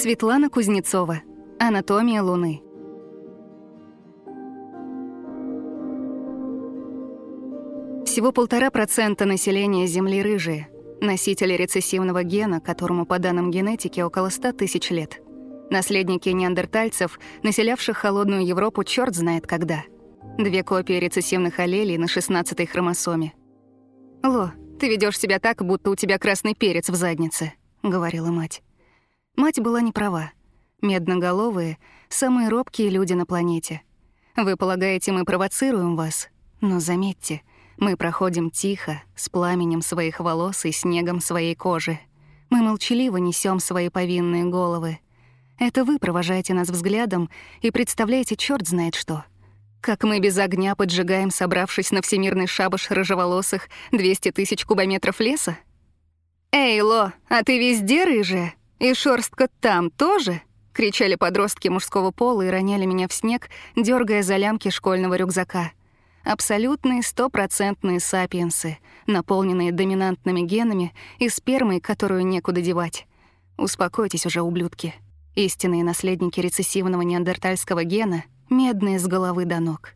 Светлана Кузнецова. Анатомия Луны. Всего полтора процента населения Земли рыжие, носители рецессивного гена, которому, по данным генетики, около 100 тысяч лет. Наследники неандертальцев, населявших холодную Европу черт знает когда. Две копии рецессивных аллелей на 16-й хромосоме. «Ло, ты ведешь себя так, будто у тебя красный перец в заднице», — говорила мать. Мать была не права. Медноголовые — самые робкие люди на планете. Вы полагаете, мы провоцируем вас? Но заметьте — мы проходим тихо, с пламенем своих волос и снегом своей кожи. Мы молчаливо несем свои повинные головы. Это вы провожаете нас взглядом и представляете черт знает что. Как мы без огня поджигаем, собравшись на всемирный шабаш рыжеволосых 200 тысяч кубометров леса? «Эй, Ло, а ты везде рыжая? И шорстка там тоже?» — кричали подростки мужского пола и роняли меня в снег, дергая за лямки школьного рюкзака. Абсолютные стопроцентные сапиенсы, наполненные доминантными генами и спермой, которую некуда девать. Успокойтесь уже, ублюдки. Истинные наследники рецессивного неандертальского гена — медные с головы до ног.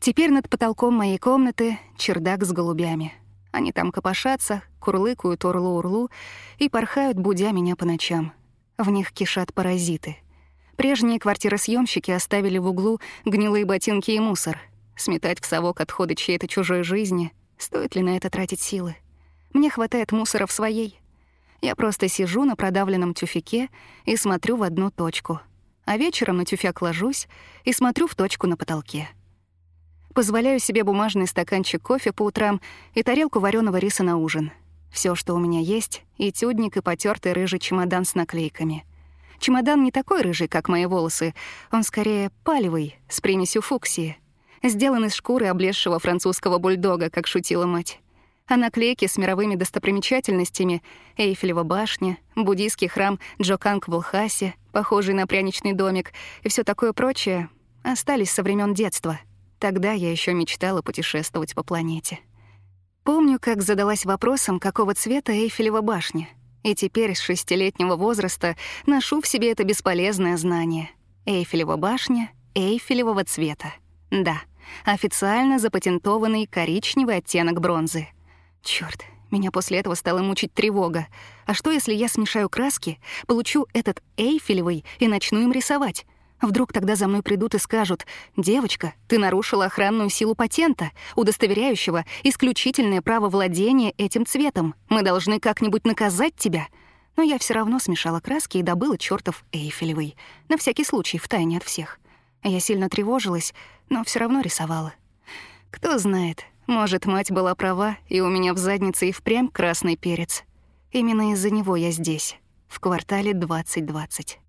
Теперь над потолком моей комнаты чердак с голубями. Они там копошатся, курлыкают урлу-урлу и порхают, будя меня по ночам. В них кишат паразиты. Прежние квартиросъемщики оставили в углу гнилые ботинки и мусор — Сметать в совок отходы чьей-то чужой жизни. Стоит ли на это тратить силы? Мне хватает мусора в своей. Я просто сижу на продавленном тюфяке и смотрю в одну точку. А вечером на тюфяк ложусь и смотрю в точку на потолке. Позволяю себе бумажный стаканчик кофе по утрам и тарелку вареного риса на ужин. Все, что у меня есть, и тюдник, и потертый рыжий чемодан с наклейками. Чемодан не такой рыжий, как мои волосы, он скорее палевый, с примесью фуксии — сделан из шкуры облезшего французского бульдога, как шутила мать. А наклейки с мировыми достопримечательностями — Эйфелева башня, буддийский храм Джоканг в Лхасе, похожий на пряничный домик, и все такое прочее — остались со времен детства. Тогда я еще мечтала путешествовать по планете. Помню, как задалась вопросом, какого цвета Эйфелева башня. И теперь с шестилетнего возраста ношу в себе это бесполезное знание. Эйфелева башня Эйфелевого цвета. Да, Официально запатентованный коричневый оттенок бронзы. Чёрт, меня после этого стала мучить тревога. А что, если я смешаю краски, получу этот эйфелевый и начну им рисовать? Вдруг тогда за мной придут и скажут, «Девочка, ты нарушила охранную силу патента, удостоверяющего исключительное право владения этим цветом. Мы должны как-нибудь наказать тебя». Но я все равно смешала краски и добыла чертов эйфелевый. На всякий случай, втайне от всех. Я сильно тревожилась, но все равно рисовала. Кто знает, может, мать была права, и у меня в заднице и впрямь красный перец. Именно из-за него я здесь, в квартале 2020.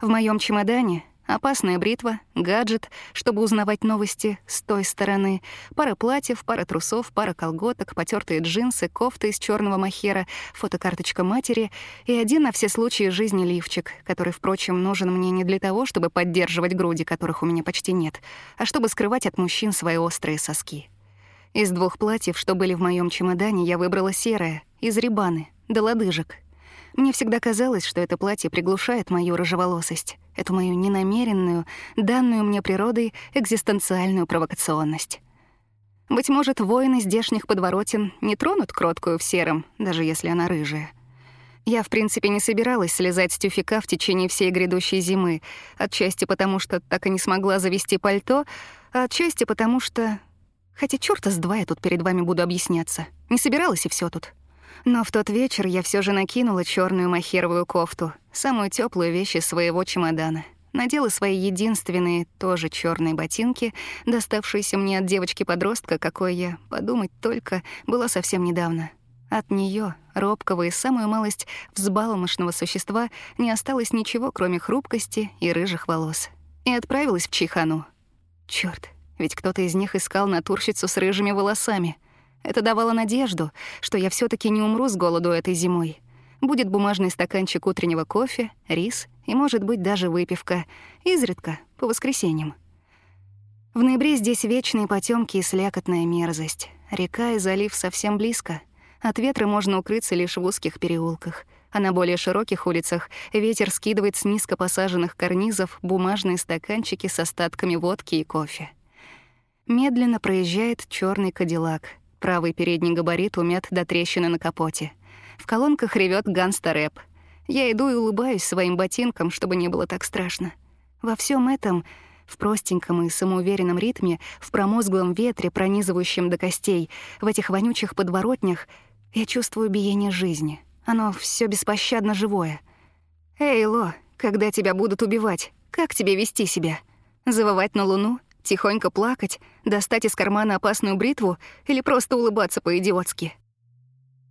В моем чемодане Опасная бритва, гаджет, чтобы узнавать новости с той стороны, пара платьев, пара трусов, пара колготок, потертые джинсы, кофта из черного махера, фотокарточка матери и один на все случаи жизни лифчик, который, впрочем, нужен мне не для того, чтобы поддерживать груди, которых у меня почти нет, а чтобы скрывать от мужчин свои острые соски. Из двух платьев, что были в моем чемодане, я выбрала серое, из рибаны, до лодыжек, мне всегда казалось, что это платье приглушает мою рыжеволосость, эту мою ненамеренную, данную мне природой экзистенциальную провокационность. Быть может, воины здешних подворотен не тронут кроткую в сером, даже если она рыжая. Я, в принципе, не собиралась слезать с тюфика в течение всей грядущей зимы, отчасти потому, что так и не смогла завести пальто, а отчасти потому, что... Хотя чёрта с два я тут перед вами буду объясняться. Не собиралась и все тут. Но в тот вечер я все же накинула черную махеровую кофту, самую теплую вещь из своего чемодана. Надела свои единственные, тоже черные ботинки, доставшиеся мне от девочки-подростка, какой я, подумать только, была совсем недавно. От нее, робкого и самую малость взбалмошного существа, не осталось ничего, кроме хрупкости и рыжих волос. И отправилась в Чихану. Черт, ведь кто-то из них искал натурщицу с рыжими волосами — это давало надежду, что я все таки не умру с голоду этой зимой. Будет бумажный стаканчик утреннего кофе, рис и, может быть, даже выпивка. Изредка, по воскресеньям. В ноябре здесь вечные потемки и слякотная мерзость. Река и залив совсем близко. От ветра можно укрыться лишь в узких переулках. а на более широких улицах ветер скидывает с низко посаженных карнизов бумажные стаканчики с остатками водки и кофе. Медленно проезжает черный кадиллак. Правый передний габарит умят до трещины на капоте. В колонках ревет ганста-рэп. Я иду и улыбаюсь своим ботинкам, чтобы не было так страшно. Во всем этом, в простеньком и самоуверенном ритме, в промозглом ветре, пронизывающем до костей, в этих вонючих подворотнях, я чувствую биение жизни — оно все беспощадно живое. «Эй, Ло, когда тебя будут убивать, как тебе вести себя? Завывать на луну? Тихонько плакать? Достать из кармана опасную бритву? Или просто улыбаться по-идиотски?»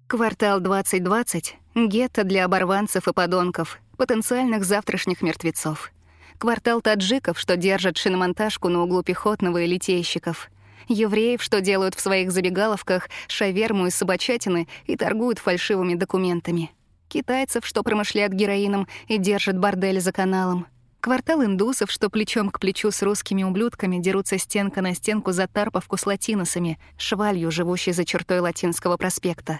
Квартал 2020 — гетто для оборванцев и подонков, потенциальных завтрашних мертвецов. Квартал таджиков, что держат шиномонтажку на углу пехотного и литейщиков — евреев, что делают в своих забегаловках шаверму из собачатины и торгуют фальшивыми документами, китайцев, что промышляют героином и держат бордель за каналом, квартал индусов, что плечом к плечу с русскими ублюдками дерутся стенка на стенку за тарповку с латиносами, швалью, живущей за чертой Латинского проспекта.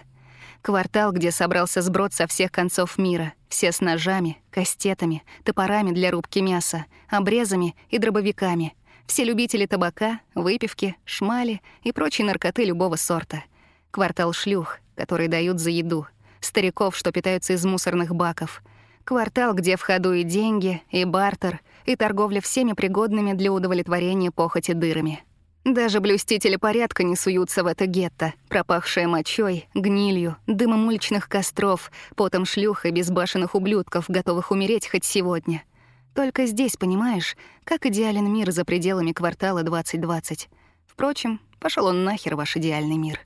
Квартал, где собрался сброд со всех концов мира, все с ножами, кастетами, топорами для рубки мяса, обрезами и дробовиками — все любители табака, выпивки, шмали и прочей наркоты любого сорта. Квартал шлюх, которые дают за еду. Стариков, что питаются из мусорных баков. Квартал, где в ходу и деньги, и бартер, и торговля всеми пригодными для удовлетворения похоти дырами. Даже блюстители порядка не суются в это гетто, пропахшее мочой, гнилью, дымом уличных костров, потом шлюх и безбашенных ублюдков, готовых умереть хоть сегодня — только здесь понимаешь, как идеален мир за пределами квартала 2020. Впрочем, пошел он нахер, ваш идеальный мир.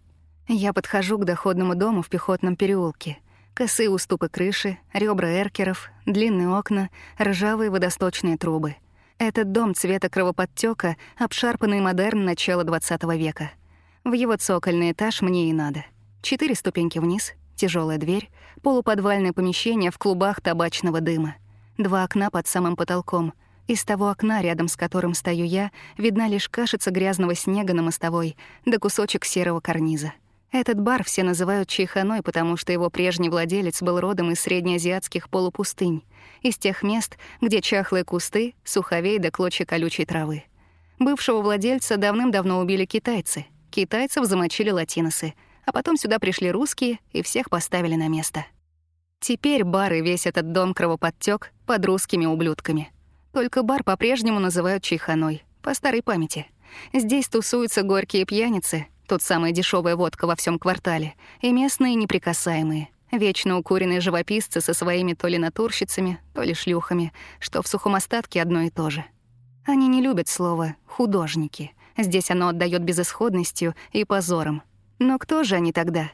Я подхожу к доходному дому в пехотном переулке. Косые уступы крыши, ребра эркеров, длинные окна, ржавые водосточные трубы. Этот дом цвета кровоподтёка, обшарпанный модерн начала 20 века. В его цокольный этаж мне и надо. Четыре ступеньки вниз, тяжелая дверь, полуподвальное помещение в клубах табачного дыма — Два окна под самым потолком. Из того окна, рядом с которым стою я, видна лишь кашица грязного снега на мостовой, да кусочек серого карниза. Этот бар все называют Чайханой, потому что его прежний владелец был родом из среднеазиатских полупустынь, из тех мест, где чахлые кусты, суховей да клочья колючей травы. Бывшего владельца давным-давно убили китайцы. Китайцев замочили латиносы, а потом сюда пришли русские и всех поставили на место. Теперь бар и весь этот дом кровоподтек под русскими ублюдками. Только бар по-прежнему называют чайханой, по старой памяти. Здесь тусуются горькие пьяницы, тут самая дешевая водка во всем квартале, и местные неприкасаемые, вечно укуренные живописцы со своими то ли натурщицами, то ли шлюхами, что в сухом остатке одно и то же. Они не любят слово «художники». Здесь оно отдает безысходностью и позором. Но кто же они тогда?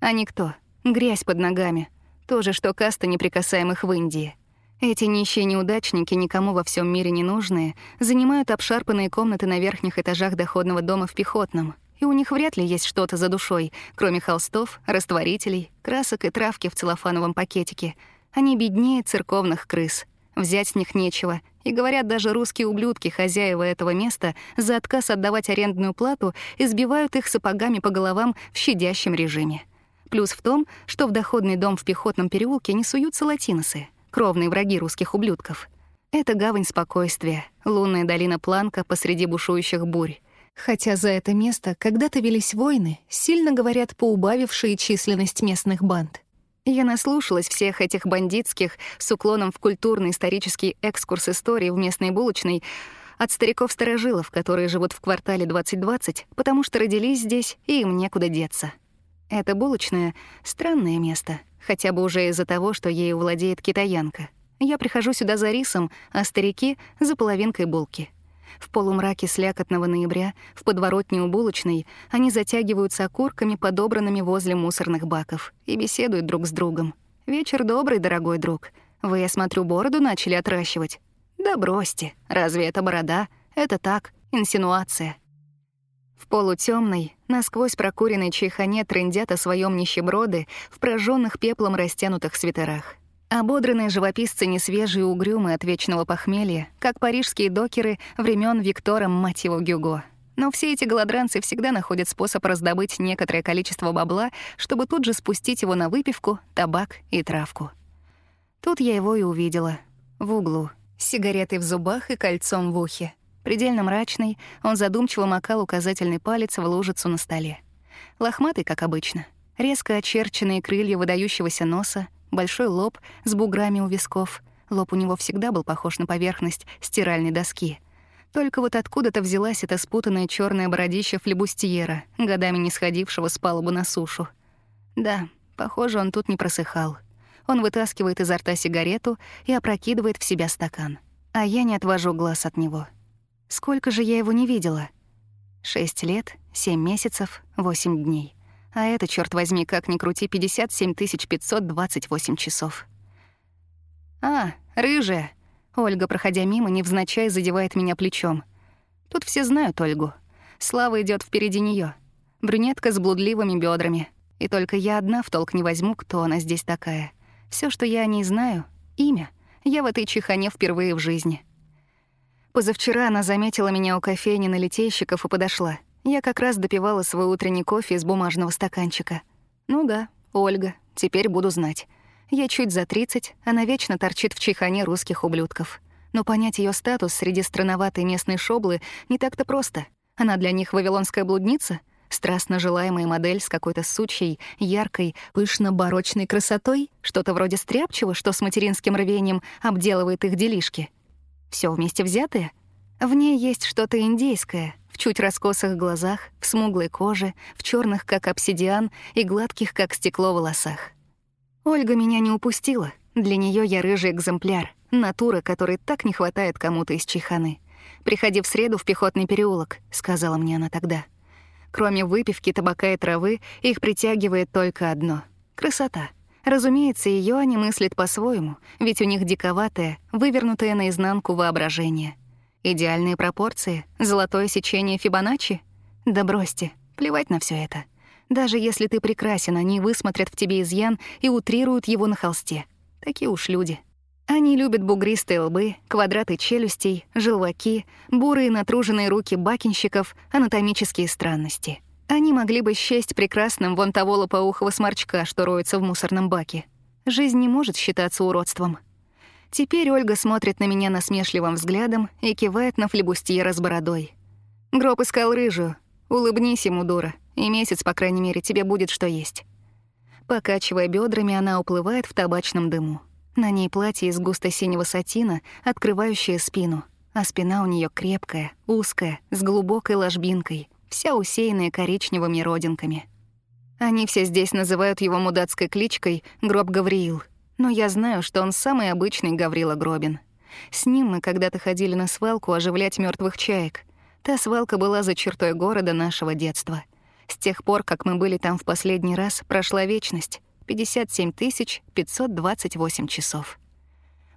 А никто. Грязь под ногами — то же, что каста неприкасаемых в Индии. Эти нищие неудачники, никому во всем мире не нужные, занимают обшарпанные комнаты на верхних этажах доходного дома в Пехотном. И у них вряд ли есть что-то за душой, кроме холстов, растворителей, красок и травки в целлофановом пакетике. Они беднее церковных крыс. Взять с них нечего. И говорят, даже русские ублюдки, хозяева этого места, за отказ отдавать арендную плату избивают их сапогами по головам в щадящем режиме. Плюс в том, что в доходный дом в Пехотном переулке не суются латиносы, кровные враги русских ублюдков. Это гавань спокойствия, лунная долина Планка посреди бушующих бурь. Хотя за это место когда-то велись войны, сильно говорят поубавившие численность местных банд. Я наслушалась всех этих бандитских с уклоном в культурный исторический экскурс истории в местной булочной от стариков-старожилов, которые живут в квартале 2020, потому что родились здесь, и им некуда деться. Это булочное — странное место, хотя бы уже из-за того, что ею владеет китаянка. Я прихожу сюда за рисом, а старики — за половинкой булки. В полумраке слякотного ноября, в подворотне у булочной, они затягиваются окурками, подобранными возле мусорных баков, и беседуют друг с другом. «Вечер добрый, дорогой друг. Вы, я смотрю, бороду начали отращивать?» «Да бросьте. Разве это борода? Это так, инсинуация. В полутемной, насквозь прокуренной чайхане трындят о своем нищеброды в прожженных пеплом растянутых свитерах. Ободранные живописцы несвежие и угрюмые от вечного похмелья, как парижские докеры времен Виктора, мать Гюго. Но все эти голодранцы всегда находят способ раздобыть некоторое количество бабла, чтобы тут же спустить его на выпивку, табак и травку. Тут я его и увидела. В углу, с сигаретой в зубах и кольцом в ухе. Предельно мрачный, он задумчиво макал указательный палец в лужицу на столе. Лохматый, как обычно. Резко очерченные крылья выдающегося носа, большой лоб с буграми у висков. Лоб у него всегда был похож на поверхность стиральной доски. Только вот откуда-то взялась эта спутанная черная бородища флебустьера, годами не сходившего с палубы на сушу. Да, похоже, он тут не просыхал. Он вытаскивает изо рта сигарету и опрокидывает в себя стакан. А я не отвожу глаз от него. Сколько же я его не видела? Шесть лет, семь месяцев, восемь дней. А это, черт возьми, как ни крути, 57 528 часов. «А, рыжая!» Ольга, проходя мимо, невзначай задевает меня плечом. Тут все знают Ольгу. Слава идет впереди нее. Брюнетка с блудливыми бедрами. И только я одна в толк не возьму, кто она здесь такая. Все, что я о ней знаю — имя. Я в этой чехане впервые в жизни. Позавчера она заметила меня у кофейни на литейщиков и подошла. Я как раз допивала свой утренний кофе из бумажного стаканчика. Ну да, Ольга, теперь буду знать. Я чуть за 30, она вечно торчит в чайхане русских ублюдков. Но понять ее статус среди странноватой местной шоблы не так-то просто. Она для них вавилонская блудница, страстно желаемая модель с какой-то сучьей, яркой, пышно-барочной красотой, что-то вроде стряпчего, что с материнским рвением обделывает их делишки — все вместе взятое? В ней есть что-то индейское, чуть раскосых глазах, в смуглой коже, в черных как обсидиан и гладких, как стекло, волосах. Ольга меня не упустила. Для нее я рыжий экземпляр, натура, которой так не хватает кому-то из чеханы. «Приходи в среду в пехотный переулок», — сказала мне она тогда. Кроме выпивки, табака и травы, их притягивает только одно — красота — Разумеется, ее они мыслят по-своему, ведь у них диковатое, вывернутое наизнанку воображение. Идеальные пропорции, золотое сечение Фибоначчи? Да бросьте, плевать на все это. Даже если ты прекрасен, они высмотрят в тебе изъян и утрируют его на холсте. Такие уж люди. Они любят бугристые лбы, квадраты челюстей, желваки, бурые натруженные руки бакинщиков, анатомические странности — они могли бы счесть прекрасным вон того лопоухого сморчка, что роется в мусорном баке. Жизнь не может считаться уродством. Теперь Ольга смотрит на меня насмешливым взглядом и кивает на флебустьера с бородой. «Гроб искал рыжую. Улыбнись ему, дура, и месяц, по крайней мере, тебе будет что есть». Покачивая бедрами, она уплывает в табачном дыму. На ней платье из густо-синего сатина, открывающее спину, а спина у нее крепкая, узкая, с глубокой ложбинкой — вся усеянная коричневыми родинками. Они все здесь называют его мудацкой кличкой «Гроб Гавриил», но я знаю, что он самый обычный Гаврила Гробин. С ним мы когда-то ходили на свалку оживлять мертвых чаек. Та свалка была за чертой города нашего детства. С тех пор, как мы были там в последний раз, прошла вечность — 57 528 часов.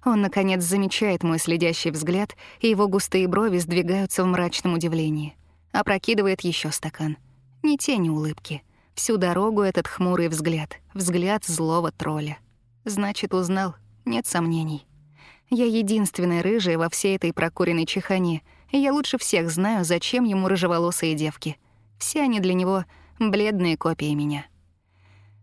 Он, наконец, замечает мой следящий взгляд, и его густые брови сдвигаются в мрачном удивлении — Опрокидывает еще стакан. Ни тени улыбки. Всю дорогу этот хмурый взгляд. Взгляд злого тролля. Значит, узнал. Нет сомнений. Я единственная рыжая во всей этой прокуренной чехане, и я лучше всех знаю, зачем ему рыжеволосые девки. Все они для него бледные копии меня.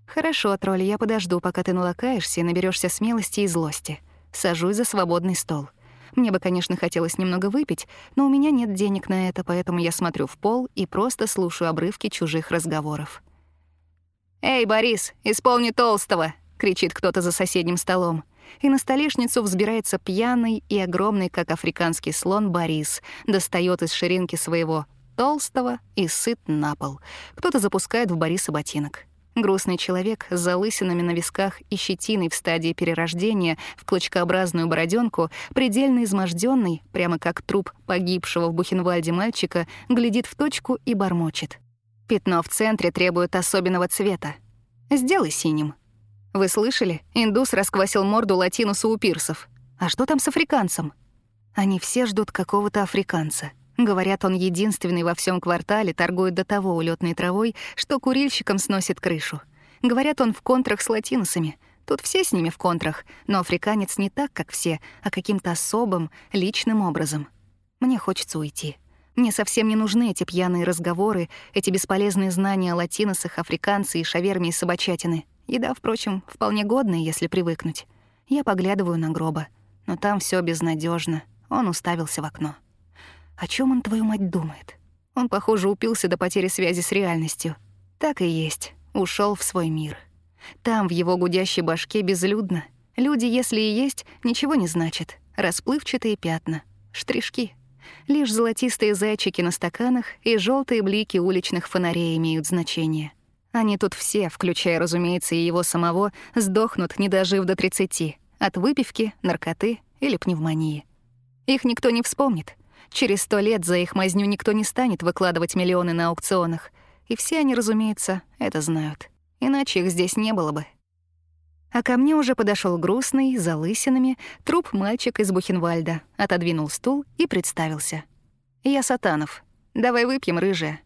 Хорошо, тролль, я подожду, пока ты налакаешься и наберешься смелости и злости. Сажусь за свободный стол — мне бы, конечно, хотелось немного выпить, но у меня нет денег на это, поэтому я смотрю в пол и просто слушаю обрывки чужих разговоров. «Эй, Борис, исполни толстого!» — кричит кто-то за соседним столом. И на столешницу взбирается пьяный и огромный, как африканский слон, Борис, достает из ширинки своего толстого и сыт на пол. Кто-то запускает в Бориса ботинок. Грустный человек с залысинами на висках и щетиной в стадии перерождения в клочкообразную бороденку, предельно изможденный, прямо как труп погибшего в Бухенвальде мальчика, глядит в точку и бормочет. Пятно в центре требует особенного цвета. Сделай синим. Вы слышали? Индус расквасил морду латинусу у пирсов. А что там с африканцем? Они все ждут какого-то африканца. Говорят, он единственный во всем квартале торгует до того улетной травой, что курильщикам сносит крышу. Говорят, он в контрах с латиносами. Тут все с ними в контрах, но африканец не так, как все, а каким-то особым, личным образом. Мне хочется уйти. Мне совсем не нужны эти пьяные разговоры, эти бесполезные знания о латиносах, африканце и шаверме и собачатины. Еда, впрочем, вполне годная, если привыкнуть. Я поглядываю на гроба, но там все безнадежно. Он уставился в окно. О чем он, твою мать, думает? Он, похоже, упился до потери связи с реальностью. Так и есть. Ушел в свой мир. Там, в его гудящей башке, безлюдно. Люди, если и есть, ничего не значит. Расплывчатые пятна. Штришки. Лишь золотистые зайчики на стаканах и желтые блики уличных фонарей имеют значение. Они тут все, включая, разумеется, и его самого, сдохнут, не дожив до 30, от выпивки, наркоты или пневмонии. Их никто не вспомнит. Через сто лет за их мазню никто не станет выкладывать миллионы на аукционах. И все они, разумеется, это знают. Иначе их здесь не было бы. А ко мне уже подошел грустный, за труп мальчик из Бухенвальда, отодвинул стул и представился. «Я Сатанов. Давай выпьем, рыжая».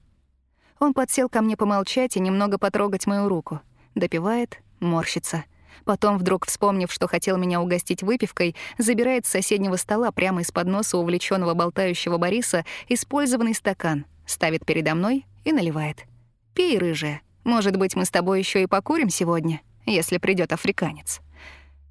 Он подсел ко мне помолчать и немного потрогать мою руку. Допивает, морщится. Потом, вдруг вспомнив, что хотел меня угостить выпивкой, забирает с соседнего стола прямо из-под носа увлеченного болтающего Бориса использованный стакан, ставит передо мной и наливает. «Пей, рыжая. Может быть, мы с тобой еще и покурим сегодня, если придет африканец».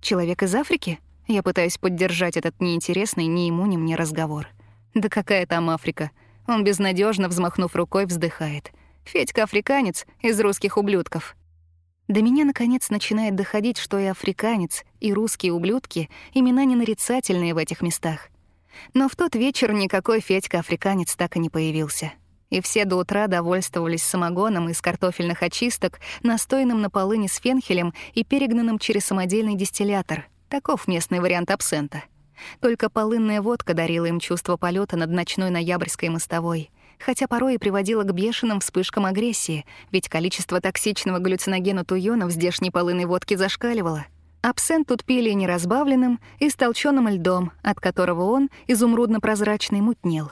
«Человек из Африки?» Я пытаюсь поддержать этот неинтересный ни ему, ни мне разговор. «Да какая там Африка?» Он безнадежно взмахнув рукой, вздыхает. «Федька африканец из русских ублюдков». До меня, наконец, начинает доходить, что и африканец, и русские ублюдки — имена ненарицательные в этих местах. Но в тот вечер никакой Федька-африканец так и не появился. И все до утра довольствовались самогоном из картофельных очисток, настоянным на полыни с фенхелем и перегнанным через самодельный дистиллятор. Таков местный вариант абсента. Только полынная водка дарила им чувство полета над ночной ноябрьской мостовой — хотя порой и приводила к бешеным вспышкам агрессии, ведь количество токсичного галлюциногена туйона в здешней полынной водке зашкаливало. Абсент тут пили неразбавленным и с толчёным льдом, от которого он, изумрудно-прозрачный, мутнел.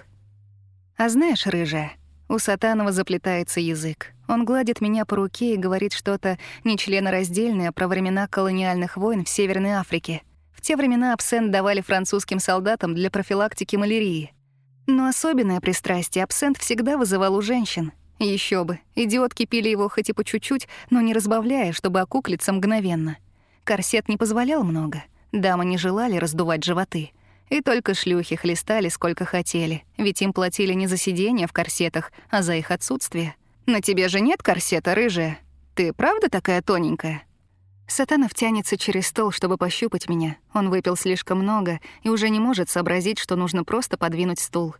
А знаешь, рыжая, у Сатанова заплетается язык. Он гладит меня по руке и говорит что-то нечленораздельное про времена колониальных войн в Северной Африке. В те времена абсент давали французским солдатам для профилактики малярии. Но особенное пристрастие абсент всегда вызывал у женщин. Еще бы, идиотки пили его хоть и по чуть-чуть, но не разбавляя, чтобы окуклиться мгновенно. Корсет не позволял много. Дамы не желали раздувать животы. И только шлюхи хлестали сколько хотели, ведь им платили не за сидение в корсетах, а за их отсутствие. «На тебе же нет корсета, рыжая? Ты правда такая тоненькая?» Сатанов тянется через стол, чтобы пощупать меня. Он выпил слишком много и уже не может сообразить, что нужно просто подвинуть стул.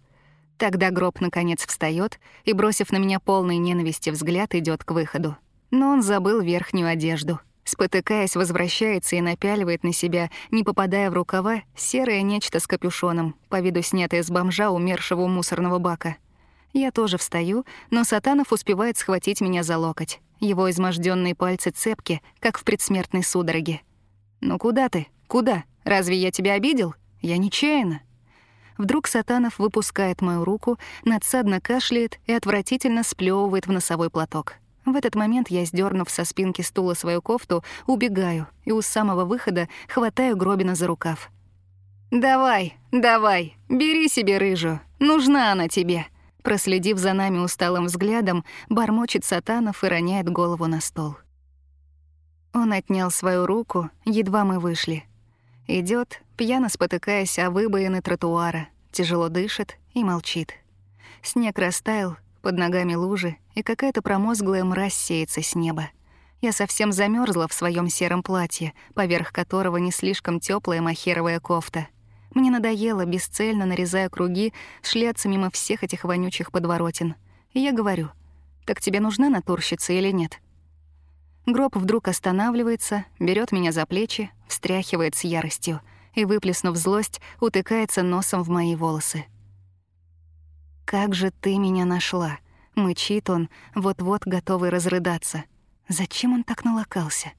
Тогда гроб наконец встает и, бросив на меня полный ненависти взгляд, идет к выходу. Но он забыл верхнюю одежду. Спотыкаясь, возвращается и напяливает на себя, не попадая в рукава, серое нечто с капюшоном, по виду снятое с бомжа, умершего у мусорного бака. Я тоже встаю, но Сатанов успевает схватить меня за локоть. Его изможденные пальцы цепки, как в предсмертной судороге. «Ну куда ты? Куда? Разве я тебя обидел? Я нечаянно». Вдруг Сатанов выпускает мою руку, надсадно кашляет и отвратительно сплевывает в носовой платок. В этот момент я, сдернув со спинки стула свою кофту, убегаю и у самого выхода хватаю Гробина за рукав. «Давай, давай, бери себе рыжую, нужна она тебе», Проследив за нами усталым взглядом, бормочет Сатанов и роняет голову на стол. Он отнял свою руку, едва мы вышли. Идет, пьяно спотыкаясь о выбоины тротуара, тяжело дышит и молчит. Снег растаял, под ногами лужи, и какая-то промозглая мразь сеется с неба. Я совсем замерзла в своем сером платье, поверх которого не слишком теплая махеровая кофта — мне надоело, бесцельно нарезая круги, шляться мимо всех этих вонючих подворотен. И я говорю, «Так тебе нужна натурщица или нет?» Гроб вдруг останавливается, берет меня за плечи, встряхивает с яростью и, выплеснув злость, утыкается носом в мои волосы. «Как же ты меня нашла?» — мычит он, вот-вот готовый разрыдаться. «Зачем он так налокался?»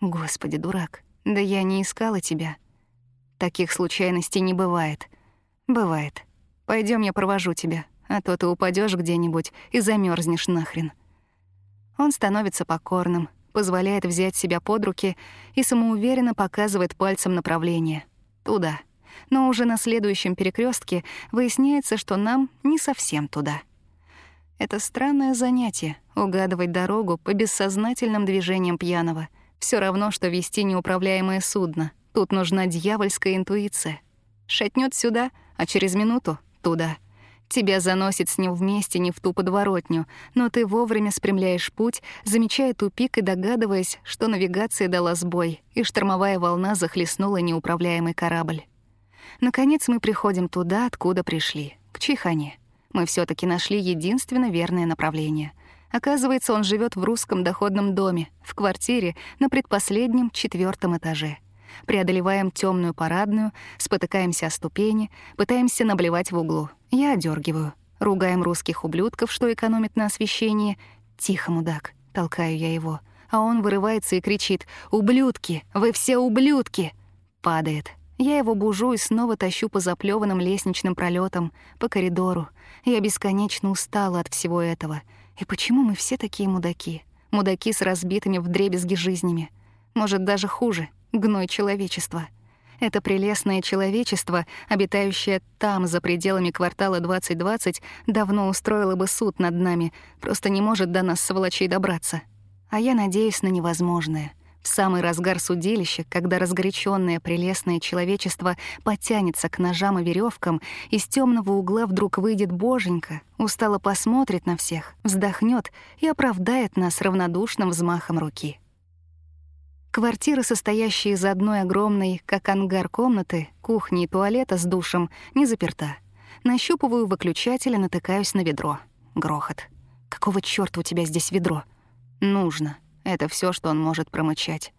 «Господи, дурак, да я не искала тебя. Таких случайностей не бывает. Бывает. Пойдем, я провожу тебя, а то ты упадешь где-нибудь и замерзнешь нахрен. Он становится покорным, позволяет взять себя под руки и самоуверенно показывает пальцем направление. Туда. Но уже на следующем перекрестке выясняется, что нам не совсем туда. Это странное занятие — угадывать дорогу по бессознательным движениям пьяного. Все равно, что вести неуправляемое судно — Тут нужна дьявольская интуиция. Шатнет сюда, а через минуту — туда. Тебя заносит с ним вместе не в ту подворотню, но ты вовремя спрямляешь путь, замечая тупик и догадываясь, что навигация дала сбой, и штормовая волна захлестнула неуправляемый корабль. Наконец мы приходим туда, откуда пришли, к Чихане. Мы все таки нашли единственно верное направление. Оказывается, он живет в русском доходном доме, в квартире на предпоследнем четвертом этаже. Преодолеваем темную парадную, спотыкаемся о ступени, пытаемся наблевать в углу. Я одергиваю. Ругаем русских ублюдков, что экономит на освещении. «Тихо, мудак!» — толкаю я его. А он вырывается и кричит «Ублюдки! Вы все ублюдки!» Падает. Я его бужу и снова тащу по заплеванным лестничным пролетам, по коридору. Я бесконечно устала от всего этого. И почему мы все такие мудаки? Мудаки с разбитыми вдребезги жизнями. Может, даже хуже — гной человечества. Это прелестное человечество, обитающее там, за пределами квартала 2020, давно устроило бы суд над нами, просто не может до нас, сволочей, добраться. А я надеюсь на невозможное. В самый разгар судилища, когда разгоряченное прелестное человечество потянется к ножам и веревкам, из темного угла вдруг выйдет боженька, устало посмотрит на всех, вздохнет и оправдает нас равнодушным взмахом руки. Квартира, состоящая из одной огромной, как ангар комнаты, кухни и туалета с душем, не заперта. Нащупываю выключатель и натыкаюсь на ведро. Грохот. «Какого чёрта у тебя здесь ведро?» «Нужно». Это все, что он может промычать.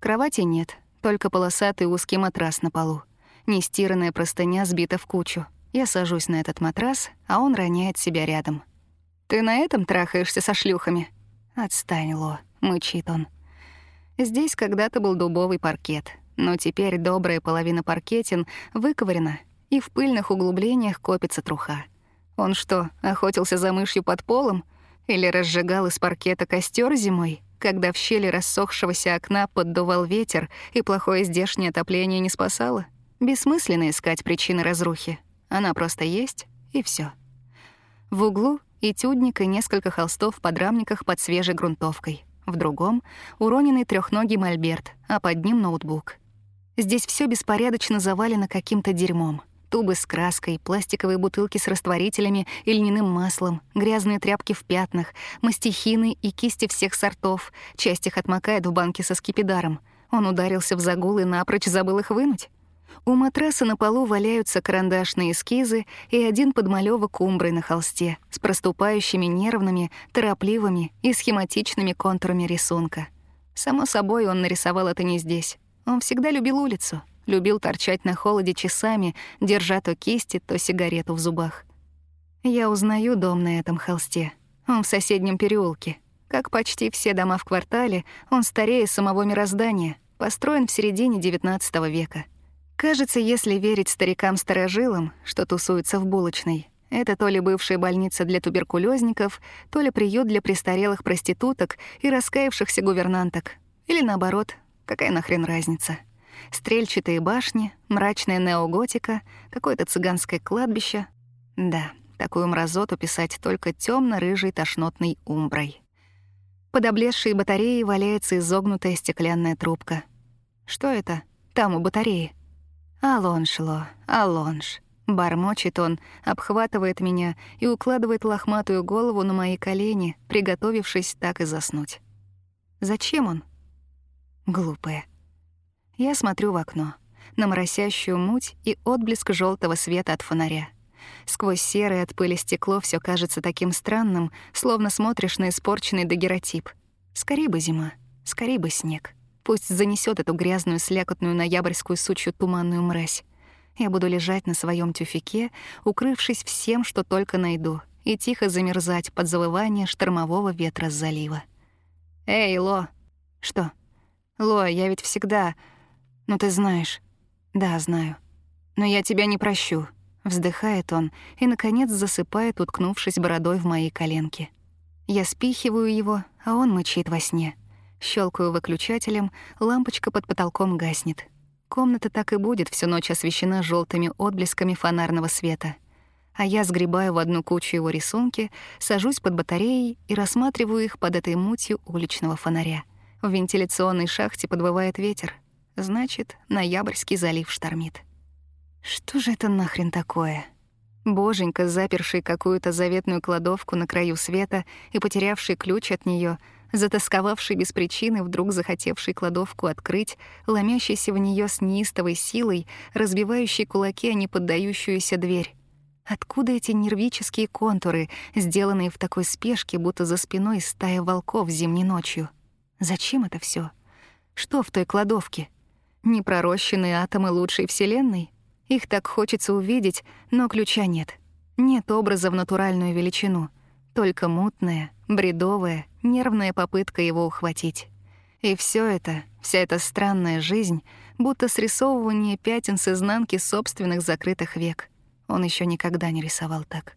Кровати нет, только полосатый узкий матрас на полу. Нестиранная простыня сбита в кучу. Я сажусь на этот матрас, а он роняет себя рядом. «Ты на этом трахаешься со шлюхами?» «Отстань, Ло», — мычит он. Здесь когда-то был дубовый паркет, но теперь добрая половина паркетин выковырена, и в пыльных углублениях копится труха. Он что, охотился за мышью под полом? Или разжигал из паркета костер зимой, когда в щели рассохшегося окна поддувал ветер и плохое здешнее отопление не спасало? Бессмысленно искать причины разрухи. Она просто есть, и все. В углу этюдник и несколько холстов в подрамниках под свежей грунтовкой — в другом — уроненный трехногий мольберт, а под ним ноутбук. Здесь все беспорядочно завалено каким-то дерьмом. Тубы с краской, пластиковые бутылки с растворителями и льняным маслом, грязные тряпки в пятнах, мастихины и кисти всех сортов. Часть их отмокает в банке со скипидаром. Он ударился в загул и напрочь забыл их вынуть. У матраса на полу валяются карандашные эскизы и один подмалёвок умбры на холсте с проступающими нервными, торопливыми и схематичными контурами рисунка. Само собой, он нарисовал это не здесь. Он всегда любил улицу, любил торчать на холоде часами, держа то кисти, то сигарету в зубах. Я узнаю дом на этом холсте. Он в соседнем переулке. Как почти все дома в квартале, он старее самого мироздания, построен в середине XIX века. Кажется, если верить старикам-старожилам, что тусуются в булочной, это то ли бывшая больница для туберкулезников, то ли приют для престарелых проституток и раскаявшихся гувернанток. Или наоборот, какая нахрен разница? Стрельчатые башни, мрачная неоготика, какое-то цыганское кладбище. Да, такую мразоту писать только темно рыжей тошнотной умброй. Под облезшей батареей валяется изогнутая стеклянная трубка. Что это? Там у батареи. «Алонж, Ло, Алонж». Бормочет он, обхватывает меня и укладывает лохматую голову на мои колени, приготовившись так и заснуть. Зачем он? Глупая. Я смотрю в окно, на моросящую муть и отблеск желтого света от фонаря. Сквозь серое от пыли стекло все кажется таким странным, словно смотришь на испорченный дагеротип. Скорей бы зима, скорей бы снег. Пусть занесет эту грязную, слякотную ноябрьскую сучью туманную мразь. Я буду лежать на своем тюфике, укрывшись всем, что только найду, и тихо замерзать под завывание штормового ветра с залива. «Эй, Ло!» «Что?» «Ло, я ведь всегда...» «Ну ты знаешь...» «Да, знаю. Но я тебя не прощу», — вздыхает он и, наконец, засыпает, уткнувшись бородой в мои коленки. Я спихиваю его, а он мычит во сне — Щелкаю выключателем, лампочка под потолком гаснет. Комната так и будет всю ночь освещена желтыми отблесками фонарного света. А я сгребаю в одну кучу его рисунки, сажусь под батареей и рассматриваю их под этой мутью уличного фонаря. В вентиляционной шахте подвывает ветер. Значит, ноябрьский залив штормит. Что же это нахрен такое? Боженька, заперший какую-то заветную кладовку на краю света и потерявший ключ от нее, затасковавший без причины, вдруг захотевший кладовку открыть, ломящийся в нее с неистовой силой, разбивающий кулаки о неподдающуюся дверь. Откуда эти нервические контуры, сделанные в такой спешке, будто за спиной стая волков зимней ночью? Зачем это все? Что в той кладовке? Непророщенные атомы лучшей вселенной? Их так хочется увидеть, но ключа нет. Нет образа в натуральную величину. Только мутная, бредовая, нервная попытка его ухватить. И все это, вся эта странная жизнь, будто срисовывание пятен с изнанки собственных закрытых век. Он еще никогда не рисовал так.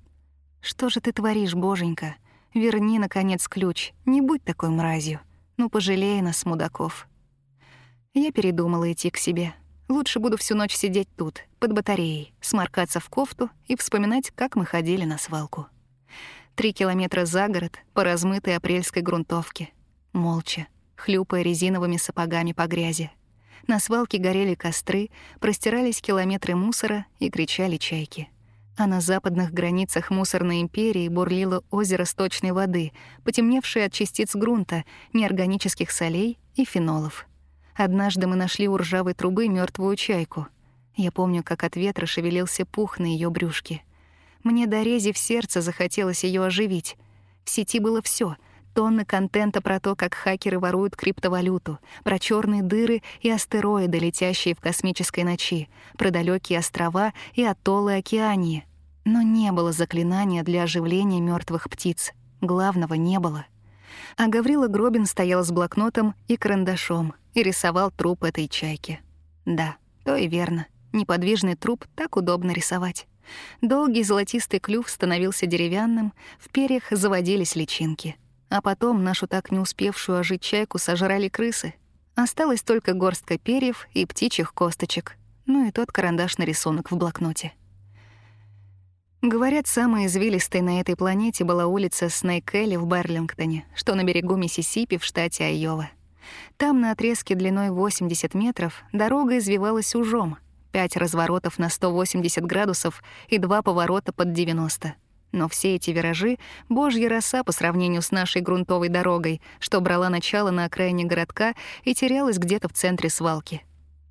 «Что же ты творишь, боженька? Верни, наконец, ключ. Не будь такой мразью. Ну, пожалей нас, мудаков». Я передумала идти к себе. Лучше буду всю ночь сидеть тут, под батареей, сморкаться в кофту и вспоминать, как мы ходили на свалку. Три километра за город по размытой апрельской грунтовке. Молча, хлюпая резиновыми сапогами по грязи. На свалке горели костры, простирались километры мусора и кричали чайки. А на западных границах мусорной империи бурлило озеро сточной воды, потемневшее от частиц грунта, неорганических солей и фенолов. Однажды мы нашли у ржавой трубы мертвую чайку. Я помню, как от ветра шевелился пух на ее брюшке. Мне до рези в сердце захотелось ее оживить. В сети было все: тонны контента про то, как хакеры воруют криптовалюту, про черные дыры и астероиды, летящие в космической ночи, про далекие острова и атоллы Океании. Но не было заклинания для оживления мертвых птиц. Главного не было. А Гаврила Гробин стоял с блокнотом и карандашом — и рисовал труп этой чайки. Да, то и верно. Неподвижный труп так удобно рисовать. Долгий золотистый клюв становился деревянным, в перьях заводились личинки. А потом нашу так не успевшую ожить чайку сожрали крысы. Осталась только горстка перьев и птичьих косточек, ну и тот карандашный рисунок в блокноте. Говорят, самой извилистой на этой планете была улица Снейк-Элли в Барлингтоне, что на берегу Миссисипи в штате Айова. Там на отрезке длиной 80 метров дорога извивалась ужом, пять разворотов на 180 градусов и два поворота под 90. Но все эти виражи — божья роса по сравнению с нашей грунтовой дорогой, что брала начало на окраине городка и терялась где-то в центре свалки.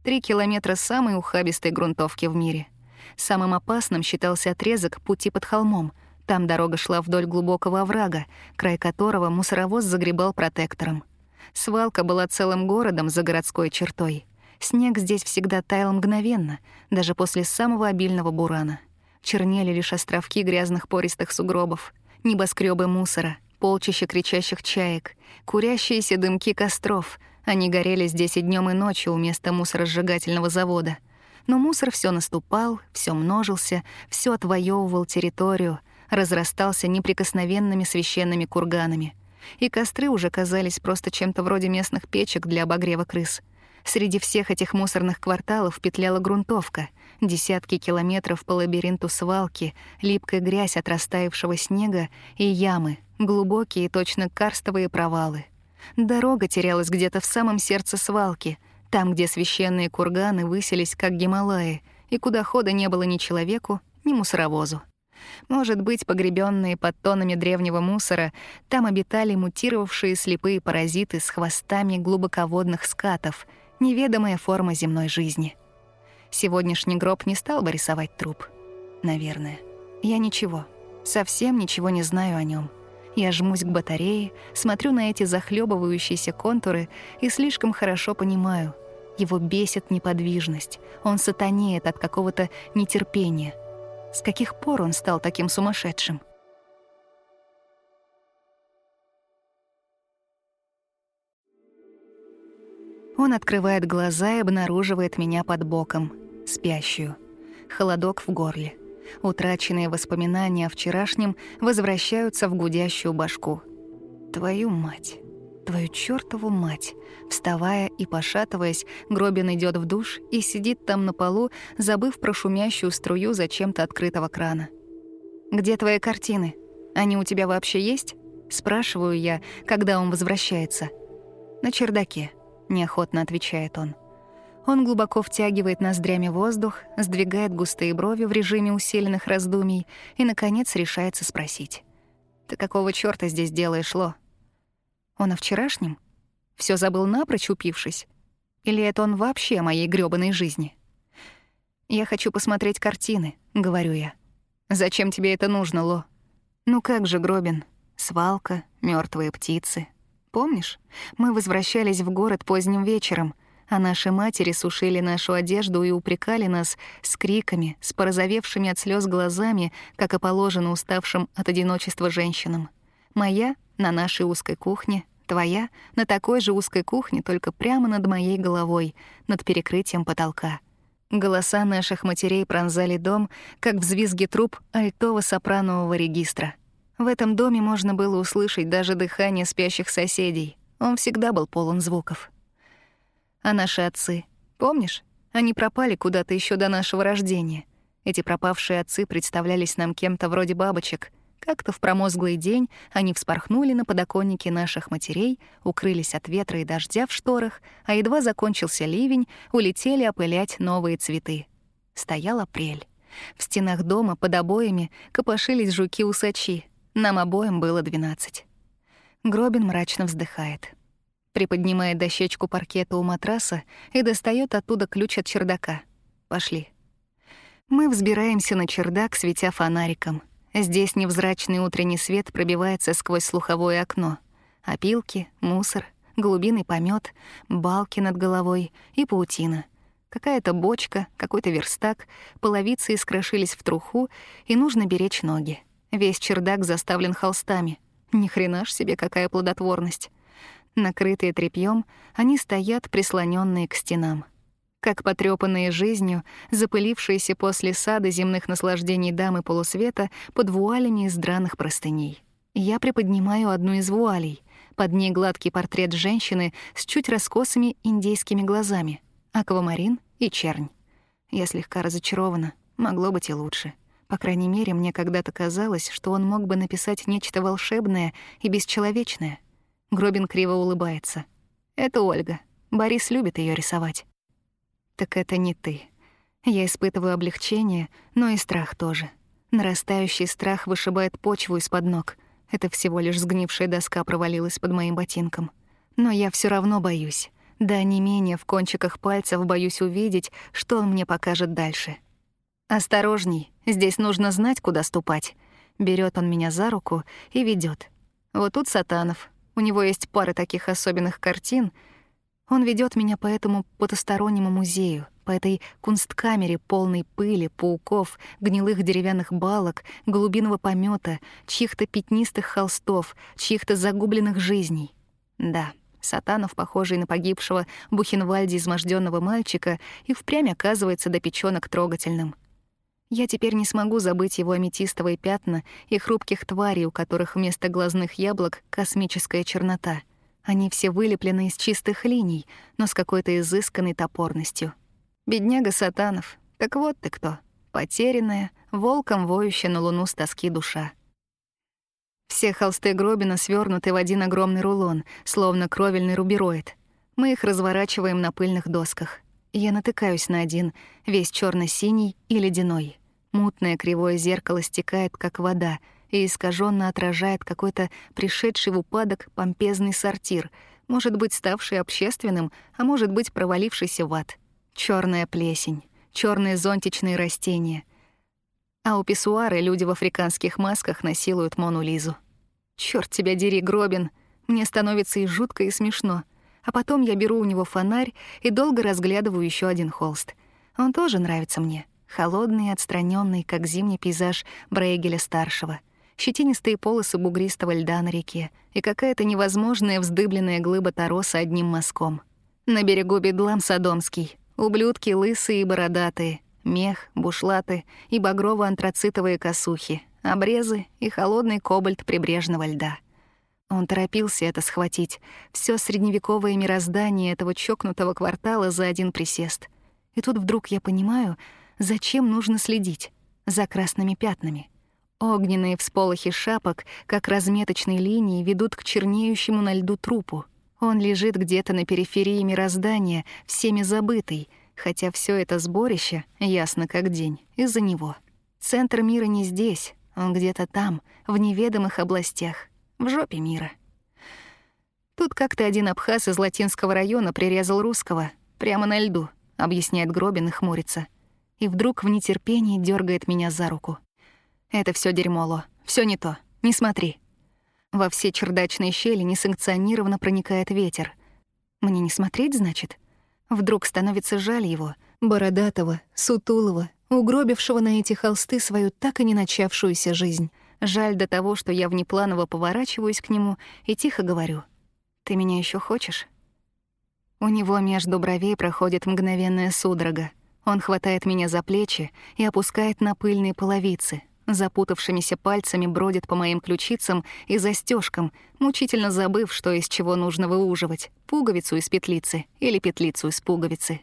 Три километра самой ухабистой грунтовки в мире. Самым опасным считался отрезок пути под холмом. Там дорога шла вдоль глубокого оврага, край которого мусоровоз загребал протектором. Свалка была целым городом за городской чертой. Снег здесь всегда таял мгновенно, даже после самого обильного бурана. Чернели лишь островки грязных пористых сугробов, небоскребы мусора, полчища кричащих чаек, курящиеся дымки костров. Они горели здесь и днем, и ночью у места мусоросжигательного завода. Но мусор все наступал, все множился, все отвоевывал территорию, разрастался неприкосновенными священными курганами — и костры уже казались просто чем-то вроде местных печек для обогрева крыс. Среди всех этих мусорных кварталов петляла грунтовка, десятки километров по лабиринту свалки, липкая грязь от растаявшего снега и ямы, глубокие точно карстовые провалы. Дорога терялась где-то в самом сердце свалки, там, где священные курганы высились, как Гималаи, и куда хода не было ни человеку, ни мусоровозу. Может быть, погребенные под тоннами древнего мусора, там обитали мутировавшие слепые паразиты с хвостами глубоководных скатов, неведомая форма земной жизни. Сегодняшний гроб не стал бы рисовать труп. Наверное. Я ничего, совсем ничего не знаю о нем. Я жмусь к батарее, смотрю на эти захлебывающиеся контуры и слишком хорошо понимаю. Его бесит неподвижность. Он сатанеет от какого-то нетерпения — с каких пор он стал таким сумасшедшим? Он открывает глаза и обнаруживает меня под боком, спящую. Холодок в горле. Утраченные воспоминания о вчерашнем возвращаются в гудящую башку. Твою мать. Твою чёртову мать. Вставая и пошатываясь, Гробин идет в душ и сидит там на полу, забыв про шумящую струю зачем-то открытого крана. «Где твои картины? Они у тебя вообще есть?» Спрашиваю я, когда он возвращается. «На чердаке», — неохотно отвечает он. Он глубоко втягивает ноздрями воздух, сдвигает густые брови в режиме усиленных раздумий и, наконец, решается спросить. «Ты какого чёрта здесь делаешь, Ло?» «Он о вчерашнем? Всё забыл напрочь, упившись? Или это он вообще о моей грёбаной жизни?» «Я хочу посмотреть картины», — говорю я. «Зачем тебе это нужно, Ло?» «Ну как же, Гробин? Свалка, мёртвые птицы. Помнишь, мы возвращались в город поздним вечером, а наши матери сушили нашу одежду и упрекали нас с криками, с порозовевшими от слез глазами, как и положено уставшим от одиночества женщинам. Моя — на нашей узкой кухне, твоя — на такой же узкой кухне, только прямо над моей головой, над перекрытием потолка. Голоса наших матерей пронзали дом, как взвизги труб альтово-сопранового регистра. В этом доме можно было услышать даже дыхание спящих соседей. Он всегда был полон звуков. А наши отцы, помнишь? Они пропали куда-то еще до нашего рождения. Эти пропавшие отцы представлялись нам кем-то вроде бабочек. Как-то в промозглый день они вспорхнули на подоконнике наших матерей, укрылись от ветра и дождя в шторах, а едва закончился ливень, улетели опылять новые цветы. Стоял апрель. В стенах дома под обоями копошились жуки-усачи. Нам обоим было двенадцать. Гробин мрачно вздыхает приподнимает дощечку паркета у матраса и достает оттуда ключ от чердака. Пошли. Мы взбираемся на чердак, светя фонариком. Здесь невзрачный утренний свет пробивается сквозь слуховое окно. Опилки, мусор, голубиный помет, балки над головой и паутина. Какая-то бочка, какой-то верстак, половицы искрошились в труху, и нужно беречь ноги. Весь чердак заставлен холстами. Ни хрена ж себе, какая плодотворность. Накрытые тряпьем, они стоят, прислоненные к стенам. Как потрёпанные жизнью, запылившиеся после сада земных наслаждений дамы полусвета под вуалями из драных простыней. Я приподнимаю одну из вуалей. Под ней гладкий портрет женщины с чуть раскосыми индейскими глазами, аквамарин и чернь. Я слегка разочарована, могло быть и лучше. По крайней мере, мне когда-то казалось, что он мог бы написать нечто волшебное и бесчеловечное. Гробин криво улыбается. Это Ольга. Борис любит ее рисовать. Так это не ты. Я испытываю облегчение, но и страх тоже. Нарастающий страх вышибает почву из-под ног. Это всего лишь сгнившая доска провалилась под моим ботинком. Но я все равно боюсь. Да не менее в кончиках пальцев боюсь увидеть, что он мне покажет дальше. «Осторожней, здесь нужно знать, куда ступать». Берет он меня за руку и ведет. Вот тут Сатанов, у него есть пара таких особенных картин. Он ведет меня по этому потустороннему музею, по этой кунсткамере, полной пыли, пауков, гнилых деревянных балок, голубиного помета, чьих-то пятнистых холстов, чьих-то загубленных жизней. Да, Сатанов, похожий на погибшего Бухенвальде изможденного мальчика, и впрямь оказывается до печёнок трогательным — я теперь не смогу забыть его аметистовые пятна и хрупких тварей, у которых вместо глазных яблок космическая чернота. Они все вылеплены из чистых линий, но с какой-то изысканной топорностью. Бедняга Сатанов. Так вот ты кто. Потерянная, волком воющая на луну с тоски душа. Все холсты Гробина свернуты в один огромный рулон, словно кровельный рубероид. Мы их разворачиваем на пыльных досках. Я натыкаюсь на один, весь черно синий и ледяной. Мутное кривое зеркало стекает, как вода, и искаженно отражает какой-то пришедший в упадок помпезный сортир, может быть, ставший общественным, а может быть, провалившийся в ад. Черная плесень, черные зонтичные растения. А у писсуара люди в африканских масках насилуют Мону Лизу. Чёрт тебя дери, Гробин! Мне становится и жутко, и смешно — а потом я беру у него фонарь и долго разглядываю еще один холст. Он тоже нравится мне. Холодный и отстранённый, как зимний пейзаж Брейгеля-старшего. Щетинистые полосы бугристого льда на реке и какая-то невозможная вздыбленная глыба тороса одним мазком. На берегу бедлам Содомский. Ублюдки лысые и бородатые. Мех, бушлаты и багрово-антрацитовые косухи. Обрезы и холодный кобальт прибрежного льда. Он торопился это схватить, все средневековое мироздание этого чокнутого квартала за один присест. И тут вдруг я понимаю, зачем нужно следить за красными пятнами. Огненные всполохи шапок, как разметочные линии, ведут к чернеющему на льду трупу. Он лежит где-то на периферии мироздания, всеми забытый, хотя все это сборище ясно как день из-за него. Центр мира не здесь, он где-то там, в неведомых областях, в жопе мира. Тут как-то один абхаз из латинского района прирезал русского прямо на льду, объясняет Гробин и хмурится. И вдруг в нетерпении дергает меня за руку. Это все дерьмо, Ло. Всё не то. Не смотри. Во все чердачные щели несанкционированно проникает ветер. Мне не смотреть, значит? Вдруг становится жаль его, бородатого, сутулого, угробившего на эти холсты свою так и не начавшуюся жизнь. Жаль до того, что я внепланово поворачиваюсь к нему и тихо говорю. «Ты меня еще хочешь?» У него между бровей проходит мгновенная судорога. Он хватает меня за плечи и опускает на пыльные половицы, запутавшимися пальцами бродит по моим ключицам и застежкам, мучительно забыв, что из чего нужно выуживать — пуговицу из петлицы или петлицу из пуговицы.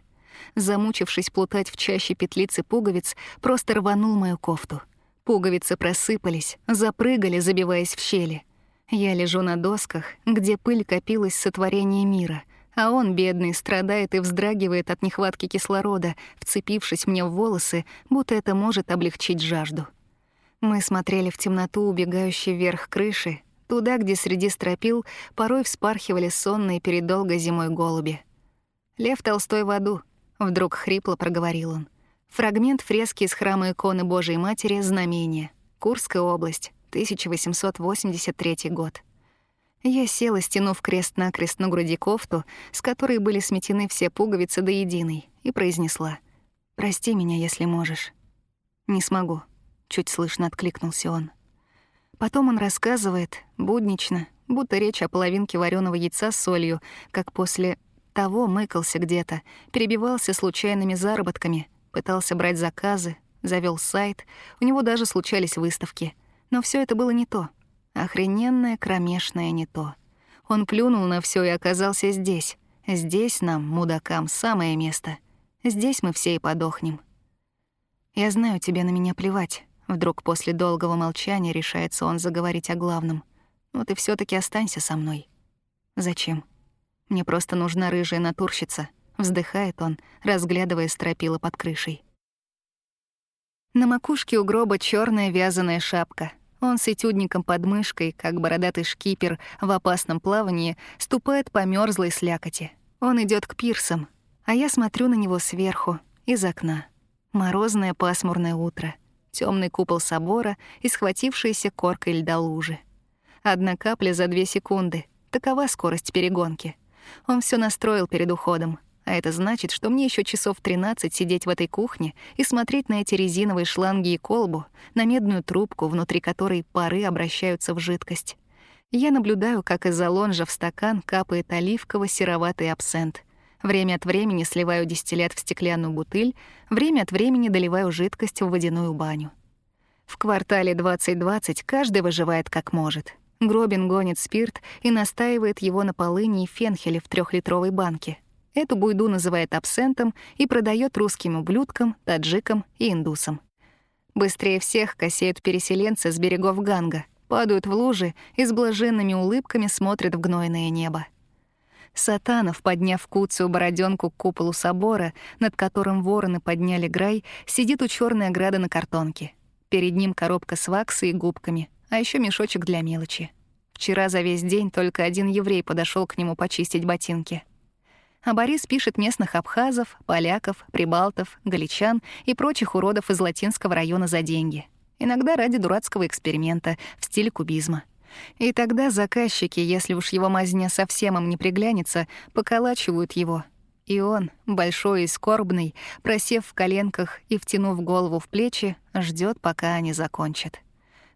Замучившись плутать в чаще петлицы пуговиц, просто рванул мою кофту. Пуговицы просыпались, запрыгали, забиваясь в щели. Я лежу на досках, где пыль копилась сотворения мира, а он, бедный, страдает и вздрагивает от нехватки кислорода, вцепившись мне в волосы, будто это может облегчить жажду. Мы смотрели в темноту, убегающей вверх крыши, туда, где среди стропил порой вспархивали сонные перед долгой зимой голуби. «Лев Толстой в аду», — вдруг хрипло проговорил он. Фрагмент фрески из храма иконы Божией Матери «Знамение», Курская область, 1883 год. Я села, стянув крест-накрест на груди кофту, с которой были сметены все пуговицы до единой, и произнесла «Прости меня, если можешь». «Не смогу» чуть слышно откликнулся он. Потом он рассказывает, буднично, будто речь о половинке вареного яйца с солью, как после того мыкался где-то, перебивался случайными заработками, пытался брать заказы, завел сайт, у него даже случались выставки. Но все это было не то. Охрененное, кромешное не то. Он плюнул на все и оказался здесь. Здесь нам, мудакам, самое место. Здесь мы все и подохнем. Я знаю, тебе на меня плевать. Вдруг после долгого молчания решается он заговорить о главном. «Ну ты все таки останься со мной». «Зачем? Мне просто нужна рыжая натурщица», — вздыхает он, разглядывая стропила под крышей. На макушке у гроба черная вязаная шапка. Он с этюдником под мышкой, как бородатый шкипер в опасном плавании, ступает по мерзлой слякоти. Он идет к пирсам, а я смотрю на него сверху, из окна. Морозное пасмурное утро темный купол собора и схватившиеся коркой льда лужи. Одна капля за две секунды. Такова скорость перегонки. Он все настроил перед уходом. А это значит, что мне еще часов 13 сидеть в этой кухне и смотреть на эти резиновые шланги и колбу, на медную трубку, внутри которой пары обращаются в жидкость. Я наблюдаю, как из-за лонжа в стакан капает оливково-сероватый абсент — Время от времени сливаю дистиллят в стеклянную бутыль, время от времени доливаю жидкость в водяную баню. В квартале 2020 каждый выживает как может. Гробин гонит спирт и настаивает его на полыни и фенхеле в трехлитровой банке. Эту буйду называет абсентом и продает русским ублюдкам, таджикам и индусам. Быстрее всех косеют переселенцы с берегов Ганга, падают в лужи и с блаженными улыбками смотрят в гнойное небо. Сатанов, подняв куцую бороденку к куполу собора, над которым вороны подняли грай, сидит у черной ограды на картонке. Перед ним коробка с ваксой и губками, а еще мешочек для мелочи. Вчера за весь день только один еврей подошел к нему почистить ботинки. А Борис пишет местных абхазов, поляков, прибалтов, галичан и прочих уродов из латинского района за деньги. Иногда ради дурацкого эксперимента в стиле кубизма. И тогда заказчики, если уж его мазня совсем им не приглянется, поколачивают его. И он, большой и скорбный, просев в коленках и втянув голову в плечи, ждет, пока они закончат.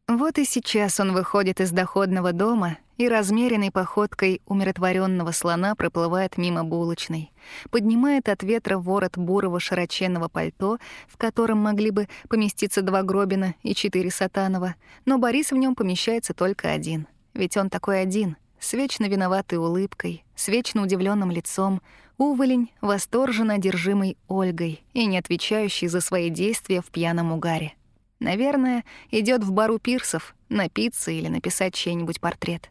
Вот и сейчас он выходит из доходного дома и размеренной походкой умиротворенного слона проплывает мимо булочной, поднимает от ветра ворот бурого широченного пальто, в котором могли бы поместиться два Гробина и четыре Сатанова, но Борис в нем помещается только один. Ведь он такой один, с вечно виноватой улыбкой, с вечно удивленным лицом, уволень, восторженно одержимый Ольгой и не отвечающий за свои действия в пьяном угаре. Наверное, идет в бару пирсов, напиться или написать чей-нибудь портрет.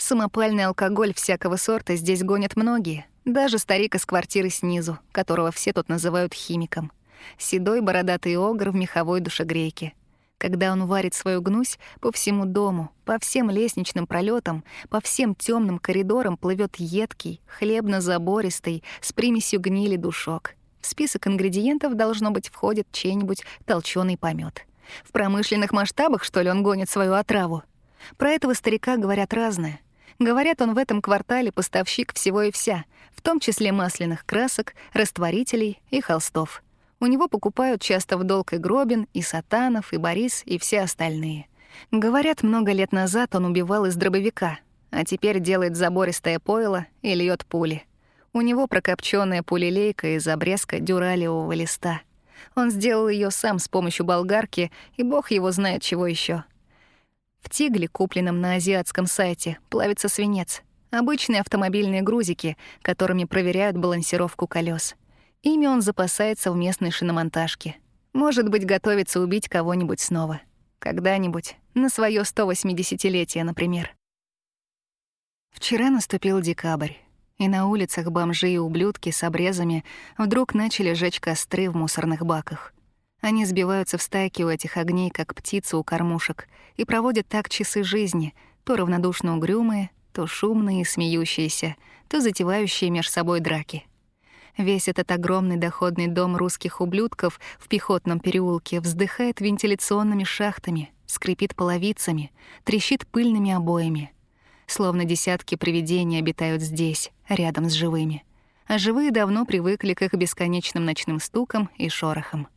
Самопальный алкоголь всякого сорта здесь гонят многие, даже старик из квартиры снизу, которого все тут называют химиком. Седой бородатый огр в меховой душегрейке. Когда он варит свою гнусь, по всему дому, по всем лестничным пролетам, по всем темным коридорам плывет едкий, хлебно-забористый, с примесью гнили душок. В список ингредиентов, должно быть, входит чей-нибудь толченый помет. В промышленных масштабах, что ли, он гонит свою отраву? Про этого старика говорят разное. Говорят, он в этом квартале поставщик всего и вся, в том числе масляных красок, растворителей и холстов. У него покупают часто в долг и Гробин, и Сатанов, и Борис, и все остальные. Говорят, много лет назад он убивал из дробовика, а теперь делает забористое пойло и льет пули. У него прокопченная пулелейка из обрезка дюралевого листа. Он сделал ее сам с помощью болгарки, и бог его знает чего еще. В тигле, купленном на азиатском сайте, плавится свинец. Обычные автомобильные грузики, которыми проверяют балансировку колес. Ими он запасается в местной шиномонтажке. Может быть, готовится убить кого-нибудь снова. Когда-нибудь, на свое 180-летие, например. Вчера наступил декабрь, и на улицах бомжи и ублюдки с обрезами вдруг начали жечь костры в мусорных баках. Они сбиваются в стайки у этих огней, как птицы у кормушек, и проводят так часы жизни, то равнодушно угрюмые, то шумные и смеющиеся, то затевающие меж собой драки. Весь этот огромный доходный дом русских ублюдков в пехотном переулке вздыхает вентиляционными шахтами, скрипит половицами, трещит пыльными обоями. Словно десятки привидений обитают здесь, рядом с живыми. А живые давно привыкли к их бесконечным ночным стукам и шорохам.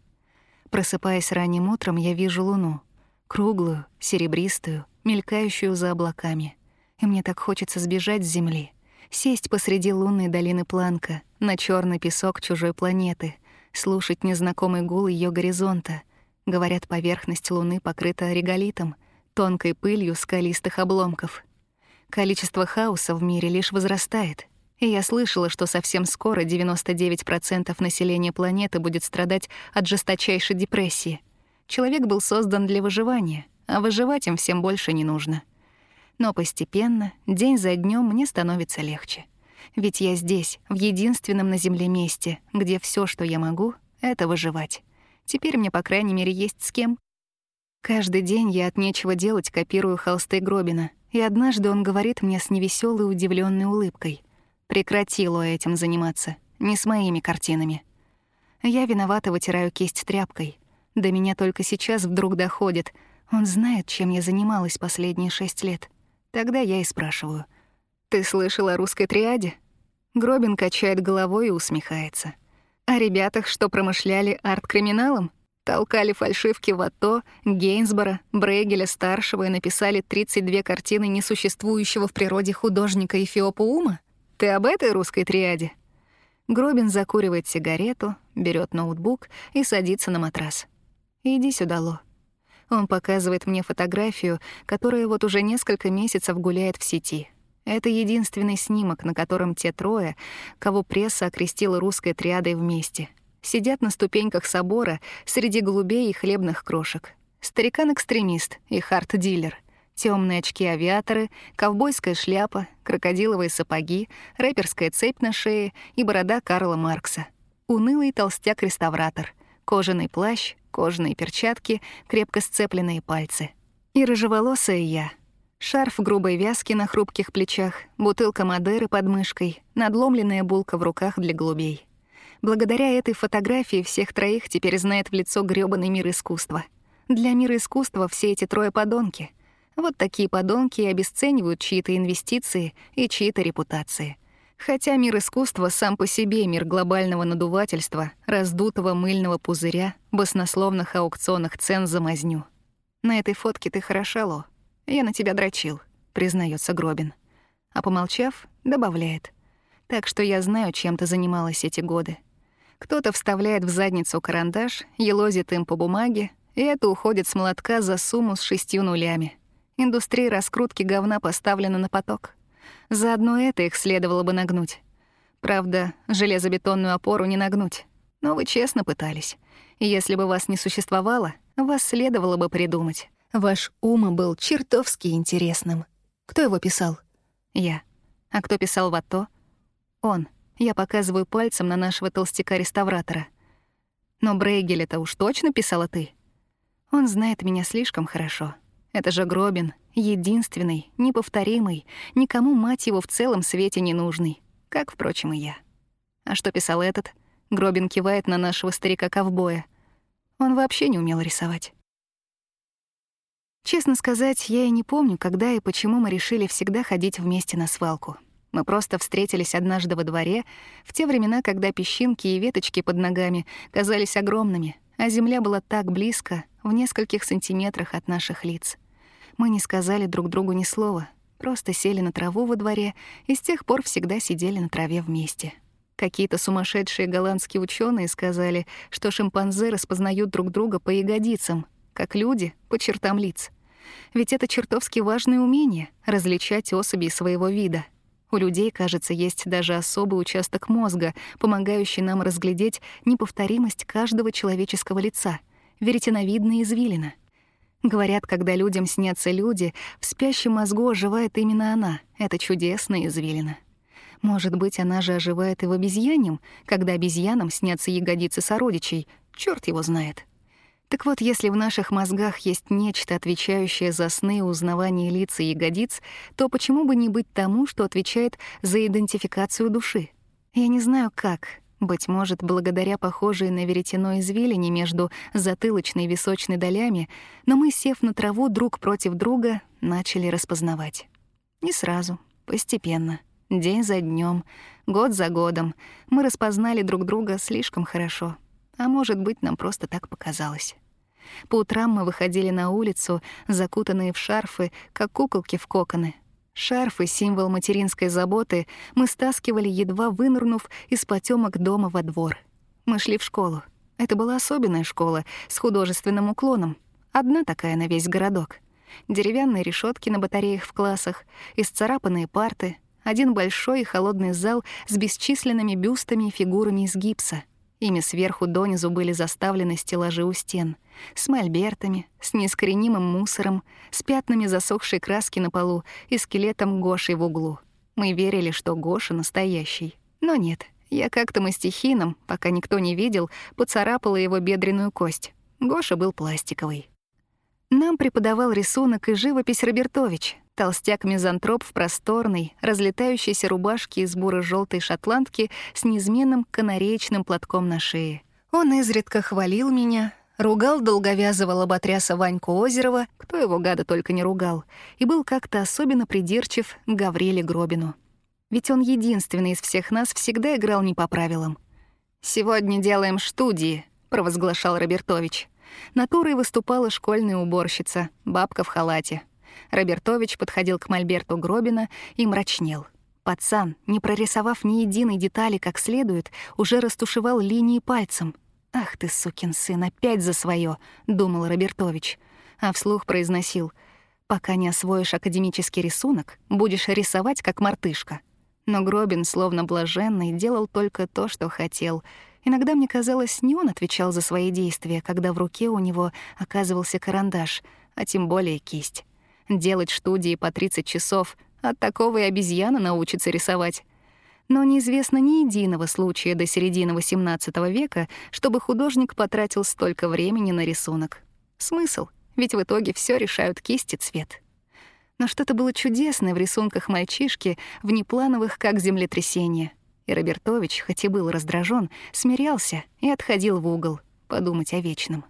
Просыпаясь ранним утром, я вижу луну. Круглую, серебристую, мелькающую за облаками. И мне так хочется сбежать с земли, сесть посреди лунной долины Планка, на черный песок чужой планеты, слушать незнакомый гул ее горизонта. Говорят, поверхность Луны покрыта реголитом, тонкой пылью скалистых обломков. Количество хаоса в мире лишь возрастает — и я слышала, что совсем скоро 99% населения планеты будет страдать от жесточайшей депрессии. Человек был создан для выживания, а выживать им всем больше не нужно. Но постепенно, день за днем мне становится легче. Ведь я здесь, в единственном на Земле месте, где все, что я могу, — это выживать. Теперь мне, по крайней мере, есть с кем. Каждый день я от нечего делать копирую холсты Гробина, и однажды он говорит мне с невеселой удивленной улыбкой — Прекратила этим заниматься, не с моими картинами. Я виновато вытираю кисть тряпкой. До меня только сейчас вдруг доходит. Он знает, чем я занималась последние шесть лет. Тогда я и спрашиваю. «Ты слышала о русской триаде?» Гробин качает головой и усмехается. О ребятах, что промышляли арт-криминалом? Толкали фальшивки в АТО, Гейнсбора, Брейгеля-старшего и написали 32 картины несуществующего в природе художника Эфиопа Ума? Ты об этой русской триаде?» Гробин закуривает сигарету, берет ноутбук и садится на матрас. «Иди сюда, Ло». Он показывает мне фотографию, которая вот уже несколько месяцев гуляет в сети. Это единственный снимок, на котором те трое, кого пресса окрестила русской триадой вместе, сидят на ступеньках собора среди голубей и хлебных крошек. Старикан-экстремист и хард-дилер — Темные очки-авиаторы, ковбойская шляпа, крокодиловые сапоги, рэперская цепь на шее и борода Карла Маркса. Унылый толстяк-реставратор, кожаный плащ, кожаные перчатки, крепко сцепленные пальцы. И рыжеволосая я. Шарф грубой вязки на хрупких плечах, бутылка Мадеры под мышкой, надломленная булка в руках для голубей. Благодаря этой фотографии всех троих теперь знает в лицо грёбаный мир искусства. Для мира искусства все эти трое подонки — вот такие подонки и обесценивают чьи-то инвестиции и чьи-то репутации. Хотя мир искусства сам по себе мир глобального надувательства, раздутого мыльного пузыря, баснословных аукционных цен за мазню. На этой фотке ты хороша, Ло. Я на тебя дрочил, признается Гробин. А помолчав, добавляет. Так что я знаю, чем ты занималась эти годы. Кто-то вставляет в задницу карандаш, елозит им по бумаге, и это уходит с молотка за сумму с шестью нулями — Индустрия раскрутки говна поставлена на поток. Заодно это их следовало бы нагнуть. Правда, железобетонную опору не нагнуть. Но вы честно пытались. И если бы вас не существовало, вас следовало бы придумать. Ваш ум был чертовски интересным. Кто его писал? Я. А кто писал в АТО? Он. Я показываю пальцем на нашего толстяка-реставратора. Но Брейгеля-то уж точно писала ты. Он знает меня слишком хорошо. Это же Гробин, единственный, неповторимый, никому, мать его, в целом свете не нужный, как, впрочем, и я. А что писал этот? Гробин кивает на нашего старика-ковбоя. Он вообще не умел рисовать. Честно сказать, я и не помню, когда и почему мы решили всегда ходить вместе на свалку. Мы просто встретились однажды во дворе, в те времена, когда песчинки и веточки под ногами казались огромными, а земля была так близко, в нескольких сантиметрах от наших лиц. Мы не сказали друг другу ни слова, просто сели на траву во дворе и с тех пор всегда сидели на траве вместе. Какие-то сумасшедшие голландские ученые сказали, что шимпанзе распознают друг друга по ягодицам, как люди — по чертам лиц. Ведь это чертовски важное умение — различать особи своего вида. У людей, кажется, есть даже особый участок мозга, помогающий нам разглядеть неповторимость каждого человеческого лица — веретеновидная извилина. Говорят, когда людям снятся люди, в спящем мозгу оживает именно она, эта чудесная извилина. Может быть, она же оживает и в обезьянем, когда обезьянам снятся ягодицы сородичей, черт его знает. Так вот, если в наших мозгах есть нечто, отвечающее за сны и узнавание лиц и ягодиц, то почему бы не быть тому, что отвечает за идентификацию души? Я не знаю как, быть может, благодаря похожей на веретено извилине между затылочной и височной долями, но мы, сев на траву друг против друга, начали распознавать. Не сразу, постепенно, день за днем, год за годом мы распознали друг друга слишком хорошо. А может быть, нам просто так показалось. По утрам мы выходили на улицу, закутанные в шарфы, как куколки в коконы. Шарфы — символ материнской заботы, мы стаскивали, едва вынырнув из потемок дома во двор. Мы шли в школу. Это была особенная школа с художественным уклоном. Одна такая на весь городок. Деревянные решетки на батареях в классах, исцарапанные парты, один большой и холодный зал с бесчисленными бюстами и фигурами из гипса — Ими сверху донизу были заставлены стеллажи у стен. С мольбертами, с неискоренимым мусором, с пятнами засохшей краски на полу и скелетом Гоши в углу. Мы верили, что Гоша настоящий. Но нет, я как-то мастихином, пока никто не видел, поцарапала его бедренную кость. Гоша был пластиковый. Нам преподавал рисунок и живопись Робертович, Толстяк-мизантроп в просторной, разлетающейся рубашке из буро желтой шотландки с неизменным канареечным платком на шее. Он изредка хвалил меня, ругал долговязого лоботряса Ваньку Озерова, кто его гада только не ругал, и был как-то особенно придирчив к Гавриле Гробину. Ведь он единственный из всех нас всегда играл не по правилам. «Сегодня делаем студии», — провозглашал Робертович. Натурой выступала школьная уборщица, бабка в халате — Робертович подходил к мольберту Гробина и мрачнел. Пацан, не прорисовав ни единой детали как следует, уже растушевал линии пальцем. «Ах ты, сукин сын, опять за свое, думал Робертович, а вслух произносил «Пока не освоишь академический рисунок, будешь рисовать как мартышка». Но Гробин, словно блаженный, делал только то, что хотел. Иногда мне казалось, не он отвечал за свои действия, когда в руке у него оказывался карандаш, а тем более кисть. Делать студии по 30 часов, от такого и обезьяна научится рисовать. Но неизвестно ни единого случая до середины XVIII века, чтобы художник потратил столько времени на рисунок. Смысл? Ведь в итоге все решают кисти цвет. Но что-то было чудесное в рисунках мальчишки, внеплановых как землетрясение. И Робертович, хоть и был раздражен, смирялся и отходил в угол, подумать о вечном.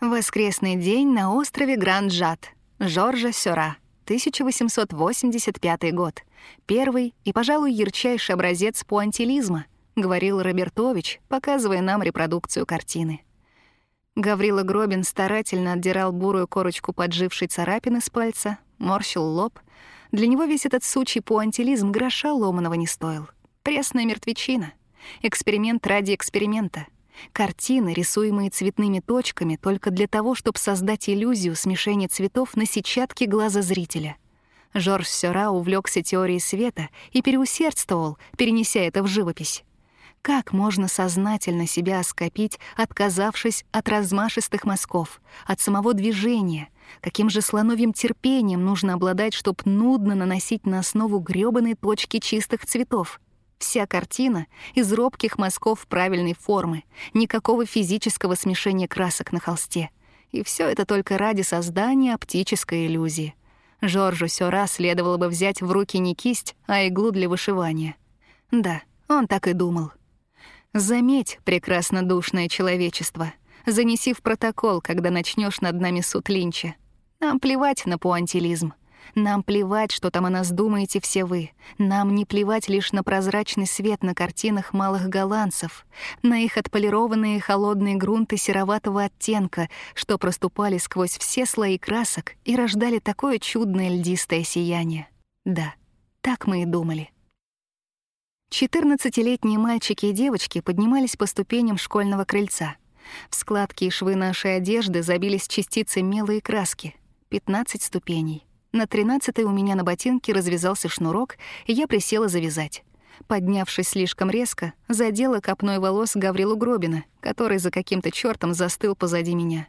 Воскресный день на острове Гранд-Жат. Жоржа Сёра, 1885 год. Первый и, пожалуй, ярчайший образец пуантилизма, говорил Робертович, показывая нам репродукцию картины. Гаврила Гробин старательно отдирал бурую корочку поджившей царапины с пальца, морщил лоб. Для него весь этот сучий пуантилизм гроша ломаного не стоил. Пресная мертвечина. Эксперимент ради эксперимента. Картины, рисуемые цветными точками, только для того, чтобы создать иллюзию смешения цветов на сетчатке глаза зрителя. Жорж Сёра увлекся теорией света и переусердствовал, перенеся это в живопись. Как можно сознательно себя оскопить, отказавшись от размашистых мазков, от самого движения, Каким же слоновьим терпением нужно обладать, чтоб нудно наносить на основу грёбаной точки чистых цветов? Вся картина из робких мазков правильной формы, никакого физического смешения красок на холсте. И все это только ради создания оптической иллюзии. Жоржу Сёра следовало бы взять в руки не кисть, а иглу для вышивания. Да, он так и думал. Заметь, прекрасно душное человечество, занеси в протокол, когда начнешь над нами суд Линча. Нам плевать на пуантилизм. Нам плевать, что там о нас думаете все вы. Нам не плевать лишь на прозрачный свет на картинах малых голландцев, на их отполированные холодные грунты сероватого оттенка, что проступали сквозь все слои красок и рождали такое чудное льдистое сияние. Да, так мы и думали. Четырнадцатилетние мальчики и девочки поднимались по ступеням школьного крыльца. В складки и швы нашей одежды забились частицы мела и краски. Пятнадцать ступеней — на тринадцатой у меня на ботинке развязался шнурок, и я присела завязать. Поднявшись слишком резко, задела копной волос Гаврилу Гробина, который за каким-то чёртом застыл позади меня.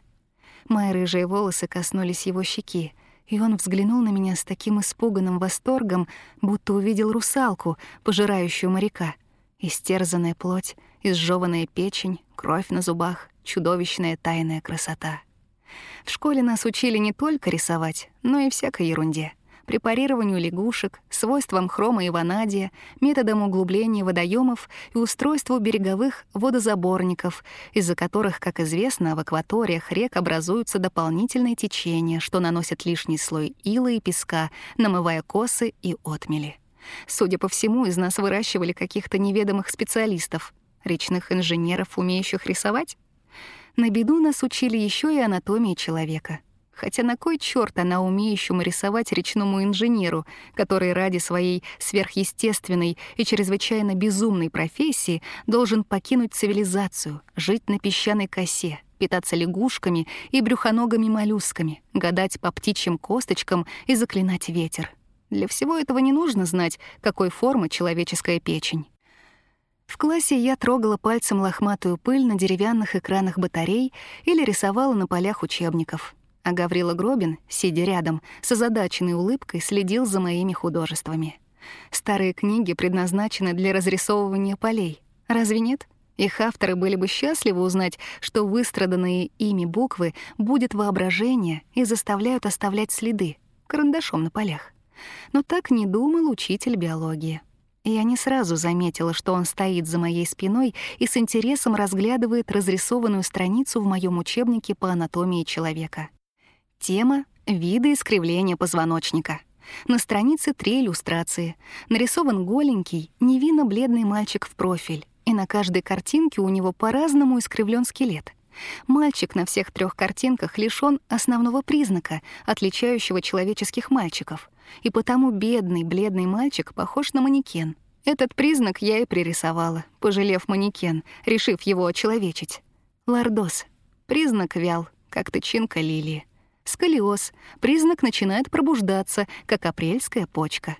Мои рыжие волосы коснулись его щеки, и он взглянул на меня с таким испуганным восторгом, будто увидел русалку, пожирающую моряка. Истерзанная плоть, изжеванная печень, кровь на зубах, чудовищная тайная красота. В школе нас учили не только рисовать, но и всякой ерунде. Препарированию лягушек, свойствам хрома и ванадия, методам углубления водоемов и устройству береговых водозаборников, из-за которых, как известно, в акваториях рек образуются дополнительные течения, что наносят лишний слой ила и песка, намывая косы и отмели. Судя по всему, из нас выращивали каких-то неведомых специалистов, речных инженеров, умеющих рисовать? На беду нас учили еще и анатомии человека. Хотя на кой черт она умеющему рисовать речному инженеру, который ради своей сверхъестественной и чрезвычайно безумной профессии должен покинуть цивилизацию, жить на песчаной косе, питаться лягушками и брюхоногими моллюсками, гадать по птичьим косточкам и заклинать ветер. Для всего этого не нужно знать, какой формы человеческая печень. В классе я трогала пальцем лохматую пыль на деревянных экранах батарей или рисовала на полях учебников. А Гаврила Гробин, сидя рядом, с озадаченной улыбкой следил за моими художествами. Старые книги предназначены для разрисовывания полей. Разве нет? Их авторы были бы счастливы узнать, что выстраданные ими буквы будет воображение и заставляют оставлять следы карандашом на полях. Но так не думал учитель биологии. Я не сразу заметила, что он стоит за моей спиной и с интересом разглядывает разрисованную страницу в моем учебнике по анатомии человека. Тема — виды искривления позвоночника. На странице три иллюстрации. Нарисован голенький, невинно бледный мальчик в профиль, и на каждой картинке у него по-разному искривлен скелет. Мальчик на всех трех картинках лишён основного признака, отличающего человеческих мальчиков — и потому бедный, бледный мальчик похож на манекен. Этот признак я и пририсовала, пожалев манекен, решив его очеловечить. Лордоз. Признак вял, как тычинка лилии. Сколиоз. Признак начинает пробуждаться, как апрельская почка.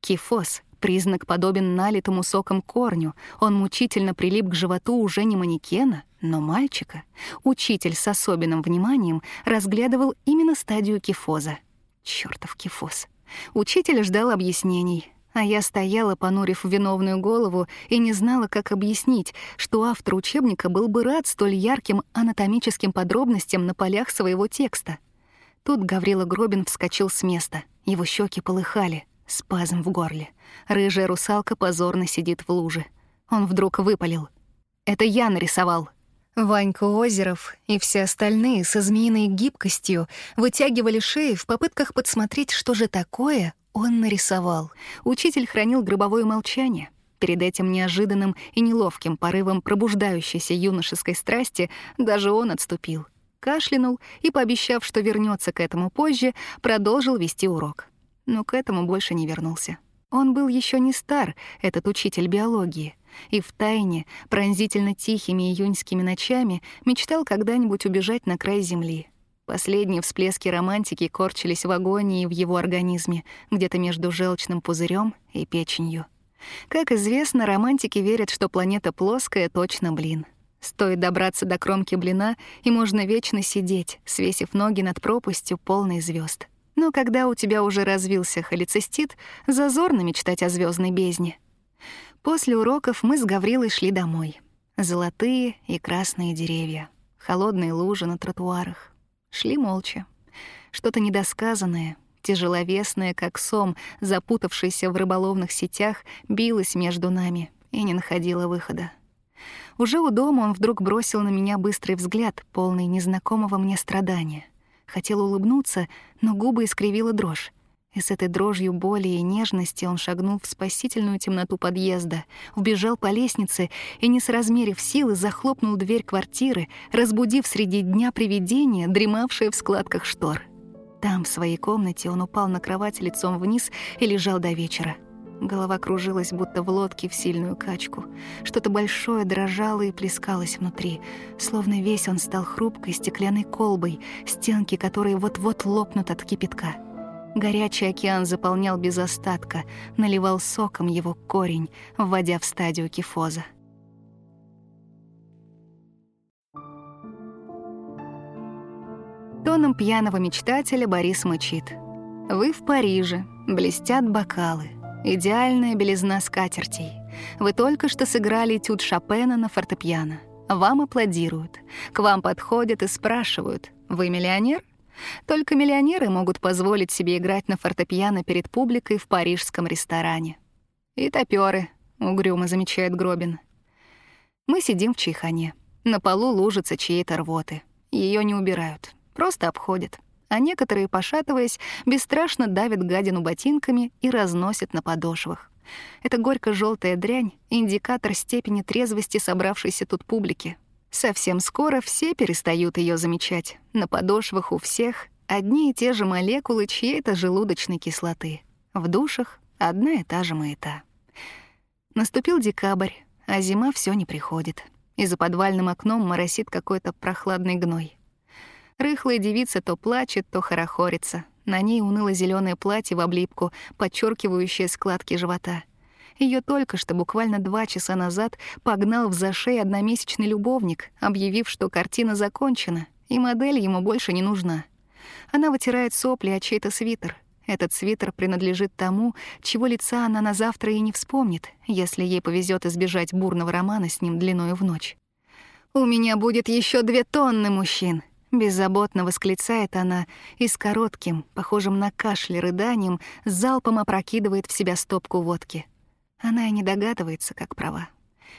Кифоз. Признак подобен налитому соком корню. Он мучительно прилип к животу уже не манекена, но мальчика. Учитель с особенным вниманием разглядывал именно стадию кифоза. Чёртов кифоз. Учитель ждал объяснений, а я стояла, понурив виновную голову, и не знала, как объяснить, что автор учебника был бы рад столь ярким анатомическим подробностям на полях своего текста. Тут Гаврила Гробин вскочил с места. Его щеки полыхали, спазм в горле. Рыжая русалка позорно сидит в луже. Он вдруг выпалил. «Это я нарисовал!» Ванька Озеров и все остальные со змеиной гибкостью вытягивали шеи в попытках подсмотреть, что же такое он нарисовал. Учитель хранил гробовое молчание. Перед этим неожиданным и неловким порывом пробуждающейся юношеской страсти даже он отступил. Кашлянул и, пообещав, что вернется к этому позже, продолжил вести урок. Но к этому больше не вернулся. Он был еще не стар, этот учитель биологии — и в тайне, пронзительно тихими июньскими ночами мечтал когда-нибудь убежать на край земли. Последние всплески романтики корчились в агонии в его организме, где-то между желчным пузырем и печенью. Как известно, романтики верят, что планета плоская точно блин. Стоит добраться до кромки блина, и можно вечно сидеть, свесив ноги над пропастью, полной звезд. Но когда у тебя уже развился холецистит, зазорно мечтать о звездной бездне. После уроков мы с Гаврилой шли домой. Золотые и красные деревья, холодные лужи на тротуарах. Шли молча. Что-то недосказанное, тяжеловесное, как сом, запутавшееся в рыболовных сетях, билось между нами и не находило выхода. Уже у дома он вдруг бросил на меня быстрый взгляд, полный незнакомого мне страдания. Хотел улыбнуться, но губы искривила дрожь. И с этой дрожью боли и нежности он шагнул в спасительную темноту подъезда, убежал по лестнице и, не соразмерив силы, захлопнул дверь квартиры, разбудив среди дня привидение, дремавшее в складках штор. Там, в своей комнате, он упал на кровать лицом вниз и лежал до вечера. Голова кружилась, будто в лодке в сильную качку. Что-то большое дрожало и плескалось внутри, словно весь он стал хрупкой стеклянной колбой, стенки которой вот-вот лопнут от кипятка. Горячий океан заполнял без остатка, наливал соком его корень, вводя в стадию кифоза. Тоном пьяного мечтателя Борис мычит. «Вы в Париже, блестят бокалы, идеальная белизна скатертей. Вы только что сыграли этюд Шопена на фортепиано. Вам аплодируют, к вам подходят и спрашивают, «Вы миллионер?» Только миллионеры могут позволить себе играть на фортепиано перед публикой в парижском ресторане. «И топёры», — угрюмо замечает Гробин. Мы сидим в чайхане. На полу лужица чьей-то рвоты. Ее не убирают, просто обходят. А некоторые, пошатываясь, бесстрашно давят гадину ботинками и разносят на подошвах. Это горько желтая дрянь — индикатор степени трезвости собравшейся тут публики. Совсем скоро все перестают ее замечать. На подошвах у всех одни и те же молекулы чьей-то желудочной кислоты. В душах одна и та же маята. Наступил декабрь, а зима все не приходит. И за подвальным окном моросит какой-то прохладный гной. Рыхлая девица то плачет, то хорохорится. На ней уныло зеленое платье в облипку, подчеркивающее складки живота — ее только что, буквально два часа назад, погнал в зашей одномесячный любовник, объявив, что картина закончена, и модель ему больше не нужна. Она вытирает сопли о чей-то свитер. Этот свитер принадлежит тому, чего лица она на завтра и не вспомнит, если ей повезет избежать бурного романа с ним длиною в ночь. «У меня будет еще две тонны мужчин», — беззаботно восклицает она и с коротким, похожим на кашель рыданием, залпом опрокидывает в себя стопку водки — она и не догадывается, как права.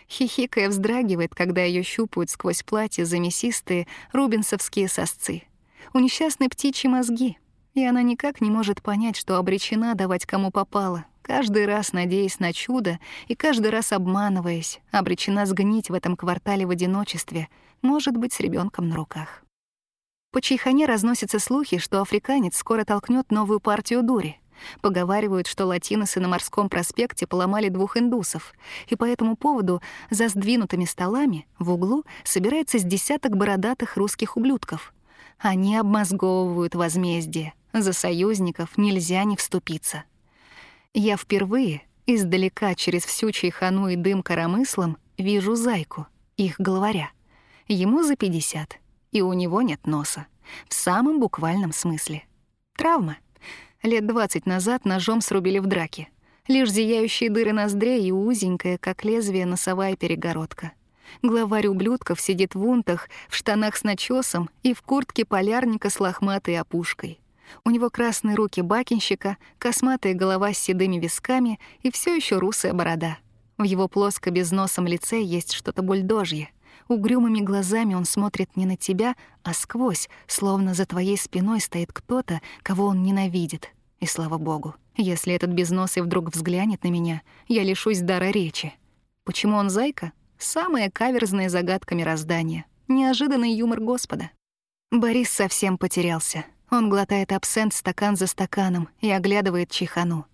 Хихикая вздрагивает, когда ее щупают сквозь платье за мясистые рубинсовские сосцы. У несчастной птичьи мозги, и она никак не может понять, что обречена давать кому попало, каждый раз надеясь на чудо и каждый раз обманываясь, обречена сгнить в этом квартале в одиночестве, может быть, с ребенком на руках. По чайхане разносятся слухи, что африканец скоро толкнет новую партию дури — Поговаривают, что латиносы на морском проспекте поломали двух индусов, и по этому поводу за сдвинутыми столами в углу собирается с десяток бородатых русских ублюдков. Они обмозговывают возмездие. За союзников нельзя не вступиться. Я впервые, издалека через всю чайхану и дым коромыслом, вижу зайку, их главаря. Ему за 50, и у него нет носа. В самом буквальном смысле. Травма. Лет двадцать назад ножом срубили в драке. Лишь зияющие дыры ноздрей и узенькая, как лезвие, носовая перегородка. Главарь ублюдков сидит в унтах, в штанах с начесом и в куртке полярника с лохматой опушкой. У него красные руки бакинщика, косматая голова с седыми висками и все еще русая борода. В его плоско безносом лице есть что-то бульдожье. Угрюмыми глазами он смотрит не на тебя, а сквозь, словно за твоей спиной стоит кто-то, кого он ненавидит. И слава богу, если этот безносый вдруг взглянет на меня, я лишусь дара речи. Почему он зайка? Самая каверзная загадка мироздания. Неожиданный юмор Господа. Борис совсем потерялся. Он глотает абсент стакан за стаканом и оглядывает чехану.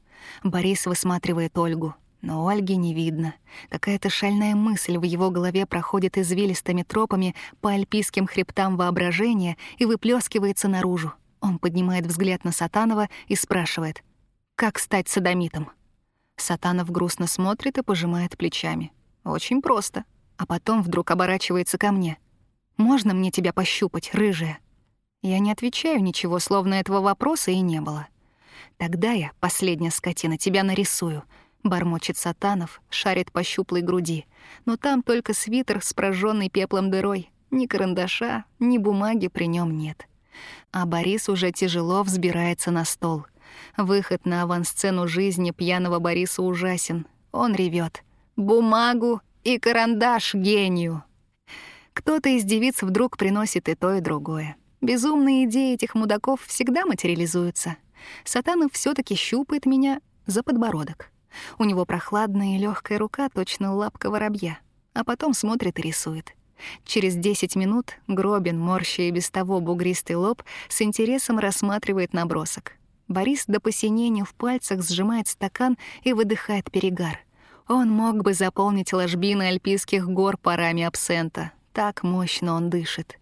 Борис высматривает Ольгу. Но Ольги не видно. Какая-то шальная мысль в его голове проходит извилистыми тропами по альпийским хребтам воображения и выплескивается наружу. Он поднимает взгляд на Сатанова и спрашивает, «Как стать садомитом?» Сатанов грустно смотрит и пожимает плечами. «Очень просто. А потом вдруг оборачивается ко мне. «Можно мне тебя пощупать, рыжая?» Я не отвечаю ничего, словно этого вопроса и не было. «Тогда я, последняя скотина, тебя нарисую», — бормочет Сатанов, шарит по щуплой груди. Но там только свитер с прожженной пеплом дырой. Ни карандаша, ни бумаги при нем нет. А Борис уже тяжело взбирается на стол. Выход на авансцену жизни пьяного Бориса ужасен. Он ревет: «Бумагу и карандаш гению!» Кто-то из девиц вдруг приносит и то, и другое. Безумные идеи этих мудаков всегда материализуются. Сатанов все таки щупает меня за подбородок. У него прохладная и легкая рука, точно лапка воробья. А потом смотрит и рисует. Через 10 минут Гробин, морща без того бугристый лоб, с интересом рассматривает набросок. Борис до посинения в пальцах сжимает стакан и выдыхает перегар. Он мог бы заполнить ложбины альпийских гор парами абсента. Так мощно он дышит.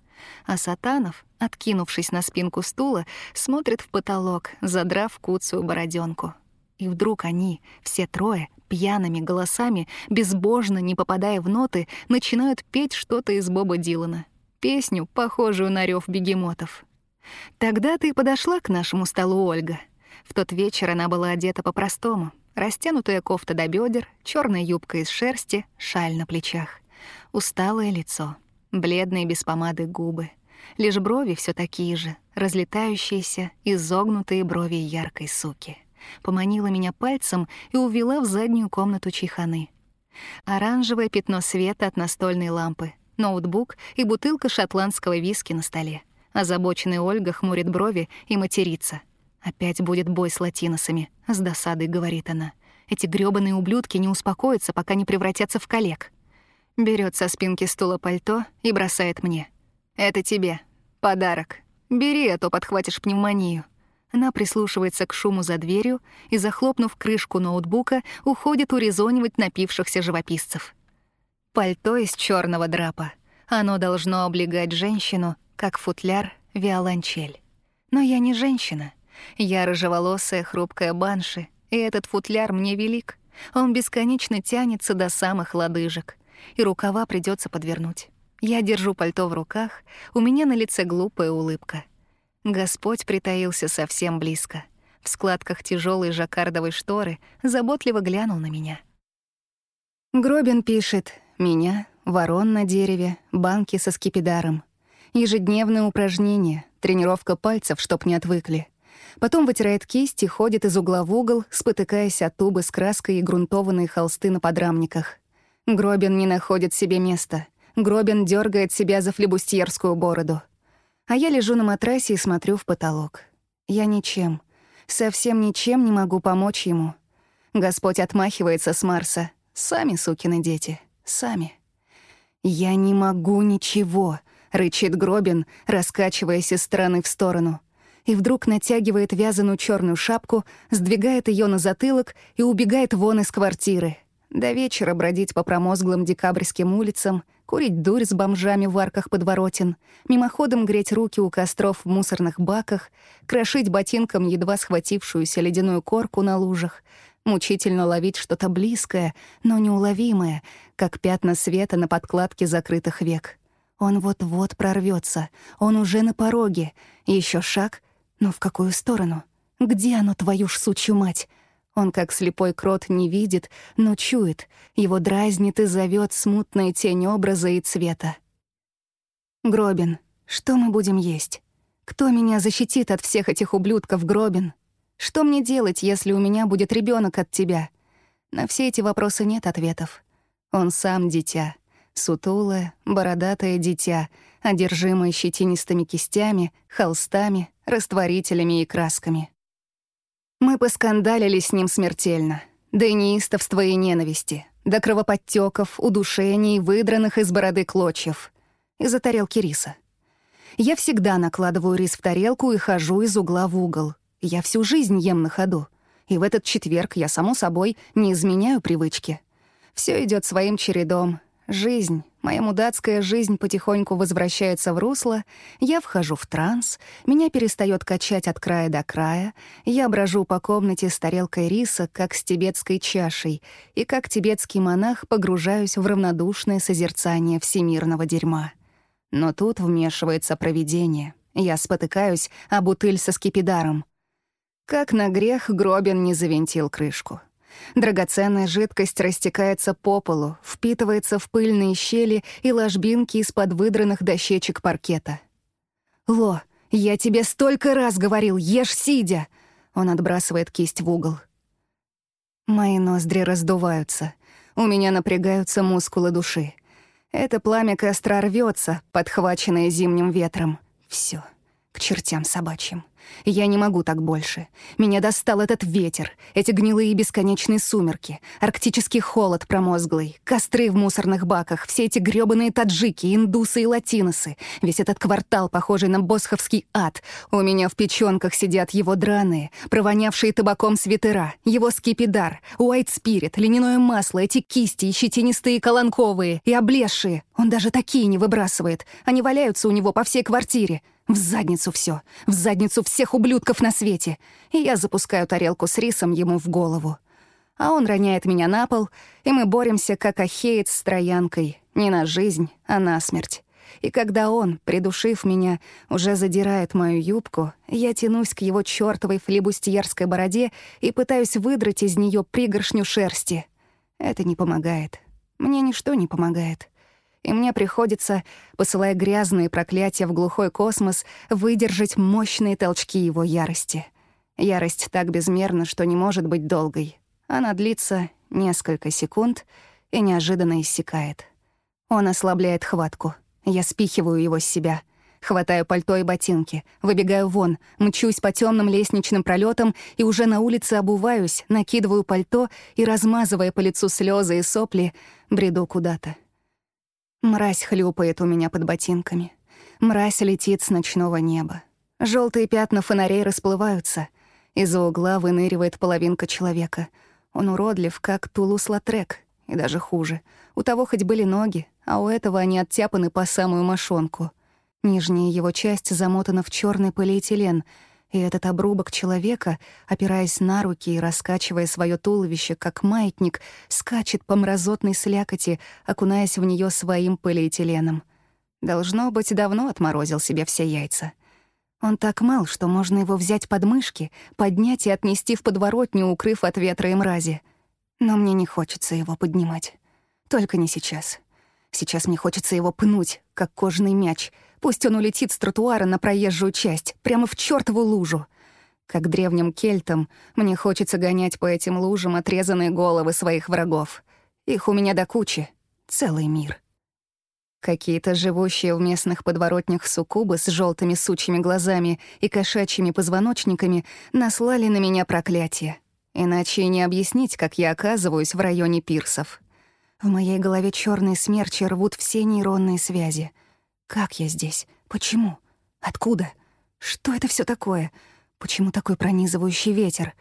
А Сатанов, откинувшись на спинку стула, смотрит в потолок, задрав куцую бороденку. И вдруг они, все трое, пьяными голосами, безбожно, не попадая в ноты, начинают петь что-то из Боба Дилана. Песню, похожую на рев бегемотов. Тогда ты подошла к нашему столу, Ольга. В тот вечер она была одета по-простому. Растянутая кофта до бедер, черная юбка из шерсти, шаль на плечах. Усталое лицо, бледные без помады губы. Лишь брови все такие же, разлетающиеся, изогнутые брови яркой суки. Поманила меня пальцем и увела в заднюю комнату чайханы. Оранжевое пятно света от настольной лампы, ноутбук и бутылка шотландского виски на столе. Озабоченная Ольга хмурит брови и матерится. «Опять будет бой с латиносами», — с досадой говорит она. «Эти грёбаные ублюдки не успокоятся, пока не превратятся в коллег». Берет со спинки стула пальто и бросает мне. «Это тебе. Подарок. Бери, а то подхватишь пневмонию». Она прислушивается к шуму за дверью и, захлопнув крышку ноутбука, уходит урезонивать напившихся живописцев. Пальто из черного драпа. Оно должно облегать женщину, как футляр виолончель. Но я не женщина. Я рыжеволосая, хрупкая банши, и этот футляр мне велик. Он бесконечно тянется до самых лодыжек, и рукава придется подвернуть. Я держу пальто в руках, у меня на лице глупая улыбка. Господь притаился совсем близко. В складках тяжелой жаккардовой шторы заботливо глянул на меня. Гробин пишет «Меня, ворон на дереве, банки со скипидаром». Ежедневные упражнения, тренировка пальцев, чтоб не отвыкли. Потом вытирает кисть и ходит из угла в угол, спотыкаясь от тубы с краской и грунтованные холсты на подрамниках. Гробин не находит себе места. Гробин дергает себя за флебустьерскую бороду. А я лежу на матрасе и смотрю в потолок. Я ничем, совсем ничем не могу помочь ему. Господь отмахивается с Марса. Сами, сукины дети, сами. «Я не могу ничего», — рычит Гробин, раскачиваясь из стороны в сторону. И вдруг натягивает вязаную черную шапку, сдвигает ее на затылок и убегает вон из квартиры. До вечера бродить по промозглым декабрьским улицам — курить дурь с бомжами в арках подворотен, мимоходом греть руки у костров в мусорных баках, крошить ботинком едва схватившуюся ледяную корку на лужах, мучительно ловить что-то близкое, но неуловимое, как пятна света на подкладке закрытых век. Он вот-вот прорвется, он уже на пороге. Еще шаг, но в какую сторону? Где оно, твою ж сучью мать? Он, как слепой крот, не видит, но чует. Его дразнит и зовет смутная тень образа и цвета. Гробин, что мы будем есть? Кто меня защитит от всех этих ублюдков, Гробин? Что мне делать, если у меня будет ребенок от тебя? На все эти вопросы нет ответов. Он сам дитя. Сутулое, бородатое дитя, одержимое щетинистыми кистями, холстами, растворителями и красками. Мы поскандалили с ним смертельно. До неистовства и ненависти, до кровоподтеков, удушений, выдранных из бороды клочьев. Из-за тарелки риса. Я всегда накладываю рис в тарелку и хожу из угла в угол. Я всю жизнь ем на ходу. И в этот четверг я, само собой, не изменяю привычки. Все идет своим чередом. Жизнь, Моя мудацкая жизнь потихоньку возвращается в русло, я вхожу в транс, меня перестает качать от края до края, я брожу по комнате с тарелкой риса, как с тибетской чашей, и как тибетский монах погружаюсь в равнодушное созерцание всемирного дерьма. Но тут вмешивается провидение. Я спотыкаюсь о бутыль со скипидаром. Как на грех Гробин не завинтил крышку. Драгоценная жидкость растекается по полу, впитывается в пыльные щели и ложбинки из-под выдранных дощечек паркета. «Ло, я тебе столько раз говорил, ешь сидя!» Он отбрасывает кисть в угол. Мои ноздри раздуваются. У меня напрягаются мускулы души. Это пламя костра рвется, подхваченное зимним ветром. Все, к чертям собачьим. Я не могу так больше. Меня достал этот ветер, эти гнилые бесконечные сумерки, арктический холод промозглый, костры в мусорных баках, все эти грёбаные таджики, индусы и латиносы, весь этот квартал, похожий на босховский ад. У меня в печёнках сидят его драные, провонявшие табаком свитера, его скипидар, уайт спирит, льняное масло, эти кисти и щетинистые колонковые, и облезшие. Он даже такие не выбрасывает. Они валяются у него по всей квартире. В задницу все, в задницу всех ублюдков на свете. И я запускаю тарелку с рисом ему в голову. А он роняет меня на пол, и мы боремся, как ахеец с троянкой. Не на жизнь, а на смерть. И когда он, придушив меня, уже задирает мою юбку, я тянусь к его чёртовой флибустьерской бороде и пытаюсь выдрать из нее пригоршню шерсти. Это не помогает. Мне ничто не помогает и мне приходится, посылая грязные проклятия в глухой космос, выдержать мощные толчки его ярости. Ярость так безмерна, что не может быть долгой. Она длится несколько секунд и неожиданно иссякает. Он ослабляет хватку. Я спихиваю его с себя. Хватаю пальто и ботинки, выбегаю вон, мчусь по темным лестничным пролетам и уже на улице обуваюсь, накидываю пальто и, размазывая по лицу слезы и сопли, бреду куда-то. Мразь хлюпает у меня под ботинками. Мразь летит с ночного неба. Желтые пятна фонарей расплываются. Из-за угла выныривает половинка человека. Он уродлив, как Тулус-Латрек, и даже хуже. У того хоть были ноги, а у этого они оттяпаны по самую мошонку. Нижняя его часть замотана в черный полиэтилен — и этот обрубок человека, опираясь на руки и раскачивая свое туловище, как маятник, скачет по мразотной слякоти, окунаясь в нее своим полиэтиленом. Должно быть, давно отморозил себе все яйца. Он так мал, что можно его взять под мышки, поднять и отнести в подворотню, укрыв от ветра и мрази. Но мне не хочется его поднимать. Только не сейчас. Сейчас мне хочется его пнуть, как кожаный мяч — Пусть он улетит с тротуара на проезжую часть, прямо в чёртову лужу. Как древним кельтам, мне хочется гонять по этим лужам отрезанные головы своих врагов. Их у меня до кучи. Целый мир. Какие-то живущие в местных подворотнях суккубы с желтыми сучьими глазами и кошачьими позвоночниками наслали на меня проклятие. Иначе и не объяснить, как я оказываюсь в районе пирсов. В моей голове черные смерчи рвут все нейронные связи — как я здесь? Почему? Откуда? Что это все такое? Почему такой пронизывающий ветер?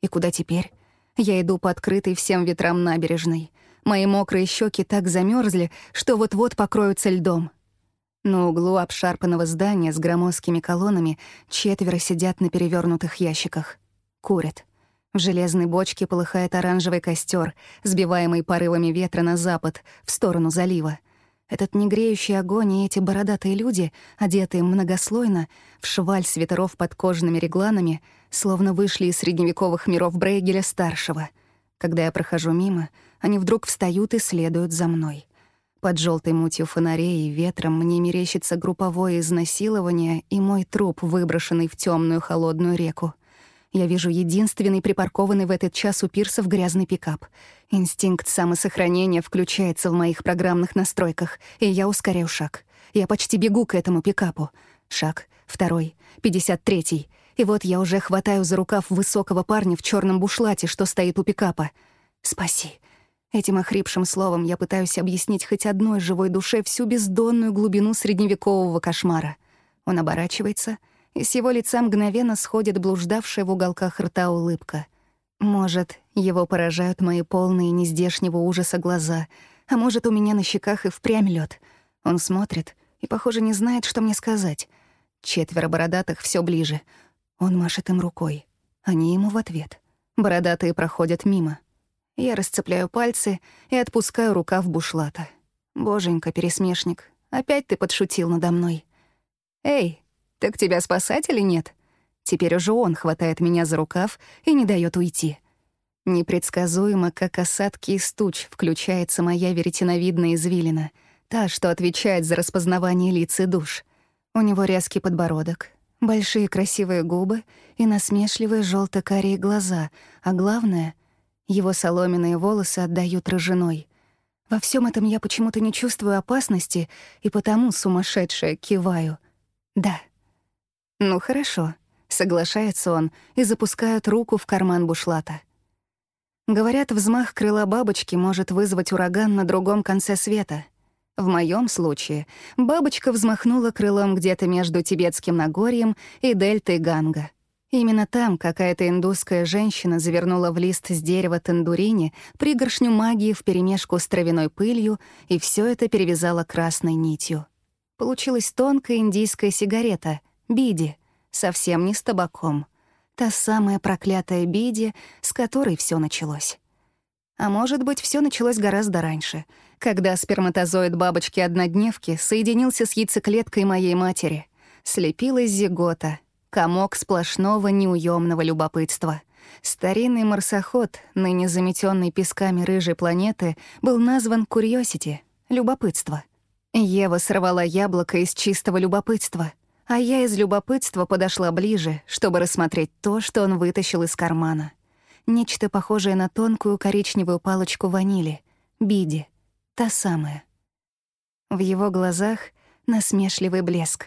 И куда теперь? Я иду по открытой всем ветрам набережной. Мои мокрые щеки так замерзли, что вот-вот покроются льдом. На углу обшарпанного здания с громоздкими колоннами четверо сидят на перевернутых ящиках. Курят. В железной бочке полыхает оранжевый костер, сбиваемый порывами ветра на запад, в сторону залива. Этот негреющий огонь и эти бородатые люди, одетые многослойно, в шваль свитеров под кожаными регланами, словно вышли из средневековых миров Брейгеля-старшего. Когда я прохожу мимо, они вдруг встают и следуют за мной. Под желтой мутью фонарей и ветром мне мерещится групповое изнасилование и мой труп, выброшенный в темную холодную реку — я вижу единственный припаркованный в этот час у пирсов грязный пикап. Инстинкт самосохранения включается в моих программных настройках, и я ускоряю шаг. Я почти бегу к этому пикапу. Шаг, второй, пятьдесят третий. И вот я уже хватаю за рукав высокого парня в черном бушлате, что стоит у пикапа. «Спаси». Этим охрипшим словом я пытаюсь объяснить хоть одной живой душе всю бездонную глубину средневекового кошмара. Он оборачивается — и с его лица мгновенно сходит блуждавшая в уголках рта улыбка. Может, его поражают мои полные нездешнего ужаса глаза, А может, у меня на щеках и впрямь лед. Он смотрит и, похоже, не знает, что мне сказать. Четверо бородатых все ближе. Он машет им рукой. Они ему в ответ. Бородатые проходят мимо. Я расцепляю пальцы и отпускаю рукав бушлата. «Боженька, пересмешник, опять ты подшутил надо мной». «Эй, так тебя спасать или нет?» Теперь уже он хватает меня за рукав и не дает уйти. Непредсказуемо, как осадки из туч, включается моя веретеновидная извилина, та, что отвечает за распознавание лиц и душ. У него резкий подбородок, большие красивые губы и насмешливые желто карие глаза, а главное — его соломенные волосы отдают рыжиной. Во всем этом я почему-то не чувствую опасности и потому сумасшедшая киваю. «Да». «Ну хорошо», — соглашается он и запускает руку в карман бушлата. Говорят, взмах крыла бабочки может вызвать ураган на другом конце света. В моем случае бабочка взмахнула крылом где-то между Тибетским Нагорьем и дельтой Ганга. Именно там какая-то индусская женщина завернула в лист с дерева тандурини пригоршню магии вперемешку с травяной пылью и все это перевязала красной нитью. Получилась тонкая индийская сигарета — биди, совсем не с табаком — Та самая проклятая Биди, с которой все началось. А может быть, все началось гораздо раньше, когда сперматозоид бабочки-однодневки соединился с яйцеклеткой моей матери. Слепилась зигота, комок сплошного неуемного любопытства. Старинный марсоход, ныне заметенный песками рыжей планеты, был назван Курьосити — любопытство. Ева сорвала яблоко из чистого любопытства — а я из любопытства подошла ближе, чтобы рассмотреть то, что он вытащил из кармана. Нечто похожее на тонкую коричневую палочку ванили. Биди. Та самая. В его глазах насмешливый блеск.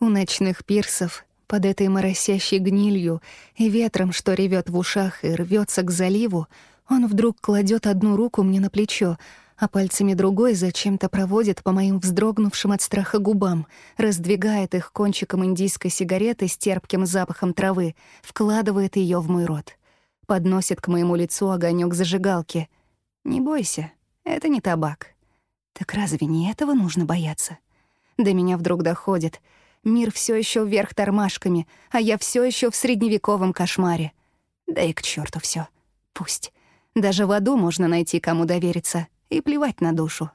У ночных пирсов, под этой моросящей гнилью и ветром, что ревет в ушах и рвется к заливу, он вдруг кладет одну руку мне на плечо, а пальцами другой зачем-то проводит по моим вздрогнувшим от страха губам, раздвигает их кончиком индийской сигареты с терпким запахом травы, вкладывает ее в мой рот. Подносит к моему лицу огонек зажигалки. «Не бойся, это не табак». Так разве не этого нужно бояться? До меня вдруг доходит. Мир все еще вверх тормашками, а я все еще в средневековом кошмаре. Да и к черту все. Пусть. Даже в аду можно найти, кому довериться и плевать на душу.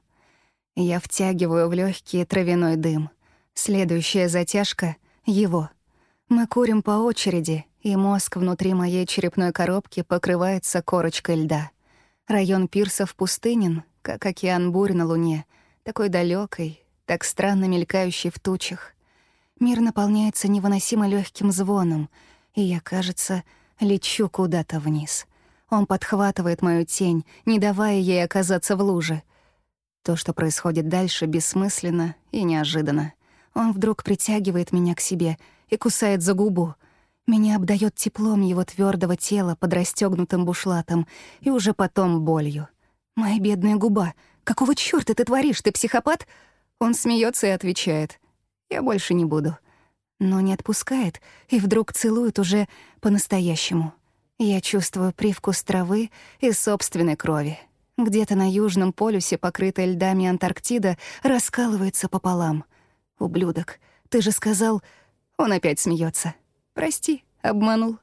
Я втягиваю в легкий травяной дым. Следующая затяжка — его. Мы курим по очереди, и мозг внутри моей черепной коробки покрывается корочкой льда. Район пирсов пустынен, как океан бурь на луне, такой далекой, так странно мелькающий в тучах. Мир наполняется невыносимо легким звоном, и я, кажется, лечу куда-то вниз — он подхватывает мою тень, не давая ей оказаться в луже. То, что происходит дальше, бессмысленно и неожиданно. Он вдруг притягивает меня к себе и кусает за губу. Меня обдает теплом его твердого тела под расстёгнутым бушлатом и уже потом болью. «Моя бедная губа! Какого чёрта ты творишь? Ты психопат?» Он смеется и отвечает. «Я больше не буду». Но не отпускает и вдруг целует уже по-настоящему. Я чувствую привкус травы и собственной крови. Где-то на южном полюсе, покрытая льдами Антарктида, раскалывается пополам. «Ублюдок, ты же сказал...» Он опять смеется. «Прости, обманул».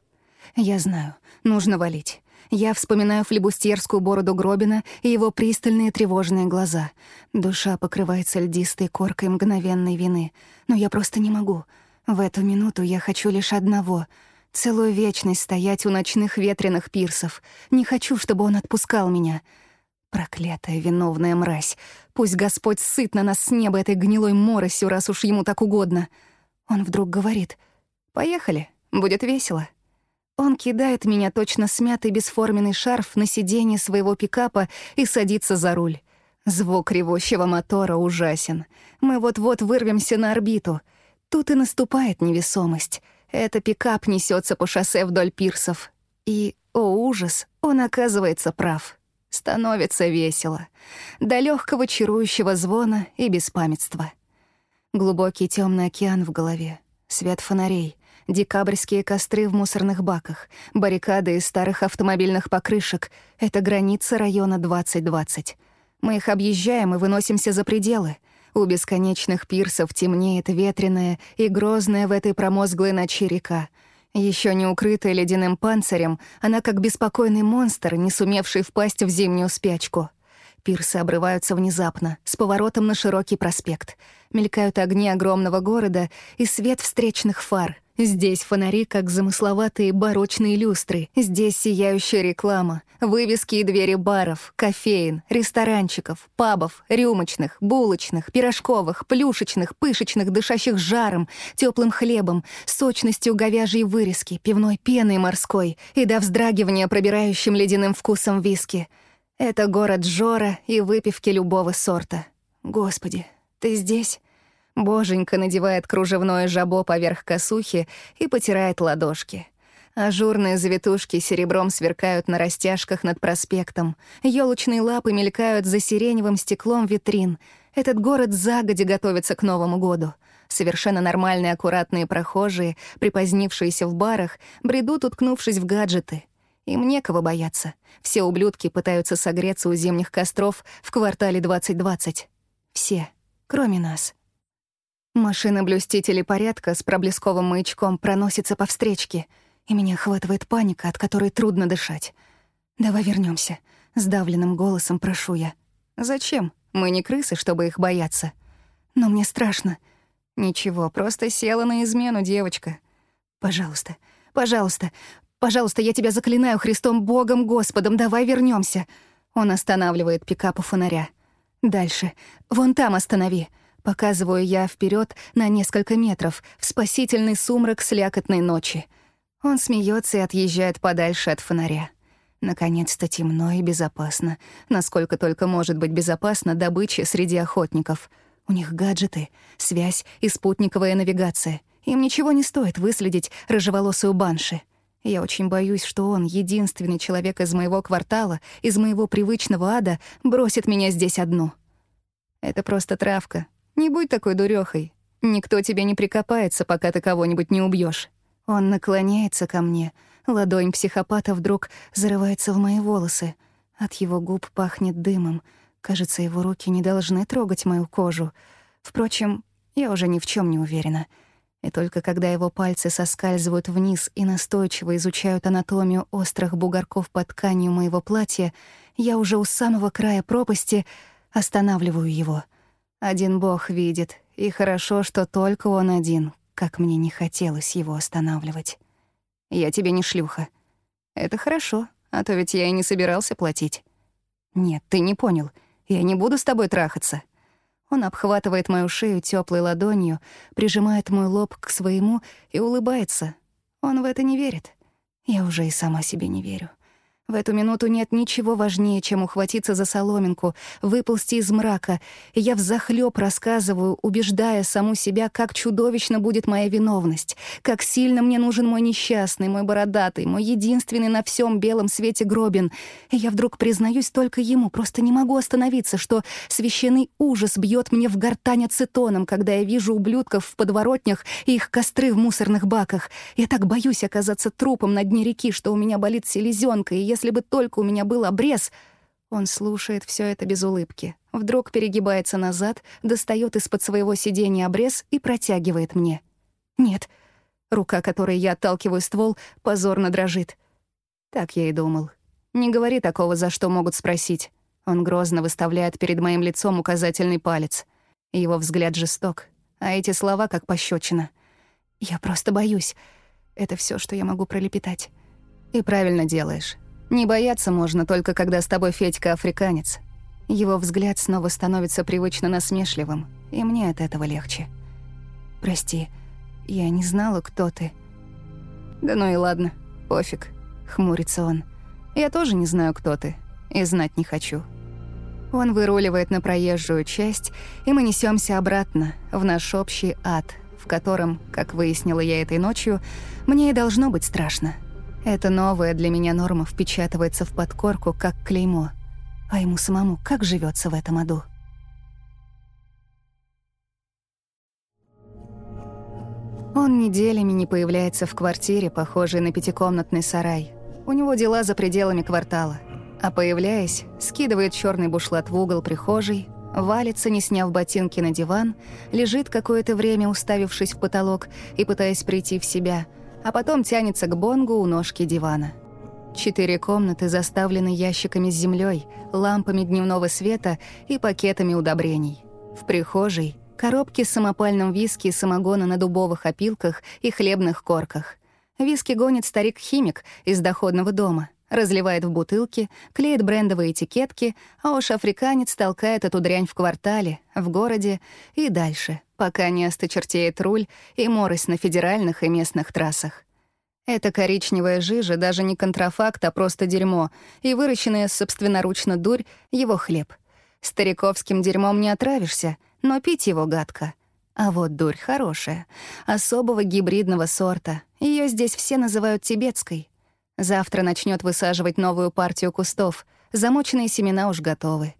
Я знаю, нужно валить. Я вспоминаю флебустьерскую бороду Гробина и его пристальные тревожные глаза. Душа покрывается льдистой коркой мгновенной вины. Но я просто не могу. В эту минуту я хочу лишь одного — Целую вечность стоять у ночных ветреных пирсов. Не хочу, чтобы он отпускал меня. Проклятая виновная мразь. Пусть Господь сыт на нас с неба этой гнилой моросью, раз уж ему так угодно. Он вдруг говорит. «Поехали, будет весело». Он кидает меня точно смятый бесформенный шарф на сиденье своего пикапа и садится за руль. Звук ревущего мотора ужасен. Мы вот-вот вырвемся на орбиту. Тут и наступает невесомость — это пикап несется по шоссе вдоль пирсов. И, о ужас, он оказывается прав. Становится весело. До легкого чарующего звона и беспамятства. Глубокий темный океан в голове, свет фонарей, декабрьские костры в мусорных баках, баррикады из старых автомобильных покрышек — это граница района 2020. Мы их объезжаем и выносимся за пределы. У бесконечных пирсов темнеет ветреная и грозная в этой промозглой ночи река. Еще не укрытая ледяным панцирем, она как беспокойный монстр, не сумевший впасть в зимнюю спячку. Пирсы обрываются внезапно, с поворотом на широкий проспект. Мелькают огни огромного города и свет встречных фар — Здесь фонари, как замысловатые барочные люстры. Здесь сияющая реклама, вывески и двери баров, кофеин, ресторанчиков, пабов, рюмочных, булочных, пирожковых, плюшечных, пышечных, дышащих жаром, теплым хлебом, сочностью говяжьей вырезки, пивной пеной морской и до вздрагивания пробирающим ледяным вкусом виски. Это город Жора и выпивки любого сорта. Господи, ты здесь? Боженька надевает кружевное жабо поверх косухи и потирает ладошки. Ажурные завитушки серебром сверкают на растяжках над проспектом. Ёлочные лапы мелькают за сиреневым стеклом витрин. Этот город загоди готовится к Новому году. Совершенно нормальные аккуратные прохожие, припозднившиеся в барах, бредут, уткнувшись в гаджеты. Им некого бояться. Все ублюдки пытаются согреться у зимних костров в квартале 2020. Все, кроме нас. Машина блюстителей порядка с проблесковым маячком проносится по встречке, и меня охватывает паника, от которой трудно дышать. «Давай вернемся, сдавленным голосом прошу я. «Зачем? Мы не крысы, чтобы их бояться. Но мне страшно». «Ничего, просто села на измену, девочка». «Пожалуйста, пожалуйста, пожалуйста, я тебя заклинаю Христом Богом Господом, давай вернемся. Он останавливает пикап у фонаря. «Дальше. Вон там останови». Показываю я вперед на несколько метров, в спасительный сумрак слякотной ночи. Он смеется и отъезжает подальше от фонаря. Наконец-то темно и безопасно. Насколько только может быть безопасно добыча среди охотников. У них гаджеты, связь и спутниковая навигация. Им ничего не стоит выследить рыжеволосую банши. Я очень боюсь, что он, единственный человек из моего квартала, из моего привычного ада, бросит меня здесь одну. Это просто травка, не будь такой дурёхой. Никто тебе не прикопается, пока ты кого-нибудь не убьёшь. Он наклоняется ко мне. Ладонь психопата вдруг зарывается в мои волосы. От его губ пахнет дымом. Кажется, его руки не должны трогать мою кожу. Впрочем, я уже ни в чём не уверена. И только когда его пальцы соскальзывают вниз и настойчиво изучают анатомию острых бугорков под тканью моего платья, я уже у самого края пропасти останавливаю его — один бог видит, и хорошо, что только он один, как мне не хотелось его останавливать. Я тебе не шлюха. Это хорошо, а то ведь я и не собирался платить. Нет, ты не понял. Я не буду с тобой трахаться. Он обхватывает мою шею теплой ладонью, прижимает мой лоб к своему и улыбается. Он в это не верит. Я уже и сама себе не верю. В эту минуту нет ничего важнее, чем ухватиться за соломинку, выползти из мрака. И я взахлёб рассказываю, убеждая саму себя, как чудовищно будет моя виновность, как сильно мне нужен мой несчастный, мой бородатый, мой единственный на всем белом свете гробин. И я вдруг признаюсь только ему, просто не могу остановиться, что священный ужас бьет мне в гортань ацетоном, когда я вижу ублюдков в подворотнях и их костры в мусорных баках. Я так боюсь оказаться трупом на дне реки, что у меня болит селезенка, и если бы только у меня был обрез... Он слушает все это без улыбки. Вдруг перегибается назад, достает из-под своего сиденья обрез и протягивает мне. «Нет». Рука, которой я отталкиваю ствол, позорно дрожит. Так я и думал. Не говори такого, за что могут спросить. Он грозно выставляет перед моим лицом указательный палец. Его взгляд жесток, а эти слова как пощечина. «Я просто боюсь. Это все, что я могу пролепетать». «И правильно делаешь. Не бояться можно только когда с тобой Федька африканец. Его взгляд снова становится привычно насмешливым, и мне от этого легче. Прости, я не знала, кто ты. Да ну и ладно, пофиг, хмурится он. Я тоже не знаю, кто ты, и знать не хочу. Он выруливает на проезжую часть, и мы несемся обратно, в наш общий ад, в котором, как выяснила я этой ночью, мне и должно быть страшно. Эта новая для меня норма впечатывается в подкорку, как клеймо. А ему самому как живется в этом аду? Он неделями не появляется в квартире, похожей на пятикомнатный сарай. У него дела за пределами квартала. А появляясь, скидывает черный бушлат в угол прихожей, валится, не сняв ботинки на диван, лежит какое-то время, уставившись в потолок и пытаясь прийти в себя, а потом тянется к бонгу у ножки дивана. Четыре комнаты заставлены ящиками с землей, лампами дневного света и пакетами удобрений. В прихожей — коробки с самопальным виски и самогона на дубовых опилках и хлебных корках. Виски гонит старик-химик из доходного дома — разливает в бутылки, клеит брендовые этикетки, а уж африканец толкает эту дрянь в квартале, в городе и дальше, пока не осточертеет руль и морось на федеральных и местных трассах. Эта коричневая жижа даже не контрафакт, а просто дерьмо, и выращенная собственноручно дурь — его хлеб. Стариковским дерьмом не отравишься, но пить его гадко. А вот дурь хорошая, особого гибридного сорта. Ее здесь все называют тибетской — Завтра начнет высаживать новую партию кустов. Замоченные семена уж готовы.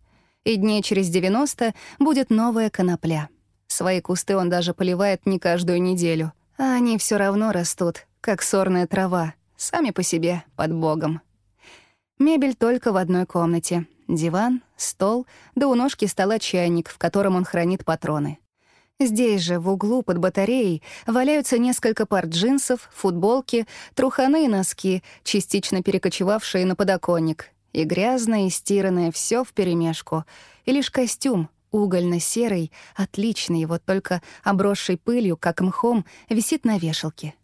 И дней через 90 будет новая конопля. Свои кусты он даже поливает не каждую неделю. А они все равно растут, как сорная трава, сами по себе, под богом. Мебель только в одной комнате. Диван, стол, да у ножки стола чайник, в котором он хранит патроны. Здесь же, в углу под батареей, валяются несколько пар джинсов, футболки, труханы и носки, частично перекочевавшие на подоконник. И грязное, и стиранное, всё вперемешку. И лишь костюм, угольно-серый, отличный, вот только обросший пылью, как мхом, висит на вешалке.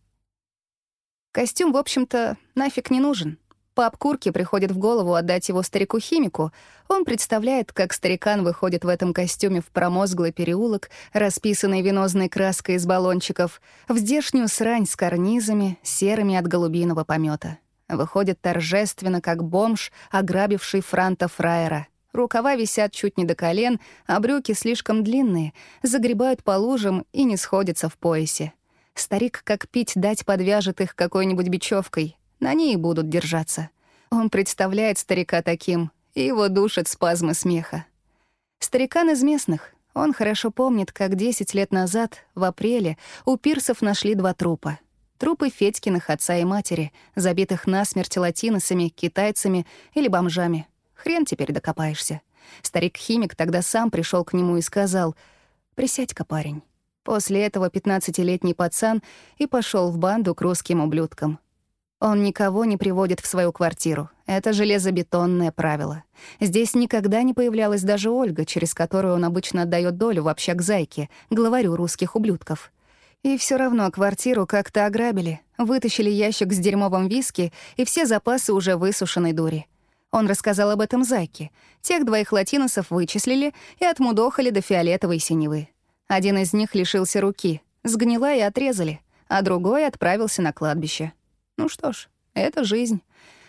Костюм, в общем-то, нафиг не нужен. По обкурке приходит в голову отдать его старику-химику. Он представляет, как старикан выходит в этом костюме в промозглый переулок, расписанный венозной краской из баллончиков, в здешнюю срань с карнизами, серыми от голубиного помета. Выходит торжественно, как бомж, ограбивший франта фраера. Рукава висят чуть не до колен, а брюки слишком длинные, загребают по лужам и не сходятся в поясе. Старик как пить дать подвяжет их какой-нибудь бечевкой, на ней будут держаться. Он представляет старика таким, и его душит спазмы смеха. Старикан из местных. Он хорошо помнит, как 10 лет назад, в апреле, у пирсов нашли два трупа. Трупы Федькиных отца и матери, забитых насмерть латиносами, китайцами или бомжами. Хрен теперь докопаешься. Старик-химик тогда сам пришел к нему и сказал «Присядь-ка, парень». После этого 15-летний пацан и пошел в банду к русским ублюдкам. Он никого не приводит в свою квартиру. Это железобетонное правило. Здесь никогда не появлялась даже Ольга, через которую он обычно отдает долю в общак Зайки, главарю русских ублюдков. И все равно квартиру как-то ограбили, вытащили ящик с дерьмовым виски и все запасы уже высушенной дури. Он рассказал об этом Зайке. Тех двоих латиносов вычислили и отмудохали до фиолетовой синевы. Один из них лишился руки, сгнила и отрезали, а другой отправился на кладбище. Ну что ж, это жизнь.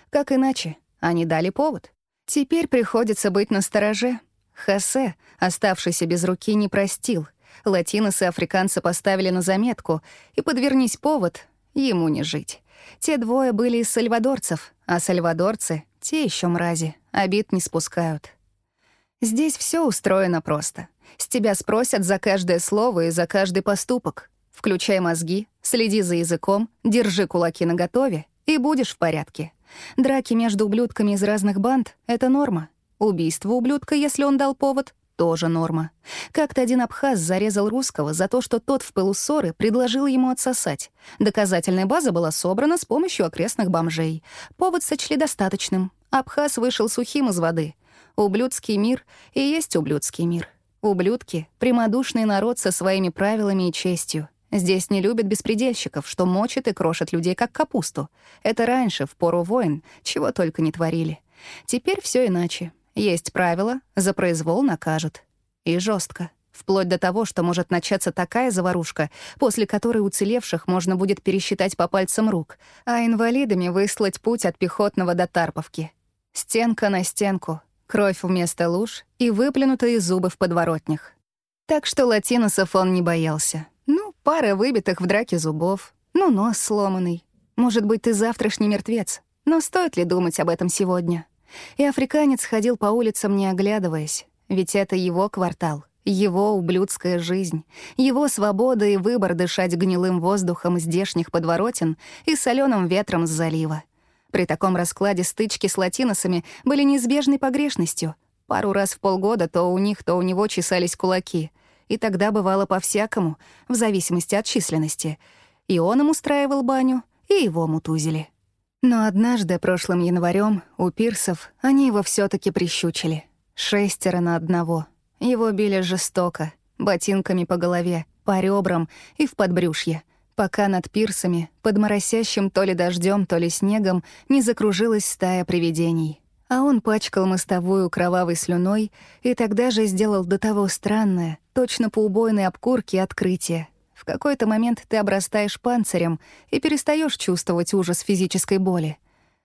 Как иначе? Они дали повод. Теперь приходится быть настороже. Хосе, оставшийся без руки, не простил. Латиносы и африканцы поставили на заметку, и подвернись повод, ему не жить. Те двое были из сальвадорцев, а сальвадорцы — те еще мрази, обид не спускают. Здесь все устроено просто. С тебя спросят за каждое слово и за каждый поступок. Включай мозги, следи за языком, держи кулаки наготове, и будешь в порядке. Драки между ублюдками из разных банд — это норма. Убийство ублюдка, если он дал повод, тоже норма. Как-то один абхаз зарезал русского за то, что тот в пылу ссоры предложил ему отсосать. Доказательная база была собрана с помощью окрестных бомжей. Повод сочли достаточным. Абхаз вышел сухим из воды. Ублюдский мир и есть ублюдский мир. Ублюдки — прямодушный народ со своими правилами и честью. Здесь не любят беспредельщиков, что мочат и крошат людей как капусту. Это раньше, в пору войн, чего только не творили. Теперь все иначе. Есть правила, за произвол накажут. И жестко. Вплоть до того, что может начаться такая заварушка, после которой уцелевших можно будет пересчитать по пальцам рук, а инвалидами выслать путь от пехотного до Тарповки. Стенка на стенку, кровь вместо луж и выплюнутые зубы в подворотнях. Так что латиносов он не боялся. Ну, пара выбитых в драке зубов. Ну, нос сломанный. Может быть, ты завтрашний мертвец. Но стоит ли думать об этом сегодня? И африканец ходил по улицам, не оглядываясь. Ведь это его квартал, его ублюдская жизнь, его свобода и выбор дышать гнилым воздухом здешних подворотен и соленым ветром с залива. При таком раскладе стычки с латиносами были неизбежной погрешностью. Пару раз в полгода то у них, то у него чесались кулаки. И тогда бывало по-всякому, в зависимости от численности. И он им устраивал баню, и его мутузили. Но однажды, прошлым январем, у пирсов они его все таки прищучили. Шестеро на одного. Его били жестоко, ботинками по голове, по ребрам и в подбрюшье, пока над пирсами, под моросящим то ли дождем, то ли снегом, не закружилась стая привидений. А он пачкал мостовую кровавой слюной и тогда же сделал до того странное, точно по убойной обкурке открытие. В какой-то момент ты обрастаешь панцирем и перестаешь чувствовать ужас физической боли.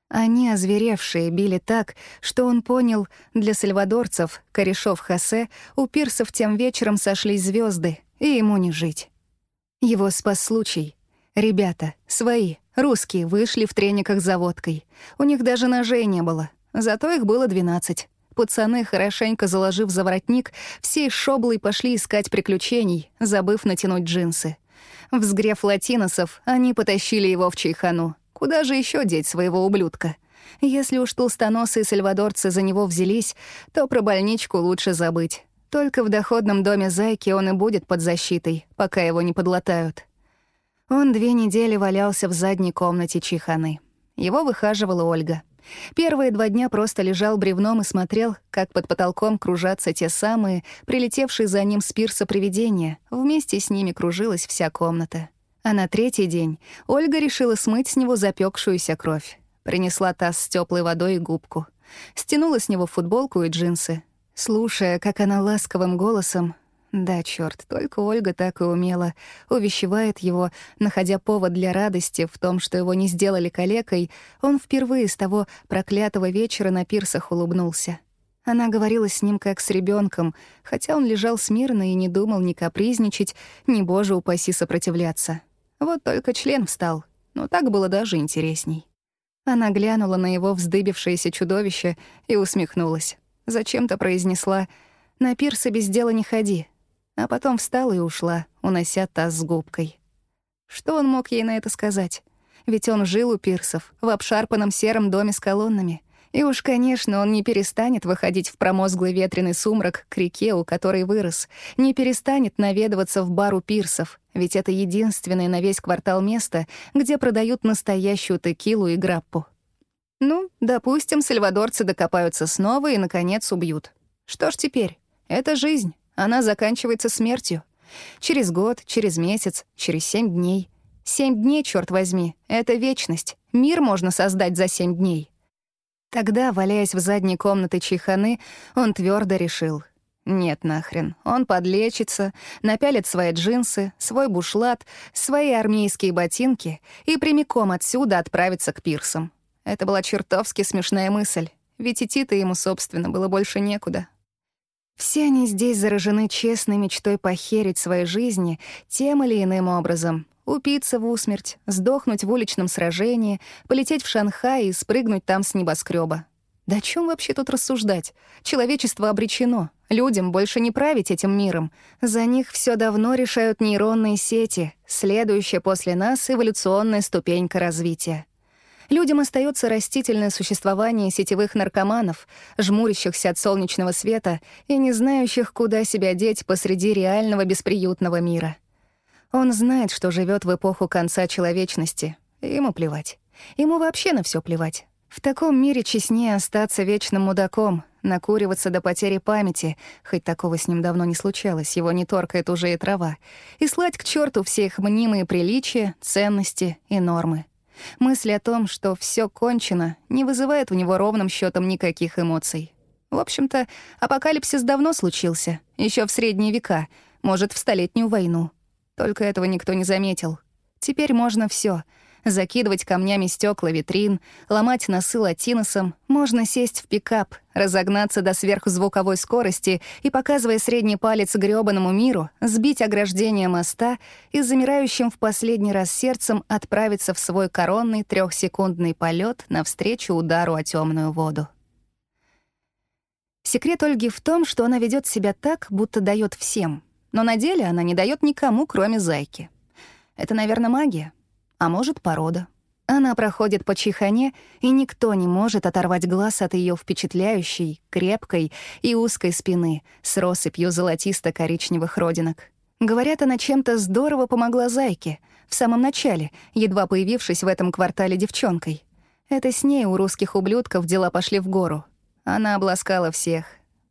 Они, озверевшие, били так, что он понял, для сальвадорцев, корешов Хосе, у пирсов тем вечером сошлись звезды, и ему не жить. Его спас случай. Ребята, свои, русские, вышли в трениках за водкой. У них даже ножей не было, зато их было двенадцать. Пацаны, хорошенько заложив за воротник, всей шоблой пошли искать приключений, забыв натянуть джинсы. Взгрев латиносов, они потащили его в чайхану. Куда же еще деть своего ублюдка? Если уж толстоносые сальвадорцы за него взялись, то про больничку лучше забыть. Только в доходном доме Зайки он и будет под защитой, пока его не подлатают. Он две недели валялся в задней комнате Чиханы. Его выхаживала Ольга. Первые два дня просто лежал бревном и смотрел, как под потолком кружатся те самые, прилетевшие за ним с пирса привидения. Вместе с ними кружилась вся комната. А на третий день Ольга решила смыть с него запекшуюся кровь. Принесла таз с теплой водой и губку. Стянула с него футболку и джинсы. Слушая, как она ласковым голосом да, черт, только Ольга так и умела. Увещевает его, находя повод для радости в том, что его не сделали калекой, он впервые с того проклятого вечера на пирсах улыбнулся. Она говорила с ним как с ребенком, хотя он лежал смирно и не думал ни капризничать, ни, боже упаси, сопротивляться. Вот только член встал, но так было даже интересней. Она глянула на его вздыбившееся чудовище и усмехнулась. Зачем-то произнесла «На пирсы без дела не ходи», а потом встала и ушла, унося таз с губкой. Что он мог ей на это сказать? Ведь он жил у пирсов, в обшарпанном сером доме с колоннами — и уж, конечно, он не перестанет выходить в промозглый ветреный сумрак к реке, у которой вырос, не перестанет наведываться в бару пирсов, ведь это единственное на весь квартал место, где продают настоящую текилу и граппу. Ну, допустим, сальвадорцы докопаются снова и, наконец, убьют. Что ж теперь? Это жизнь. Она заканчивается смертью. Через год, через месяц, через семь дней. Семь дней, черт возьми, — это вечность. Мир можно создать за семь дней. Тогда, валяясь в задней комнате чайханы, он твердо решил. Нет нахрен, он подлечится, напялит свои джинсы, свой бушлат, свои армейские ботинки и прямиком отсюда отправится к пирсам. Это была чертовски смешная мысль, ведь идти-то ему, собственно, было больше некуда. Все они здесь заражены честной мечтой похерить свои жизни тем или иным образом, упиться в усмерть, сдохнуть в уличном сражении, полететь в Шанхай и спрыгнуть там с небоскреба. Да о чем вообще тут рассуждать? Человечество обречено. Людям больше не править этим миром. За них все давно решают нейронные сети, следующая после нас эволюционная ступенька развития. Людям остается растительное существование сетевых наркоманов, жмурящихся от солнечного света и не знающих, куда себя деть посреди реального бесприютного мира. Он знает, что живет в эпоху конца человечности. Ему плевать. Ему вообще на все плевать. В таком мире честнее остаться вечным мудаком, накуриваться до потери памяти, хоть такого с ним давно не случалось, его не торкает уже и трава, и слать к черту все их мнимые приличия, ценности и нормы. Мысль о том, что все кончено, не вызывает у него ровным счетом никаких эмоций. В общем-то, апокалипсис давно случился, еще в средние века, может, в Столетнюю войну. Только этого никто не заметил. Теперь можно все: Закидывать камнями стекла витрин, ломать носы латиносом, можно сесть в пикап, разогнаться до сверхзвуковой скорости и, показывая средний палец грёбаному миру, сбить ограждение моста и замирающим в последний раз сердцем отправиться в свой коронный трехсекундный полет навстречу удару о темную воду. Секрет Ольги в том, что она ведет себя так, будто дает всем — но на деле она не дает никому, кроме зайки. Это, наверное, магия. А может, порода. Она проходит по чайхане, и никто не может оторвать глаз от ее впечатляющей, крепкой и узкой спины с россыпью золотисто-коричневых родинок. Говорят, она чем-то здорово помогла Зайке в самом начале, едва появившись в этом квартале девчонкой. Это с ней у русских ублюдков дела пошли в гору. Она обласкала всех.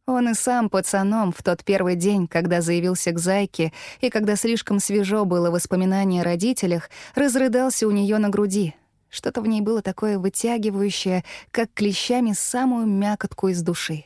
Он и сам пацаном в тот первый день, когда заявился к Зайке, и когда слишком свежо было воспоминание о родителях, разрыдался у нее на груди — что-то в ней было такое вытягивающее, как клещами самую мякотку из души.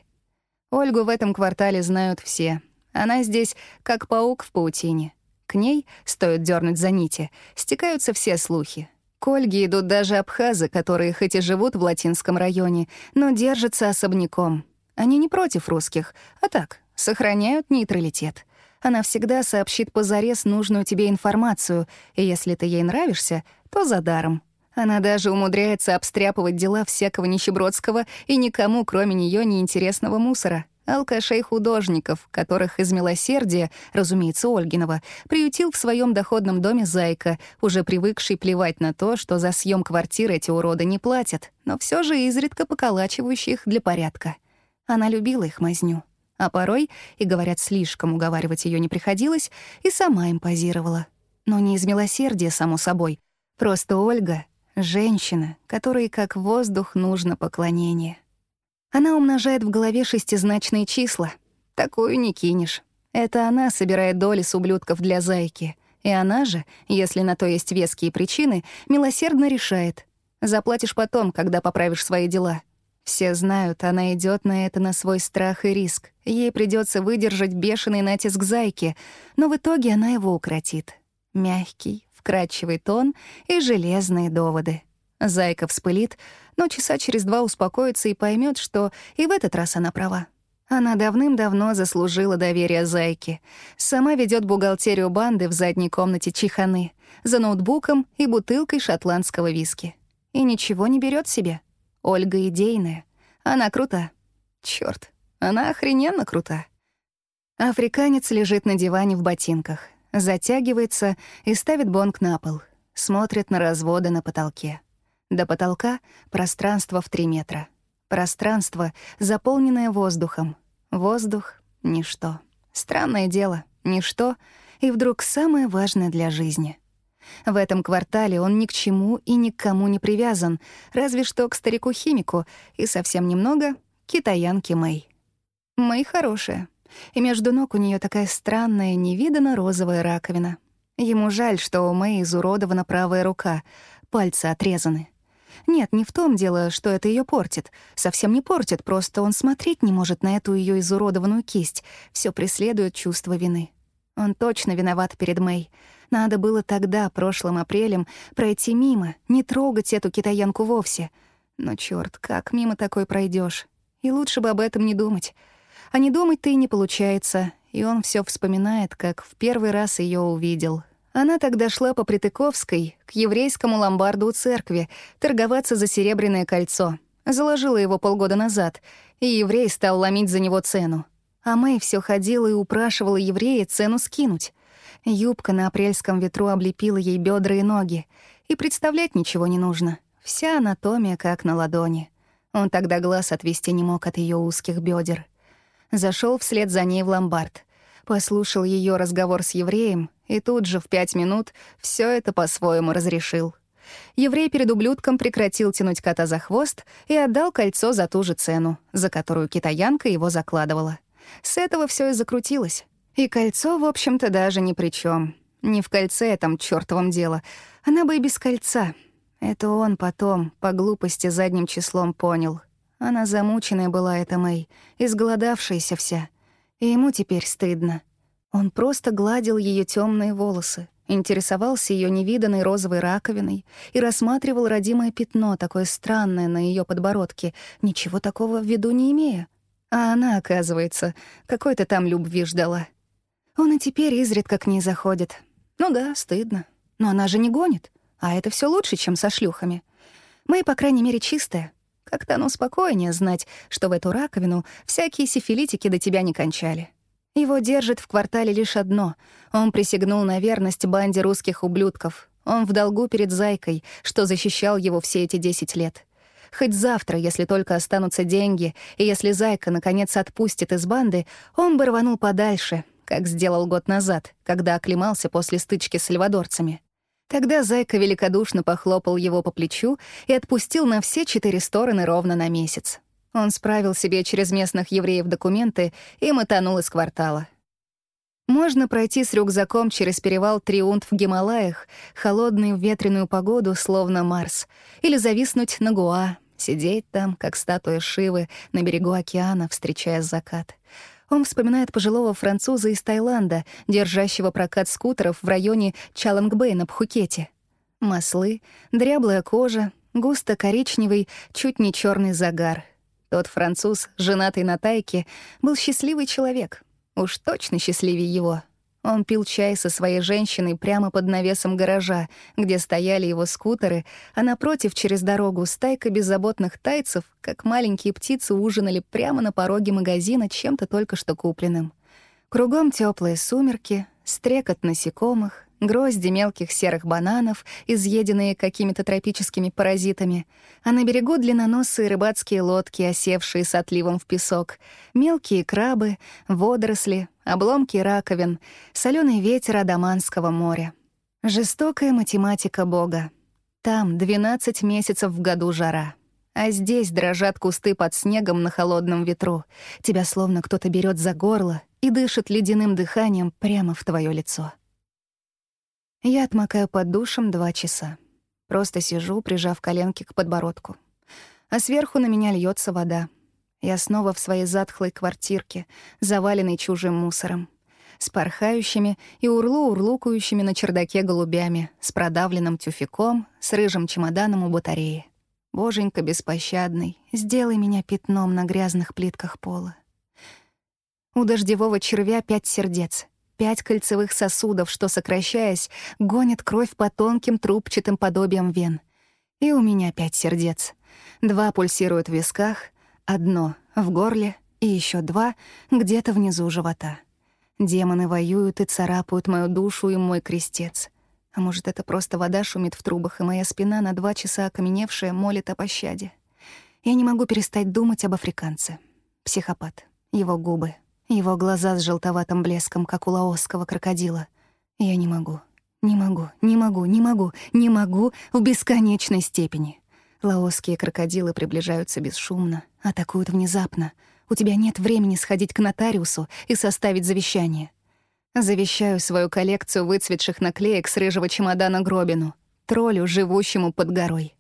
Ольгу в этом квартале знают все. Она здесь как паук в паутине. К ней, стоит дернуть за нити, стекаются все слухи. К Ольге идут даже абхазы, которые хоть и живут в латинском районе, но держатся особняком. Они не против русских, а так, сохраняют нейтралитет. Она всегда сообщит позарез нужную тебе информацию, и если ты ей нравишься, то за даром. Она даже умудряется обстряпывать дела всякого нищебродского и никому, кроме нее, неинтересного мусора. Алкашей-художников, которых из милосердия, разумеется, Ольгинова, приютил в своем доходном доме Зайка, уже привыкший плевать на то, что за съем квартиры эти уроды не платят, но все же изредка поколачивающих для порядка. Она любила их мазню. А порой, и, говорят, слишком уговаривать ее не приходилось, и сама им позировала. Но не из милосердия, само собой. Просто Ольга Женщина, которой как воздух нужно поклонение. Она умножает в голове шестизначные числа. Такую не кинешь. Это она собирает доли с ублюдков для зайки. И она же, если на то есть веские причины, милосердно решает. Заплатишь потом, когда поправишь свои дела. Все знают, она идет на это на свой страх и риск. Ей придется выдержать бешеный натиск зайки, но в итоге она его укротит. Мягкий, вкрадчивый тон и железные доводы. Зайка вспылит, но часа через два успокоится и поймет, что и в этот раз она права. Она давным-давно заслужила доверие Зайки. Сама ведет бухгалтерию банды в задней комнате Чиханы, за ноутбуком и бутылкой шотландского виски. И ничего не берет себе. Ольга идейная. Она крута. Черт, она охрененно крута. Африканец лежит на диване в ботинках затягивается и ставит бонг на пол, смотрит на разводы на потолке. До потолка — пространство в три метра. Пространство, заполненное воздухом. Воздух — ничто. Странное дело, ничто, и вдруг самое важное для жизни. В этом квартале он ни к чему и ни к кому не привязан, разве что к старику-химику и совсем немного — китаянке Мэй. Мэй хорошая, и между ног у нее такая странная, невиданно розовая раковина. Ему жаль, что у Мэй изуродована правая рука, пальцы отрезаны. Нет, не в том дело, что это ее портит. Совсем не портит, просто он смотреть не может на эту ее изуродованную кисть. Все преследует чувство вины. Он точно виноват перед Мэй. Надо было тогда, прошлым апрелем, пройти мимо, не трогать эту китаянку вовсе. Но черт, как мимо такой пройдешь? И лучше бы об этом не думать. А не думать-то и не получается, и он все вспоминает, как в первый раз ее увидел. Она тогда шла по Притыковской к еврейскому ломбарду у церкви торговаться за серебряное кольцо. Заложила его полгода назад, и еврей стал ломить за него цену. А Мэй все ходила и упрашивала еврея цену скинуть. Юбка на апрельском ветру облепила ей бедра и ноги. И представлять ничего не нужно. Вся анатомия как на ладони. Он тогда глаз отвести не мог от ее узких бедер. Зашел вслед за ней в ломбард. Послушал ее разговор с евреем и тут же в пять минут все это по-своему разрешил. Еврей перед ублюдком прекратил тянуть кота за хвост и отдал кольцо за ту же цену, за которую китаянка его закладывала. С этого все и закрутилось. И кольцо, в общем-то, даже ни при чем. Не в кольце там чёртовом дело. Она бы и без кольца. Это он потом, по глупости задним числом, понял — она замученная была, эта Мэй, изголодавшаяся вся. И ему теперь стыдно. Он просто гладил ее темные волосы, интересовался ее невиданной розовой раковиной и рассматривал родимое пятно, такое странное на ее подбородке, ничего такого в виду не имея. А она, оказывается, какой-то там любви ждала. Он и теперь изредка к ней заходит. Ну да, стыдно. Но она же не гонит. А это все лучше, чем со шлюхами. Мэй, по крайней мере, чистая. Как-то оно спокойнее знать, что в эту раковину всякие сифилитики до тебя не кончали. Его держит в квартале лишь одно. Он присягнул на верность банде русских ублюдков. Он в долгу перед Зайкой, что защищал его все эти десять лет. Хоть завтра, если только останутся деньги, и если Зайка наконец отпустит из банды, он бы рванул подальше, как сделал год назад, когда оклемался после стычки с сальвадорцами. Тогда Зайка великодушно похлопал его по плечу и отпустил на все четыре стороны ровно на месяц. Он справил себе через местных евреев документы и мотанул из квартала. Можно пройти с рюкзаком через перевал Триумф в Гималаях, холодный в ветреную погоду, словно Марс, или зависнуть на Гуа, сидеть там, как статуя Шивы, на берегу океана, встречая закат. Он вспоминает пожилого француза из Таиланда, держащего прокат скутеров в районе Чалангбэй на Пхукете. Маслы, дряблая кожа, густо-коричневый, чуть не черный загар. Тот француз, женатый на Тайке, был счастливый человек — Уж точно счастливее его. Он пил чай со своей женщиной прямо под навесом гаража, где стояли его скутеры, а напротив, через дорогу, стайка беззаботных тайцев, как маленькие птицы, ужинали прямо на пороге магазина чем-то только что купленным. Кругом теплые сумерки, стрекот насекомых, грозди мелких серых бананов, изъеденные какими-то тропическими паразитами, а на берегу длинноносые рыбацкие лодки, осевшие с отливом в песок, мелкие крабы, водоросли, обломки раковин, соленый ветер Адаманского моря. Жестокая математика Бога. Там 12 месяцев в году жара. А здесь дрожат кусты под снегом на холодном ветру. Тебя словно кто-то берет за горло и дышит ледяным дыханием прямо в твое лицо. Я отмокаю под душем два часа. Просто сижу, прижав коленки к подбородку. А сверху на меня льется вода. Я снова в своей затхлой квартирке, заваленной чужим мусором. С порхающими и урлу-урлукающими на чердаке голубями, с продавленным тюфяком, с рыжим чемоданом у батареи. Боженька беспощадный, сделай меня пятном на грязных плитках пола. У дождевого червя пять сердец — пять кольцевых сосудов, что, сокращаясь, гонит кровь по тонким трубчатым подобиям вен. И у меня пять сердец. Два пульсируют в висках, одно — в горле и еще два — где-то внизу живота. Демоны воюют и царапают мою душу и мой крестец. А может, это просто вода шумит в трубах, и моя спина на два часа окаменевшая молит о пощаде. Я не могу перестать думать об африканце. Психопат. Его губы, его глаза с желтоватым блеском, как у лаосского крокодила. Я не могу, не могу, не могу, не могу, не могу в бесконечной степени. Лаосские крокодилы приближаются бесшумно, атакуют внезапно. У тебя нет времени сходить к нотариусу и составить завещание. Завещаю свою коллекцию выцветших наклеек с рыжего чемодана Гробину, троллю, живущему под горой.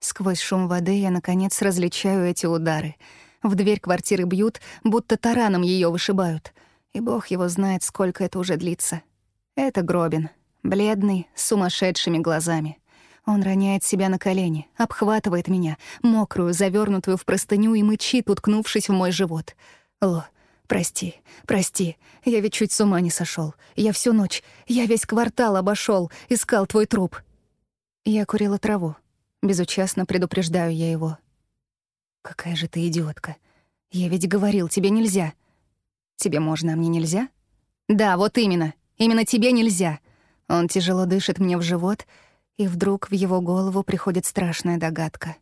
Сквозь шум воды я, наконец, различаю эти удары — в дверь квартиры бьют, будто тараном ее вышибают. И бог его знает, сколько это уже длится. Это Гробин. Бледный, с сумасшедшими глазами. Он роняет себя на колени, обхватывает меня, мокрую, завернутую в простыню, и мычит, уткнувшись в мой живот. «Ло, прости, прости, я ведь чуть с ума не сошел. Я всю ночь, я весь квартал обошел, искал твой труп». Я курила траву. Безучастно предупреждаю я его. Какая же ты идиотка. Я ведь говорил, тебе нельзя. Тебе можно, а мне нельзя? Да, вот именно. Именно тебе нельзя. Он тяжело дышит мне в живот, и вдруг в его голову приходит страшная догадка.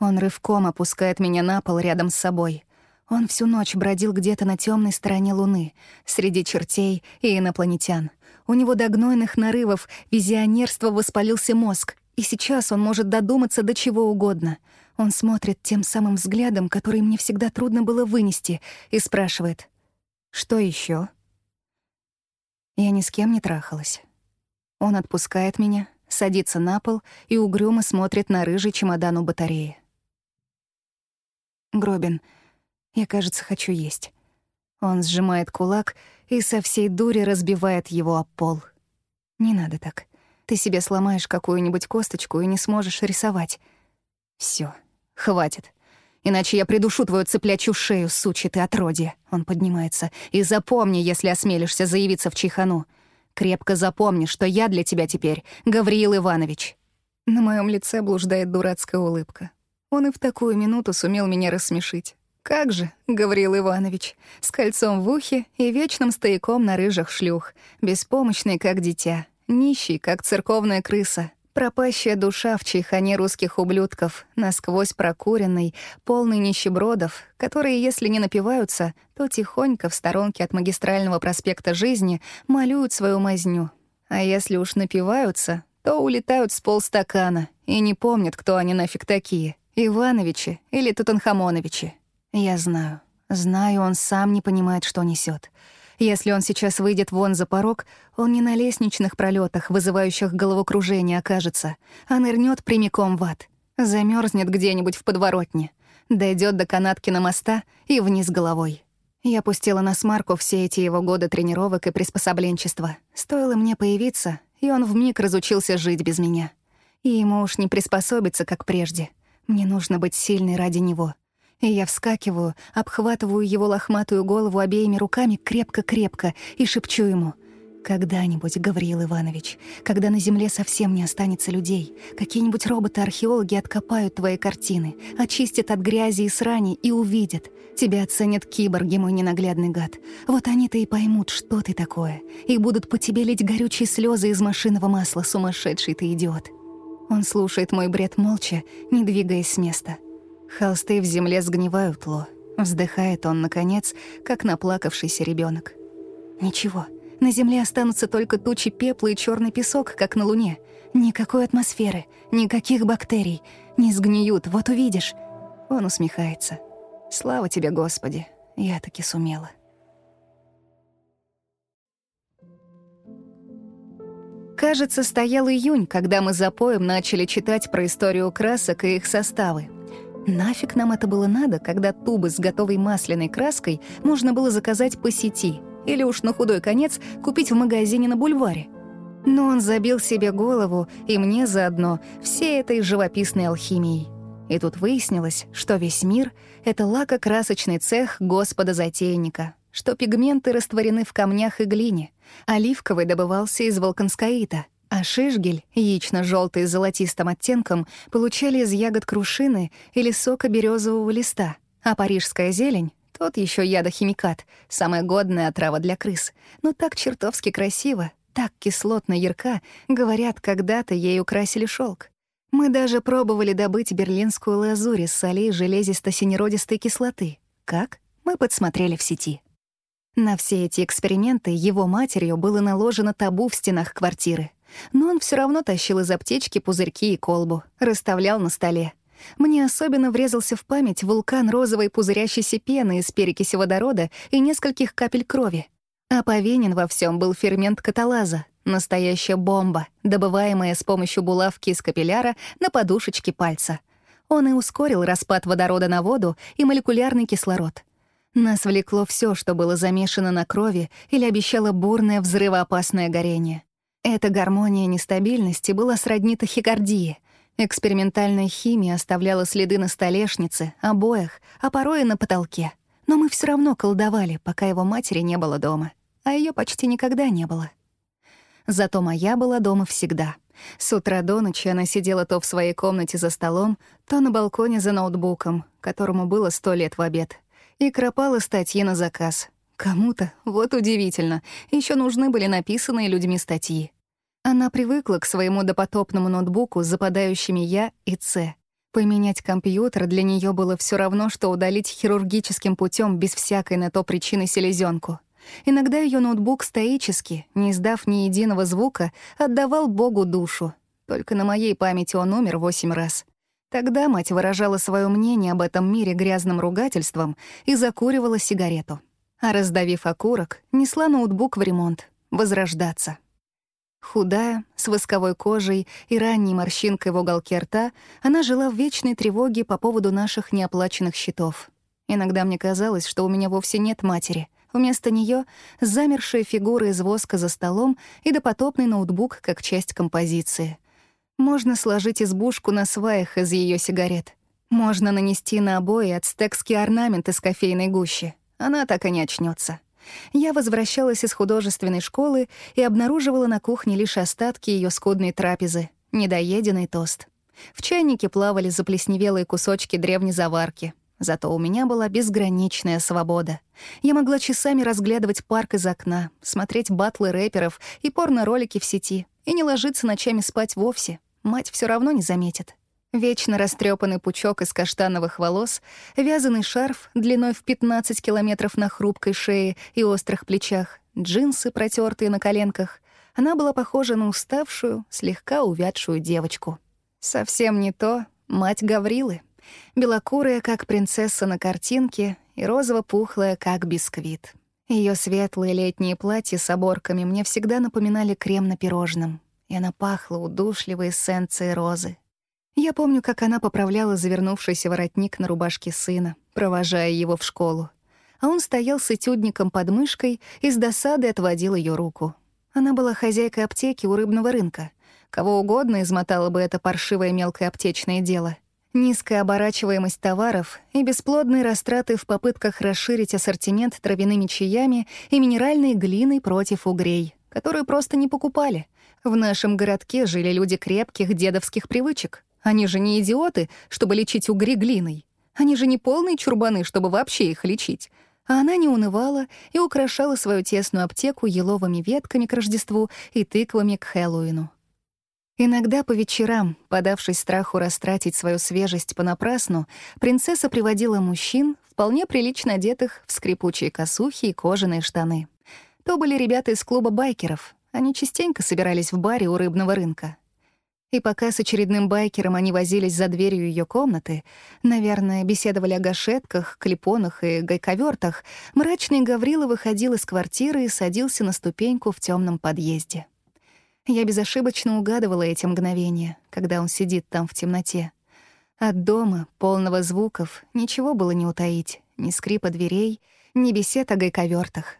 Он рывком опускает меня на пол рядом с собой. Он всю ночь бродил где-то на темной стороне Луны, среди чертей и инопланетян. У него до гнойных нарывов визионерства воспалился мозг, и сейчас он может додуматься до чего угодно — он смотрит тем самым взглядом, который мне всегда трудно было вынести, и спрашивает, «Что еще? Я ни с кем не трахалась. Он отпускает меня, садится на пол и угрюмо смотрит на рыжий чемодан у батареи. «Гробин, я, кажется, хочу есть». Он сжимает кулак и со всей дури разбивает его об пол. «Не надо так. Ты себе сломаешь какую-нибудь косточку и не сможешь рисовать. Все, Хватит. Иначе я придушу твою цыплячью шею, сучий ты отродье. Он поднимается. И запомни, если осмелишься заявиться в чайхану. Крепко запомни, что я для тебя теперь Гавриил Иванович. На моем лице блуждает дурацкая улыбка. Он и в такую минуту сумел меня рассмешить. Как же, Гавриил Иванович, с кольцом в ухе и вечным стояком на рыжих шлюх, беспомощный, как дитя, нищий, как церковная крыса, пропащая душа в чайхане русских ублюдков, насквозь прокуренный, полный нищебродов, которые, если не напиваются, то тихонько в сторонке от магистрального проспекта жизни малюют свою мазню. А если уж напиваются, то улетают с полстакана и не помнят, кто они нафиг такие — Ивановичи или Тутанхамоновичи. Я знаю. Знаю, он сам не понимает, что несет. Если он сейчас выйдет вон за порог, он не на лестничных пролетах, вызывающих головокружение, окажется, а нырнет прямиком в ад. Замерзнет где-нибудь в подворотне, дойдет до канаткина моста и вниз головой. Я пустила на смарку все эти его годы тренировок и приспособленчества. Стоило мне появиться, и он вмиг разучился жить без меня. И ему уж не приспособиться, как прежде. Мне нужно быть сильной ради него. И я вскакиваю, обхватываю его лохматую голову обеими руками крепко-крепко и шепчу ему «Когда-нибудь, Гавриил Иванович, когда на Земле совсем не останется людей, какие-нибудь роботы-археологи откопают твои картины, очистят от грязи и срани и увидят. Тебя оценят киборги, мой ненаглядный гад. Вот они-то и поймут, что ты такое, и будут по тебе лить горючие слезы из машинного масла, сумасшедший ты идиот». Он слушает мой бред молча, не двигаясь с места. Холсты в земле сгнивают, Ло. Вздыхает он, наконец, как наплакавшийся ребенок. Ничего, на земле останутся только тучи пепла и черный песок, как на луне. Никакой атмосферы, никаких бактерий. Не сгниют, вот увидишь. Он усмехается. Слава тебе, Господи, я таки сумела. Кажется, стоял июнь, когда мы за поем начали читать про историю красок и их составы. Нафиг нам это было надо, когда тубы с готовой масляной краской можно было заказать по сети или уж на худой конец купить в магазине на бульваре. Но он забил себе голову, и мне заодно, всей этой живописной алхимией. И тут выяснилось, что весь мир — это лакокрасочный цех господа-затейника, что пигменты растворены в камнях и глине, оливковый добывался из волконскаита — а шишгель, яично-желтый с золотистым оттенком, получали из ягод крушины или сока березового листа, а парижская зелень — тот еще ядохимикат, самая годная отрава для крыс, но так чертовски красиво, так кислотно ярка, говорят, когда-то ей украсили шелк. Мы даже пробовали добыть берлинскую лазурь из солей железисто-синеродистой кислоты. Как? Мы подсмотрели в сети. На все эти эксперименты его матерью было наложено табу в стенах квартиры. Но он все равно тащил из аптечки пузырьки и колбу, расставлял на столе. Мне особенно врезался в память вулкан розовой пузырящейся пены из перекиси водорода и нескольких капель крови. А повинен во всем был фермент каталаза, настоящая бомба, добываемая с помощью булавки из капилляра на подушечке пальца. Он и ускорил распад водорода на воду и молекулярный кислород. Нас влекло все, что было замешано на крови или обещало бурное взрывоопасное горение. Эта гармония нестабильности была сродни тахикардии. Экспериментальная химия оставляла следы на столешнице, обоях, а порой и на потолке. Но мы все равно колдовали, пока его матери не было дома. А ее почти никогда не было. Зато моя была дома всегда. С утра до ночи она сидела то в своей комнате за столом, то на балконе за ноутбуком, которому было сто лет в обед, и кропала статьи на заказ. Кому-то, вот удивительно, еще нужны были написанные людьми статьи. Она привыкла к своему допотопному ноутбуку с западающими «Я» и «Ц». Поменять компьютер для нее было все равно, что удалить хирургическим путем без всякой на то причины селезенку. Иногда ее ноутбук стоически, не издав ни единого звука, отдавал Богу душу. Только на моей памяти он умер восемь раз. Тогда мать выражала свое мнение об этом мире грязным ругательством и закуривала сигарету. А раздавив окурок, несла ноутбук в ремонт, возрождаться. Худая, с восковой кожей и ранней морщинкой в уголке рта, она жила в вечной тревоге по поводу наших неоплаченных счетов. Иногда мне казалось, что у меня вовсе нет матери. Вместо нее замершая фигура из воска за столом и допотопный ноутбук как часть композиции. Можно сложить избушку на сваях из ее сигарет. Можно нанести на обои ацтекский орнамент из кофейной гущи. Она так и не очнется. Я возвращалась из художественной школы и обнаруживала на кухне лишь остатки ее скудной трапезы, недоеденный тост. В чайнике плавали заплесневелые кусочки древней заварки. Зато у меня была безграничная свобода. Я могла часами разглядывать парк из окна, смотреть батлы рэперов и порно-ролики в сети, и не ложиться ночами спать вовсе. Мать все равно не заметит. Вечно растрепанный пучок из каштановых волос, вязаный шарф длиной в 15 километров на хрупкой шее и острых плечах, джинсы, протертые на коленках. Она была похожа на уставшую, слегка увядшую девочку. Совсем не то мать Гаврилы. Белокурая, как принцесса на картинке, и розово-пухлая, как бисквит. Ее светлые летние платья с оборками мне всегда напоминали крем на пирожном, и она пахла удушливой эссенцией розы. Я помню, как она поправляла завернувшийся воротник на рубашке сына, провожая его в школу. А он стоял с этюдником под мышкой и с досадой отводил ее руку. Она была хозяйкой аптеки у рыбного рынка. Кого угодно измотало бы это паршивое мелкое аптечное дело. Низкая оборачиваемость товаров и бесплодные растраты в попытках расширить ассортимент травяными чаями и минеральной глиной против угрей, которую просто не покупали. В нашем городке жили люди крепких дедовских привычек. Они же не идиоты, чтобы лечить угри глиной. Они же не полные чурбаны, чтобы вообще их лечить. А она не унывала и украшала свою тесную аптеку еловыми ветками к Рождеству и тыквами к Хэллоуину. Иногда по вечерам, подавшись страху растратить свою свежесть понапрасну, принцесса приводила мужчин, вполне прилично одетых в скрипучие косухи и кожаные штаны. То были ребята из клуба байкеров. Они частенько собирались в баре у рыбного рынка. И пока с очередным байкером они возились за дверью ее комнаты, наверное, беседовали о гашетках, клепонах и гайковертах, мрачный Гаврила выходил из квартиры и садился на ступеньку в темном подъезде. Я безошибочно угадывала эти мгновения, когда он сидит там в темноте. От дома, полного звуков, ничего было не утаить, ни скрипа дверей, ни бесед о гайковертах.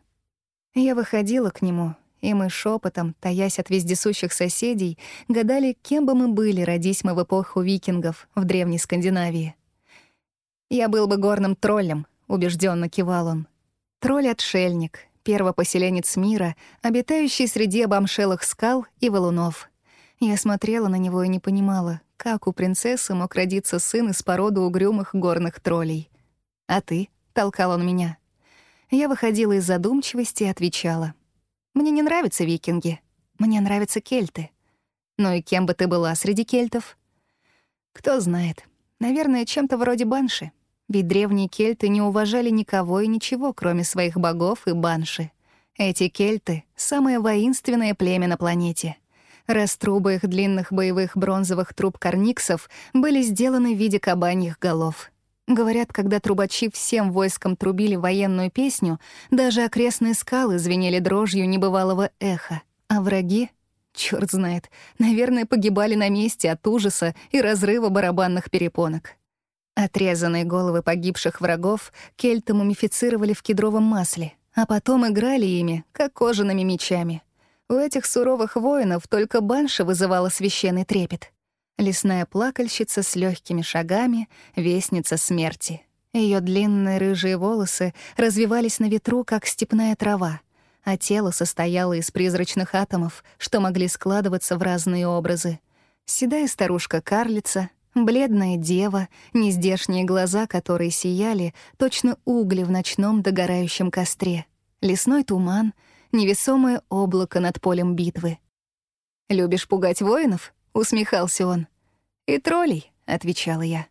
Я выходила к нему, и мы шепотом, таясь от вездесущих соседей, гадали, кем бы мы были, родись мы в эпоху викингов в древней Скандинавии. «Я был бы горным троллем», — убежденно кивал он. «Тролль-отшельник, первопоселенец мира, обитающий среди обомшелых скал и валунов. Я смотрела на него и не понимала, как у принцессы мог родиться сын из породы угрюмых горных троллей. «А ты?» — толкал он меня. Я выходила из задумчивости и отвечала. «Мне не нравятся викинги. Мне нравятся кельты. Ну и кем бы ты была среди кельтов?» «Кто знает. Наверное, чем-то вроде банши. Ведь древние кельты не уважали никого и ничего, кроме своих богов и банши. Эти кельты — самое воинственное племя на планете. Раструбы их длинных боевых бронзовых труб корниксов были сделаны в виде кабаньих голов. Говорят, когда трубачи всем войском трубили военную песню, даже окрестные скалы звенели дрожью небывалого эха, а враги Черт знает, наверное, погибали на месте от ужаса и разрыва барабанных перепонок. Отрезанные головы погибших врагов кельты мумифицировали в кедровом масле, а потом играли ими, как кожаными мечами. У этих суровых воинов только банша вызывала священный трепет. Лесная плакальщица с легкими шагами, вестница смерти. Ее длинные рыжие волосы развивались на ветру, как степная трава, а тело состояло из призрачных атомов, что могли складываться в разные образы. Седая старушка-карлица, Бледная дева, нездешние глаза, которые сияли, точно угли в ночном догорающем костре. Лесной туман, невесомое облако над полем битвы. «Любишь пугать воинов?» — усмехался он. «И троллей», — отвечала я.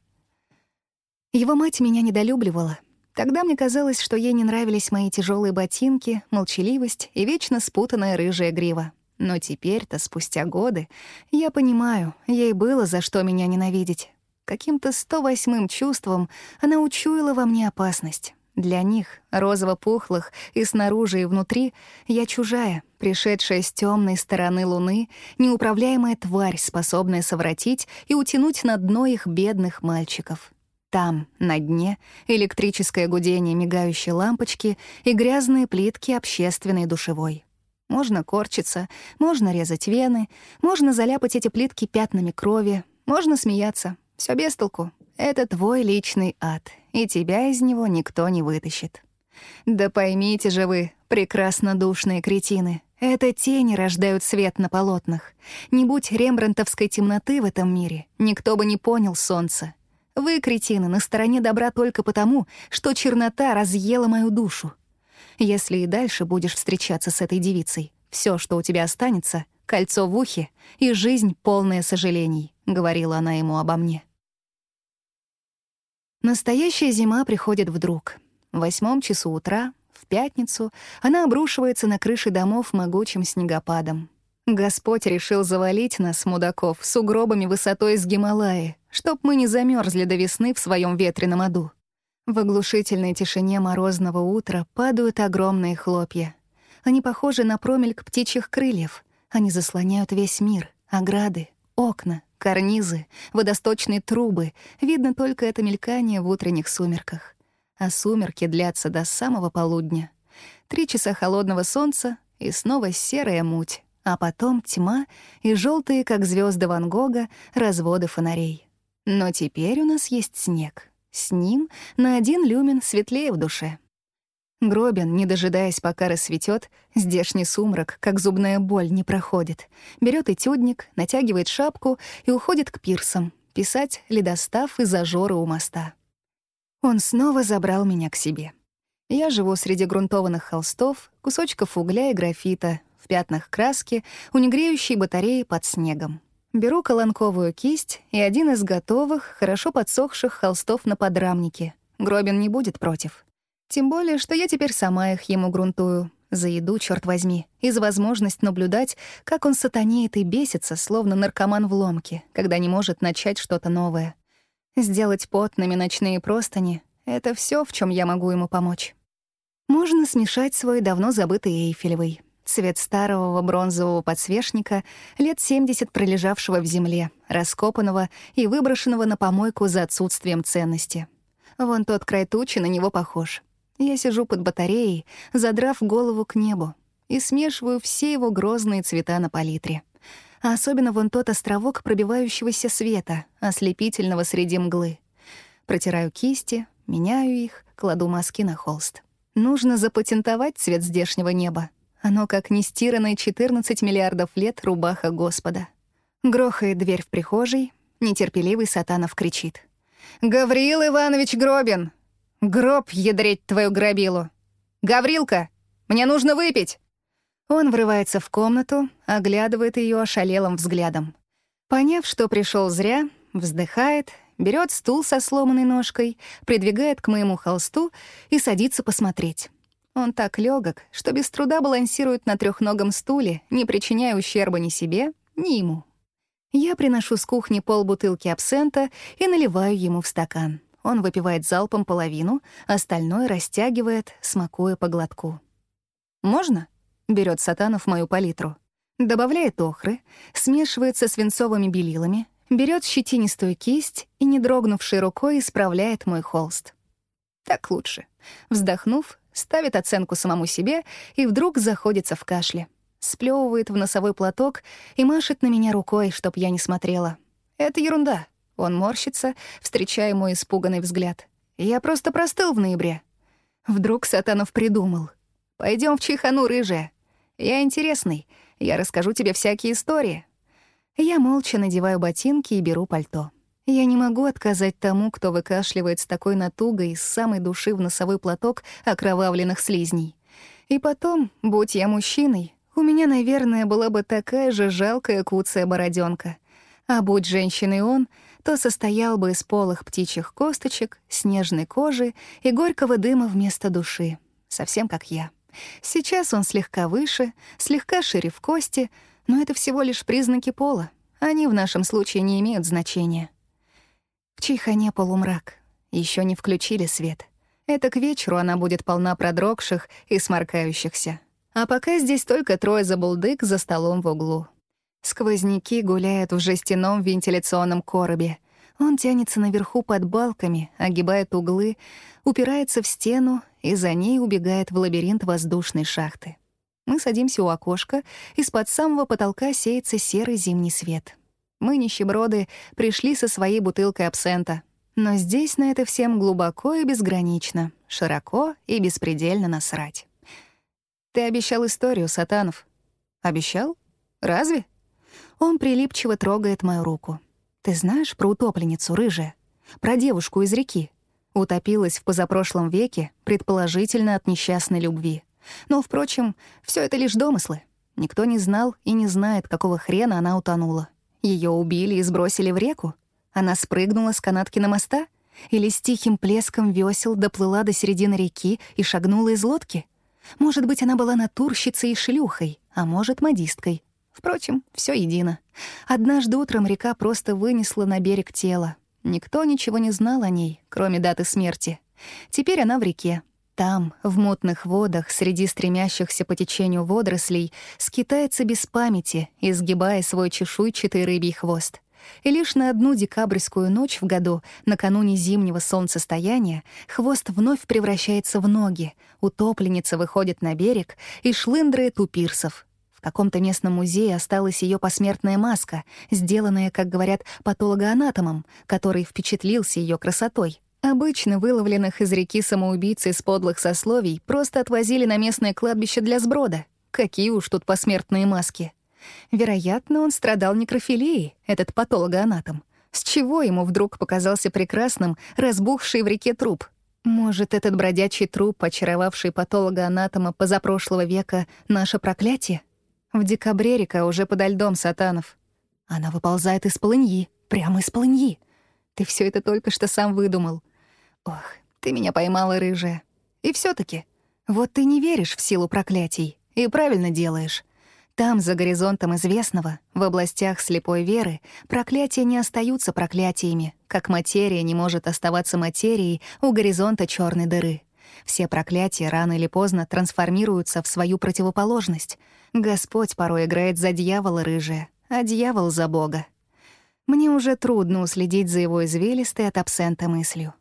Его мать меня недолюбливала. Тогда мне казалось, что ей не нравились мои тяжелые ботинки, молчаливость и вечно спутанная рыжая грива. Но теперь-то, спустя годы, я понимаю, ей было за что меня ненавидеть. Каким-то 108-м чувством она учуяла во мне опасность. Для них, розово-пухлых, и снаружи, и внутри, я чужая, пришедшая с темной стороны луны, неуправляемая тварь, способная совратить и утянуть на дно их бедных мальчиков. Там, на дне, электрическое гудение мигающей лампочки и грязные плитки общественной душевой. Можно корчиться, можно резать вены, можно заляпать эти плитки пятнами крови, можно смеяться. Все без толку. Это твой личный ад, и тебя из него никто не вытащит. Да поймите же вы, прекрасно душные кретины, это тени рождают свет на полотнах. Не будь рембрандтовской темноты в этом мире, никто бы не понял солнца. Вы, кретины, на стороне добра только потому, что чернота разъела мою душу. Если и дальше будешь встречаться с этой девицей, все, что у тебя останется, кольцо в ухе и жизнь, полная сожалений», — говорила она ему обо мне. Настоящая зима приходит вдруг. В восьмом часу утра, в пятницу, она обрушивается на крыши домов могучим снегопадом. Господь решил завалить нас, мудаков, сугробами высотой с Гималаи, чтоб мы не замерзли до весны в своем ветреном аду. В оглушительной тишине морозного утра падают огромные хлопья. Они похожи на промельк птичьих крыльев. Они заслоняют весь мир, ограды, окна, карнизы, водосточные трубы. Видно только это мелькание в утренних сумерках. А сумерки длятся до самого полудня. Три часа холодного солнца и снова серая муть, а потом тьма и желтые, как звезды Ван Гога, разводы фонарей. Но теперь у нас есть снег — с ним на один люмен светлее в душе. Гробин, не дожидаясь, пока рассветет, здешний сумрак, как зубная боль, не проходит. Берет этюдник, натягивает шапку и уходит к пирсам, писать ледостав и зажоры у моста. Он снова забрал меня к себе. Я живу среди грунтованных холстов, кусочков угля и графита, в пятнах краски, у негреющей батареи под снегом. Беру колонковую кисть и один из готовых, хорошо подсохших холстов на подрамнике. Гробин не будет против. Тем более, что я теперь сама их ему грунтую. За еду, черт возьми, и за возможность наблюдать, как он сатанеет и бесится, словно наркоман в ломке, когда не может начать что-то новое. Сделать потными ночные простыни — это все, в чем я могу ему помочь. Можно смешать свой давно забытый эйфелевый — Цвет старого бронзового подсвечника, лет 70 пролежавшего в земле, раскопанного и выброшенного на помойку за отсутствием ценности. Вон тот край тучи на него похож. Я сижу под батареей, задрав голову к небу, и смешиваю все его грозные цвета на палитре. А особенно вон тот островок пробивающегося света, ослепительного среди мглы. Протираю кисти, меняю их, кладу маски на холст. Нужно запатентовать цвет здешнего неба. Оно как нестиранное 14 миллиардов лет рубаха Господа. Грохает дверь в прихожей, нетерпеливый Сатанов кричит. «Гавриил Иванович Гробин! Гроб ядреть твою грабилу! Гаврилка, мне нужно выпить!» Он врывается в комнату, оглядывает ее ошалелым взглядом. Поняв, что пришел зря, вздыхает, берет стул со сломанной ножкой, придвигает к моему холсту и садится посмотреть. Он так легок, что без труда балансирует на трехногом стуле, не причиняя ущерба ни себе, ни ему. Я приношу с кухни полбутылки абсента и наливаю ему в стакан. Он выпивает залпом половину, остальное растягивает, смакуя по глотку. «Можно?» — берет Сатанов мою палитру. Добавляет охры, смешивает со свинцовыми белилами, берет щетинистую кисть и, не дрогнувшей рукой, исправляет мой холст. Так лучше. Вздохнув, ставит оценку самому себе и вдруг заходится в кашле. Сплёвывает в носовой платок и машет на меня рукой, чтоб я не смотрела. Это ерунда. Он морщится, встречая мой испуганный взгляд. Я просто простыл в ноябре. Вдруг Сатанов придумал. Пойдем в Чихану, рыжая. Я интересный. Я расскажу тебе всякие истории». Я молча надеваю ботинки и беру пальто. Я не могу отказать тому, кто выкашливает с такой натугой из самой души в носовой платок окровавленных слизней. И потом, будь я мужчиной, у меня, наверное, была бы такая же жалкая куцая бороденка. А будь женщиной он, то состоял бы из полых птичьих косточек, снежной кожи и горького дыма вместо души, совсем как я. Сейчас он слегка выше, слегка шире в кости, но это всего лишь признаки пола. Они в нашем случае не имеют значения. В Чайхане полумрак. Еще не включили свет. Это к вечеру она будет полна продрогших и сморкающихся. А пока здесь только трое забулдык за столом в углу. Сквозняки гуляют в жестяном вентиляционном коробе. Он тянется наверху под балками, огибает углы, упирается в стену и за ней убегает в лабиринт воздушной шахты. Мы садимся у окошка, из-под самого потолка сеется серый зимний свет — мы, нищеброды, пришли со своей бутылкой абсента. Но здесь на это всем глубоко и безгранично, широко и беспредельно насрать. Ты обещал историю, Сатанов. Обещал? Разве? Он прилипчиво трогает мою руку. Ты знаешь про утопленницу, рыжая? Про девушку из реки. Утопилась в позапрошлом веке, предположительно от несчастной любви. Но, впрочем, все это лишь домыслы. Никто не знал и не знает, какого хрена она утонула. Ее убили и сбросили в реку? Она спрыгнула с канатки на моста? Или с тихим плеском весел доплыла до середины реки и шагнула из лодки? Может быть, она была натурщицей и шлюхой, а может, модисткой. Впрочем, все едино. Однажды утром река просто вынесла на берег тело. Никто ничего не знал о ней, кроме даты смерти. Теперь она в реке. Там, в мутных водах, среди стремящихся по течению водорослей, скитается без памяти, изгибая свой чешуйчатый рыбий хвост. И лишь на одну декабрьскую ночь в году, накануне зимнего солнцестояния, хвост вновь превращается в ноги, утопленница выходит на берег и шлындрает у пирсов. Каком-то местном музее осталась ее посмертная маска, сделанная, как говорят, патологоанатомом, который впечатлился ее красотой. Обычно выловленных из реки самоубийц из подлых сословий просто отвозили на местное кладбище для сброда. Какие уж тут посмертные маски. Вероятно, он страдал некрофилией, этот патологоанатом. С чего ему вдруг показался прекрасным разбухший в реке труп? Может, этот бродячий труп, очаровавший патологоанатома позапрошлого века, наше проклятие? В декабре река уже подо льдом сатанов. Она выползает из полыньи, прямо из полыньи. Ты все это только что сам выдумал. Ох, ты меня поймала, рыжая. И все таки вот ты не веришь в силу проклятий, и правильно делаешь. Там, за горизонтом известного, в областях слепой веры, проклятия не остаются проклятиями, как материя не может оставаться материей у горизонта черной дыры. Все проклятия рано или поздно трансформируются в свою противоположность. Господь порой играет за дьявола рыжая, а дьявол за Бога. Мне уже трудно уследить за его извилистой от абсента мыслью.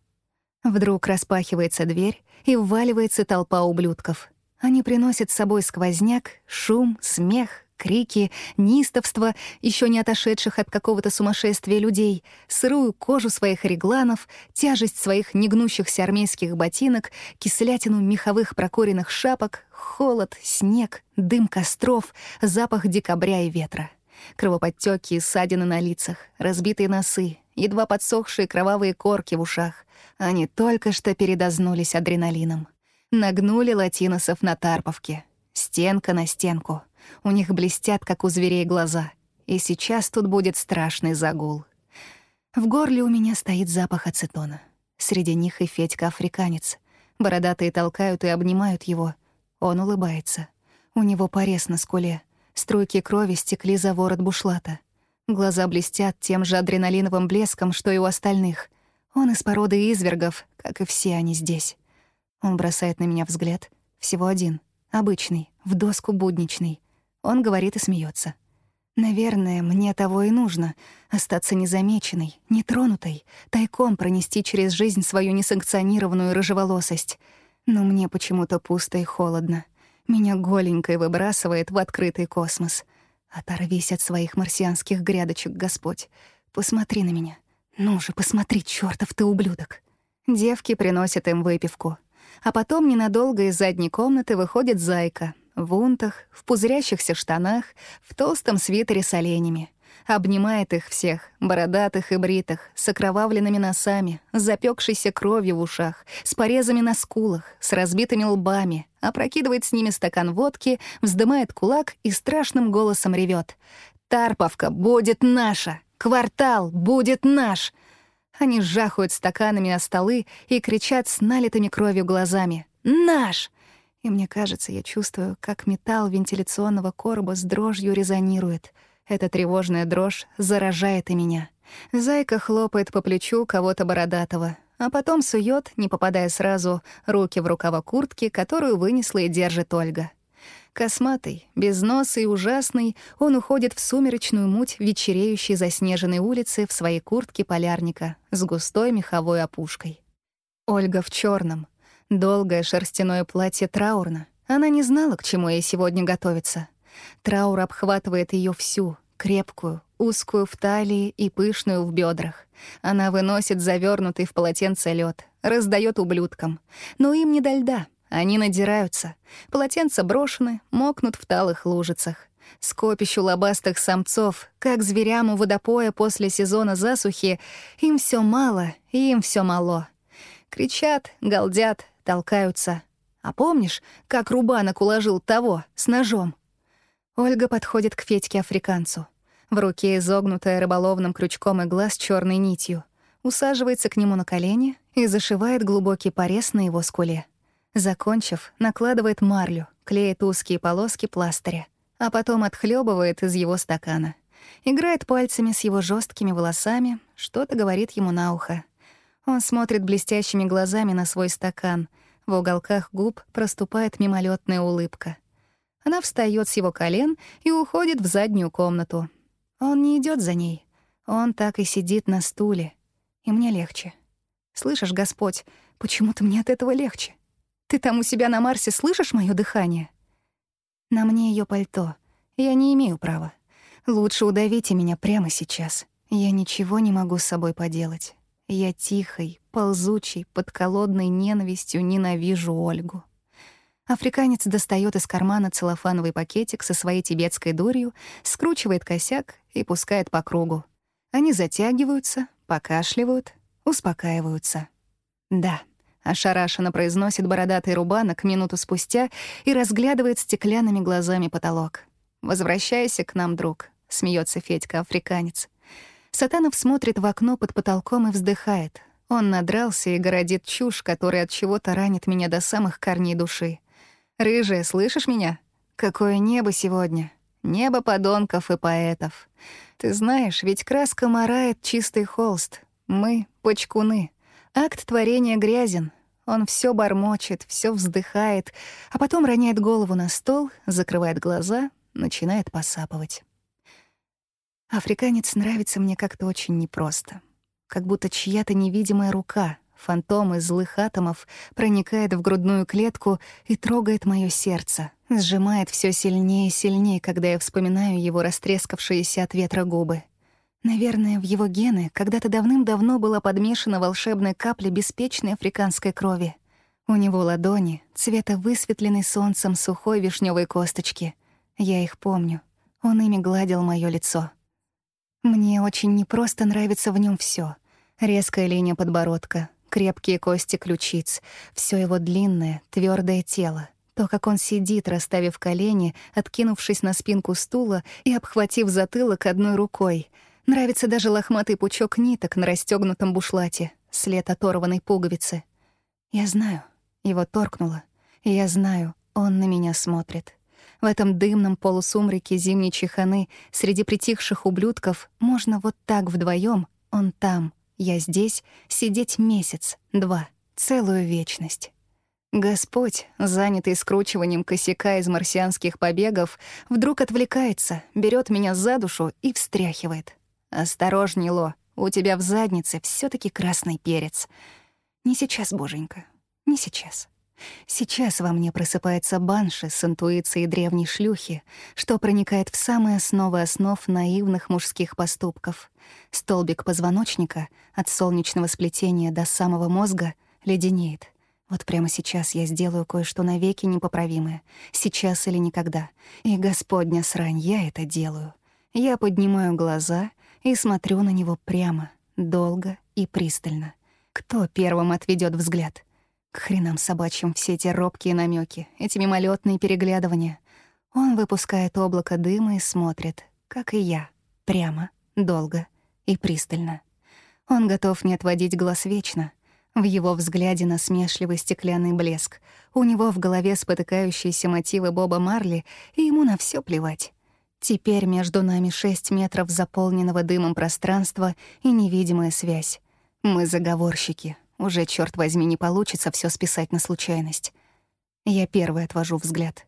Вдруг распахивается дверь, и вваливается толпа ублюдков. Они приносят с собой сквозняк, шум, смех, крики, неистовство еще не отошедших от какого-то сумасшествия людей, сырую кожу своих регланов, тяжесть своих негнущихся армейских ботинок, кислятину меховых прокуренных шапок, холод, снег, дым костров, запах декабря и ветра. Кровоподтёки и ссадины на лицах, разбитые носы, едва подсохшие кровавые корки в ушах. Они только что передознулись адреналином. Нагнули латиносов на Тарповке. Стенка на стенку. У них блестят, как у зверей, глаза. И сейчас тут будет страшный загул. В горле у меня стоит запах ацетона. Среди них и Федька-африканец. Бородатые толкают и обнимают его. Он улыбается. У него порез на скуле. Струйки крови стекли за ворот бушлата. Глаза блестят тем же адреналиновым блеском, что и у остальных. Он из породы извергов, как и все они здесь. Он бросает на меня взгляд. Всего один. Обычный, в доску будничный. Он говорит и смеется. Наверное, мне того и нужно — остаться незамеченной, нетронутой, тайком пронести через жизнь свою несанкционированную рыжеволосость. Но мне почему-то пусто и холодно. Меня голенькой выбрасывает в открытый космос. Оторвись от своих марсианских грядочек, Господь. Посмотри на меня. Ну же, посмотри, чёртов ты ублюдок. Девки приносят им выпивку. А потом ненадолго из задней комнаты выходит зайка. В унтах, в пузырящихся штанах, в толстом свитере с оленями. Обнимает их всех, бородатых и бритых, с окровавленными носами, запекшейся кровью в ушах, с порезами на скулах, с разбитыми лбами, опрокидывает с ними стакан водки, вздымает кулак и страшным голосом ревет: «Тарповка будет наша! Квартал будет наш!» Они жахают стаканами о столы и кричат с налитыми кровью глазами «Наш!» И мне кажется, я чувствую, как металл вентиляционного короба с дрожью резонирует. Эта тревожная дрожь заражает и меня. Зайка хлопает по плечу кого-то бородатого, а потом сует, не попадая сразу, руки в рукава куртки, которую вынесла и держит Ольга. Косматый, без носа и ужасный, он уходит в сумеречную муть вечереющей заснеженной улицы в своей куртке полярника с густой меховой опушкой. Ольга в черном, долгое шерстяное платье траурно. Она не знала, к чему ей сегодня готовиться. Траур обхватывает ее всю, крепкую, узкую в талии и пышную в бедрах. Она выносит завернутый в полотенце лед, раздает ублюдкам. Но им не до льда — они надираются. Полотенца брошены, мокнут в талых лужицах. Скопищу лобастых самцов, как зверям у водопоя после сезона засухи, им все мало, и им все мало. Кричат, галдят, толкаются. А помнишь, как Рубанок уложил того с ножом? Ольга подходит к Федьке-африканцу. В руке изогнутая рыболовным крючком игла с черной нитью. Усаживается к нему на колени и зашивает глубокий порез на его скуле. Закончив, накладывает марлю, клеит узкие полоски пластыря, а потом отхлебывает из его стакана. Играет пальцами с его жесткими волосами, что-то говорит ему на ухо. Он смотрит блестящими глазами на свой стакан. В уголках губ проступает мимолетная улыбка. Она встает с его колен и уходит в заднюю комнату. Он не идет за ней. Он так и сидит на стуле. И мне легче. Слышишь, Господь, почему-то мне от этого легче. Ты там у себя на Марсе слышишь мое дыхание? На мне ее пальто. Я не имею права. Лучше удавите меня прямо сейчас. Я ничего не могу с собой поделать. Я тихой, ползучей, под холодной ненавистью ненавижу Ольгу. Африканец достает из кармана целлофановый пакетик со своей тибетской дурью, скручивает косяк и пускает по кругу. Они затягиваются, покашливают, успокаиваются. «Да», — ошарашенно произносит бородатый рубанок минуту спустя и разглядывает стеклянными глазами потолок. «Возвращайся к нам, друг», — смеется Федька-африканец. Сатанов смотрит в окно под потолком и вздыхает. Он надрался и городит чушь, которая от чего-то ранит меня до самых корней души. «Рыжая, слышишь меня? Какое небо сегодня! Небо подонков и поэтов. Ты знаешь, ведь краска морает чистый холст. Мы — почкуны. Акт творения грязен. Он все бормочет, все вздыхает, а потом роняет голову на стол, закрывает глаза, начинает посапывать. Африканец нравится мне как-то очень непросто. Как будто чья-то невидимая рука, фантом из злых атомов, проникает в грудную клетку и трогает моё сердце, сжимает все сильнее и сильнее, когда я вспоминаю его растрескавшиеся от ветра губы. Наверное, в его гены когда-то давным-давно была подмешана волшебная капля беспечной африканской крови. У него ладони цвета высветленной солнцем сухой вишневой косточки. Я их помню. Он ими гладил моё лицо. Мне очень непросто нравится в нем все: Резкая линия подбородка, крепкие кости ключиц, все его длинное, твердое тело, то, как он сидит, расставив колени, откинувшись на спинку стула и обхватив затылок одной рукой. Нравится даже лохматый пучок ниток на расстёгнутом бушлате, след оторванной пуговицы. Я знаю, его торкнуло, я знаю, он на меня смотрит. В этом дымном полусумраке зимней чеханы среди притихших ублюдков можно вот так вдвоем, он там, я здесь, сидеть месяц, два, целую вечность. Господь, занятый скручиванием косяка из марсианских побегов, вдруг отвлекается, берет меня за душу и встряхивает. «Осторожней, Ло, у тебя в заднице все таки красный перец. Не сейчас, боженька, не сейчас». Сейчас во мне просыпается банши с интуицией древней шлюхи, что проникает в самые основы основ наивных мужских поступков. Столбик позвоночника от солнечного сплетения до самого мозга леденеет. Вот прямо сейчас я сделаю кое-что навеки непоправимое. Сейчас или никогда. И, Господня срань, я это делаю. Я поднимаю глаза и смотрю на него прямо, долго и пристально. Кто первым отведет взгляд — к хренам собачьим все эти робкие намеки, эти мимолетные переглядывания. Он выпускает облако дыма и смотрит, как и я, прямо, долго и пристально. Он готов не отводить глаз вечно. В его взгляде насмешливый стеклянный блеск. У него в голове спотыкающиеся мотивы Боба Марли, и ему на все плевать. Теперь между нами шесть метров заполненного дымом пространства и невидимая связь. Мы заговорщики, уже, черт возьми, не получится все списать на случайность. Я первой отвожу взгляд.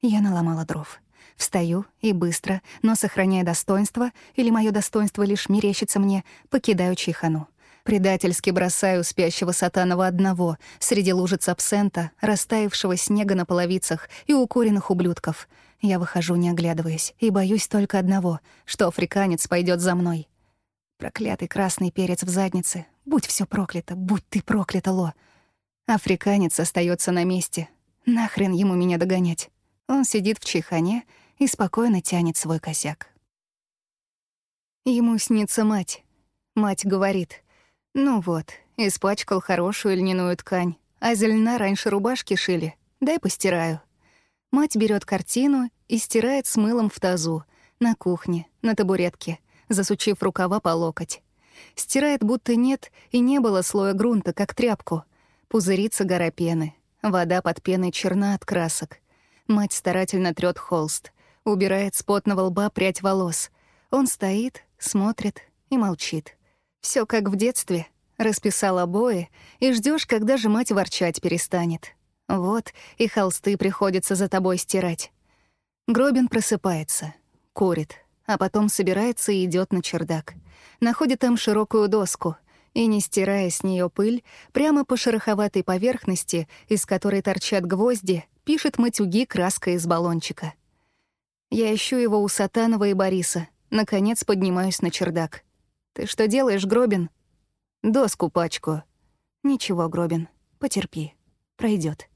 Я наломала дров. Встаю и быстро, но сохраняя достоинство, или мое достоинство лишь мерещится мне, покидаю чайхану. Предательски бросаю спящего сатанова одного среди лужиц абсента, растаявшего снега на половицах и укуренных ублюдков. Я выхожу, не оглядываясь, и боюсь только одного, что африканец пойдет за мной. Проклятый красный перец в заднице. Будь все проклято, будь ты проклята, Ло. Африканец остается на месте. Нахрен ему меня догонять. Он сидит в чайхане и спокойно тянет свой косяк. Ему снится мать. Мать говорит, «Ну вот, испачкал хорошую льняную ткань, а зелена раньше рубашки шили. Дай постираю». Мать берет картину и стирает с мылом в тазу, на кухне, на табуретке, засучив рукава по локоть. Стирает, будто нет и не было слоя грунта, как тряпку. Пузырится гора пены. Вода под пеной черна от красок. Мать старательно трёт холст. Убирает с потного лба прядь волос. Он стоит, смотрит и молчит. Все как в детстве. Расписал обои, и ждешь, когда же мать ворчать перестанет. Вот, и холсты приходится за тобой стирать. Гробин просыпается, курит, а потом собирается и идет на чердак. Находит там широкую доску и, не стирая с нее пыль, прямо по шероховатой поверхности, из которой торчат гвозди, пишет матюги краской из баллончика. Я ищу его у Сатанова и Бориса. Наконец поднимаюсь на чердак. «Ты что делаешь, Гробин?» «Доску пачку». «Ничего, Гробин, потерпи. пройдет.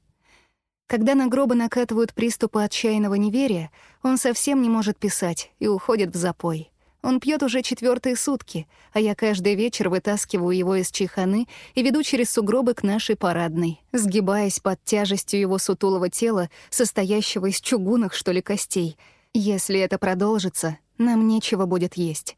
Когда на гроба накатывают приступы отчаянного неверия, он совсем не может писать и уходит в запой. Он пьет уже четвертые сутки, а я каждый вечер вытаскиваю его из чеханы и веду через сугробы к нашей парадной, сгибаясь под тяжестью его сутулого тела, состоящего из чугунных, что ли, костей. Если это продолжится, нам нечего будет есть.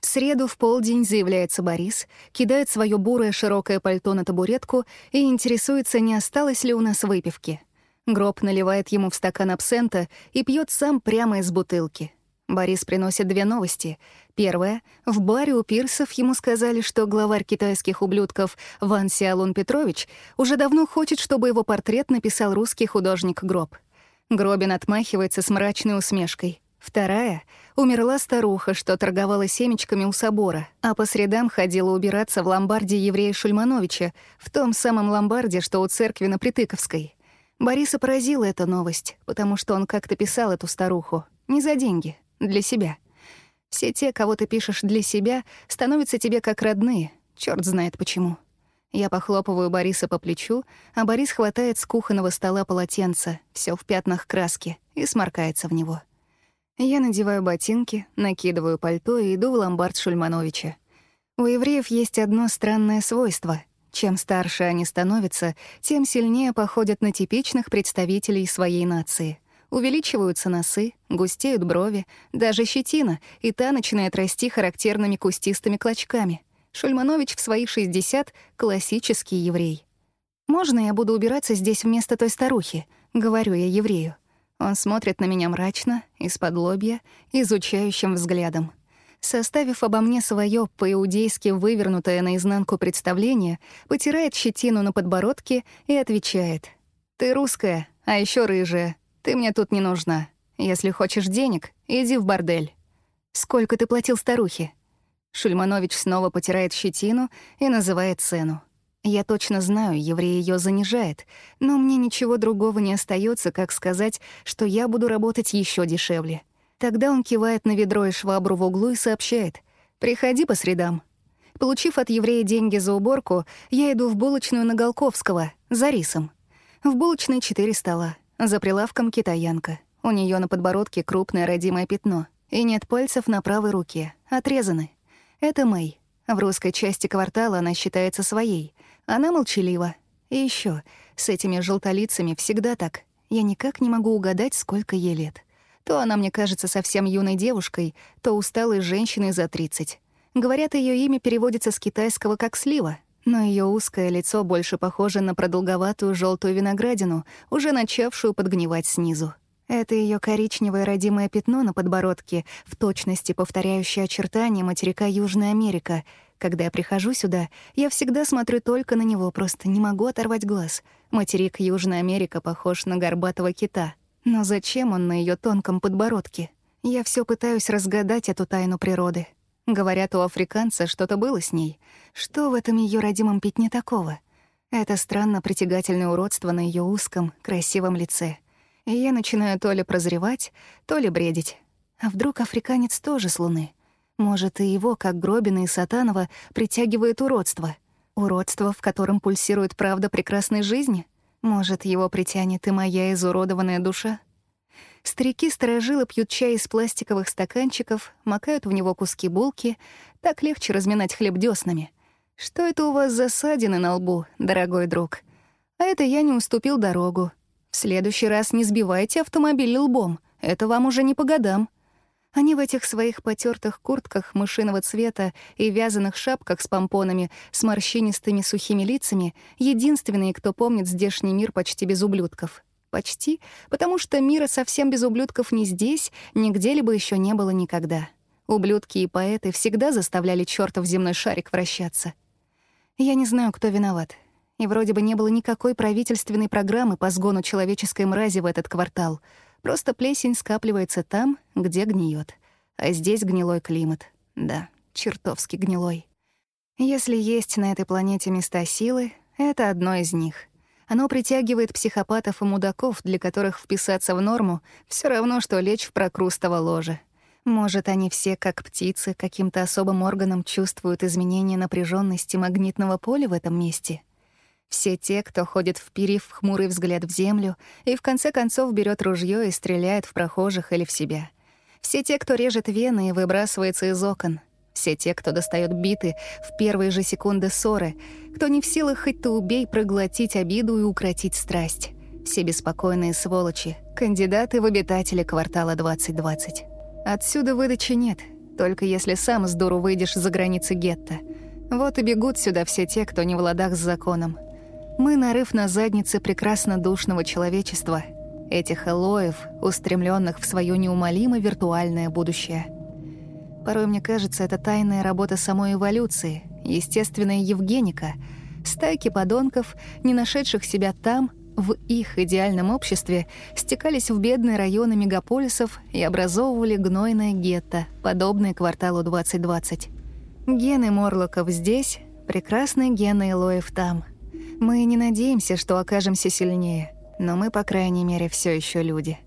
В среду в полдень заявляется Борис, кидает свое бурое широкое пальто на табуретку и интересуется, не осталось ли у нас выпивки. Гроб наливает ему в стакан абсента и пьет сам прямо из бутылки. Борис приносит две новости. Первая — в баре у пирсов ему сказали, что главарь китайских ублюдков Ван Сиалун Петрович уже давно хочет, чтобы его портрет написал русский художник Гроб. Гробин отмахивается с мрачной усмешкой. Вторая — умерла старуха, что торговала семечками у собора, а по средам ходила убираться в ломбарде еврея Шульмановича, в том самом ломбарде, что у церкви на Притыковской. Бориса поразила эта новость, потому что он как-то писал эту старуху. Не за деньги, для себя. Все те, кого ты пишешь для себя, становятся тебе как родные, черт знает почему. Я похлопываю Бориса по плечу, а Борис хватает с кухонного стола полотенце, все в пятнах краски, и сморкается в него. Я надеваю ботинки, накидываю пальто и иду в ломбард Шульмановича. У евреев есть одно странное свойство. Чем старше они становятся, тем сильнее походят на типичных представителей своей нации. Увеличиваются носы, густеют брови, даже щетина, и та начинает расти характерными кустистыми клочками. Шульманович в свои 60 — классический еврей. «Можно я буду убираться здесь вместо той старухи?» — говорю я еврею. Он смотрит на меня мрачно, из-под лобья, изучающим взглядом. Составив обо мне свое по-иудейски вывернутое наизнанку представление, потирает щетину на подбородке и отвечает. «Ты русская, а еще рыжая. Ты мне тут не нужна. Если хочешь денег, иди в бордель». «Сколько ты платил старухе?» Шульманович снова потирает щетину и называет цену. Я точно знаю, еврей ее занижает, но мне ничего другого не остается, как сказать, что я буду работать еще дешевле. Тогда он кивает на ведро и швабру в углу и сообщает «Приходи по средам». Получив от еврея деньги за уборку, я иду в булочную на Голковского, за рисом. В булочной четыре стола, за прилавком китаянка. У нее на подбородке крупное родимое пятно, и нет пальцев на правой руке, отрезаны. Это Мэй. В русской части квартала она считается своей, она молчалива. И еще, с этими желтолицами всегда так. Я никак не могу угадать, сколько ей лет. То она мне кажется совсем юной девушкой, то усталой женщиной за 30. Говорят, ее имя переводится с китайского как «слива», но ее узкое лицо больше похоже на продолговатую желтую виноградину, уже начавшую подгнивать снизу. Это ее коричневое родимое пятно на подбородке, в точности повторяющее очертания материка Южная Америка, когда я прихожу сюда, я всегда смотрю только на него, просто не могу оторвать глаз. Материк Южная Америка похож на горбатого кита. Но зачем он на ее тонком подбородке? Я все пытаюсь разгадать эту тайну природы. Говорят, у африканца что-то было с ней. Что в этом ее родимом пятне такого? Это странно притягательное уродство на ее узком, красивом лице. И я начинаю то ли прозревать, то ли бредить. А вдруг африканец тоже с Луны? Может, и его, как Гробина и Сатанова, притягивает уродство. Уродство, в котором пульсирует правда прекрасной жизни? Может, его притянет и моя изуродованная душа? Старики-сторожилы пьют чай из пластиковых стаканчиков, макают в него куски булки. Так легче разминать хлеб дёснами. Что это у вас за ссадины на лбу, дорогой друг? А это я не уступил дорогу. В следующий раз не сбивайте автомобиль лбом, это вам уже не по годам. Они в этих своих потертых куртках мышиного цвета и вязаных шапках с помпонами, с морщинистыми сухими лицами, единственные, кто помнит здешний мир почти без ублюдков. Почти, потому что мира совсем без ублюдков ни здесь, ни где-либо еще не было никогда. Ублюдки и поэты всегда заставляли чертов земной шарик вращаться. Я не знаю, кто виноват. И вроде бы не было никакой правительственной программы по сгону человеческой мрази в этот квартал — Просто плесень скапливается там, где гниет. А здесь гнилой климат. Да, чертовски гнилой. Если есть на этой планете места силы, это одно из них. Оно притягивает психопатов и мудаков, для которых вписаться в норму все равно, что лечь в прокрустово ложе. Может, они все, как птицы, каким-то особым органом чувствуют изменение напряженности магнитного поля в этом месте — все те, кто ходит вперив хмурый взгляд в землю и в конце концов берет ружье и стреляет в прохожих или в себя. Все те, кто режет вены и выбрасывается из окон. Все те, кто достает биты в первые же секунды ссоры, кто не в силах хоть то убей проглотить обиду и укротить страсть. Все беспокойные сволочи, кандидаты в обитатели квартала 2020. Отсюда выдачи нет, только если сам с дуру выйдешь за границы гетто. Вот и бегут сюда все те, кто не в ладах с законом. Мы нарыв на заднице прекрасно душного человечества, этих элоев, устремленных в свое неумолимо виртуальное будущее. Порой мне кажется, это тайная работа самой эволюции, естественная Евгеника, стайки подонков, не нашедших себя там, в их идеальном обществе, стекались в бедные районы мегаполисов и образовывали гнойное гетто, подобное кварталу 2020. Гены Морлоков здесь, прекрасные гены Элоев там — мы не надеемся, что окажемся сильнее, но мы, по крайней мере, все еще люди.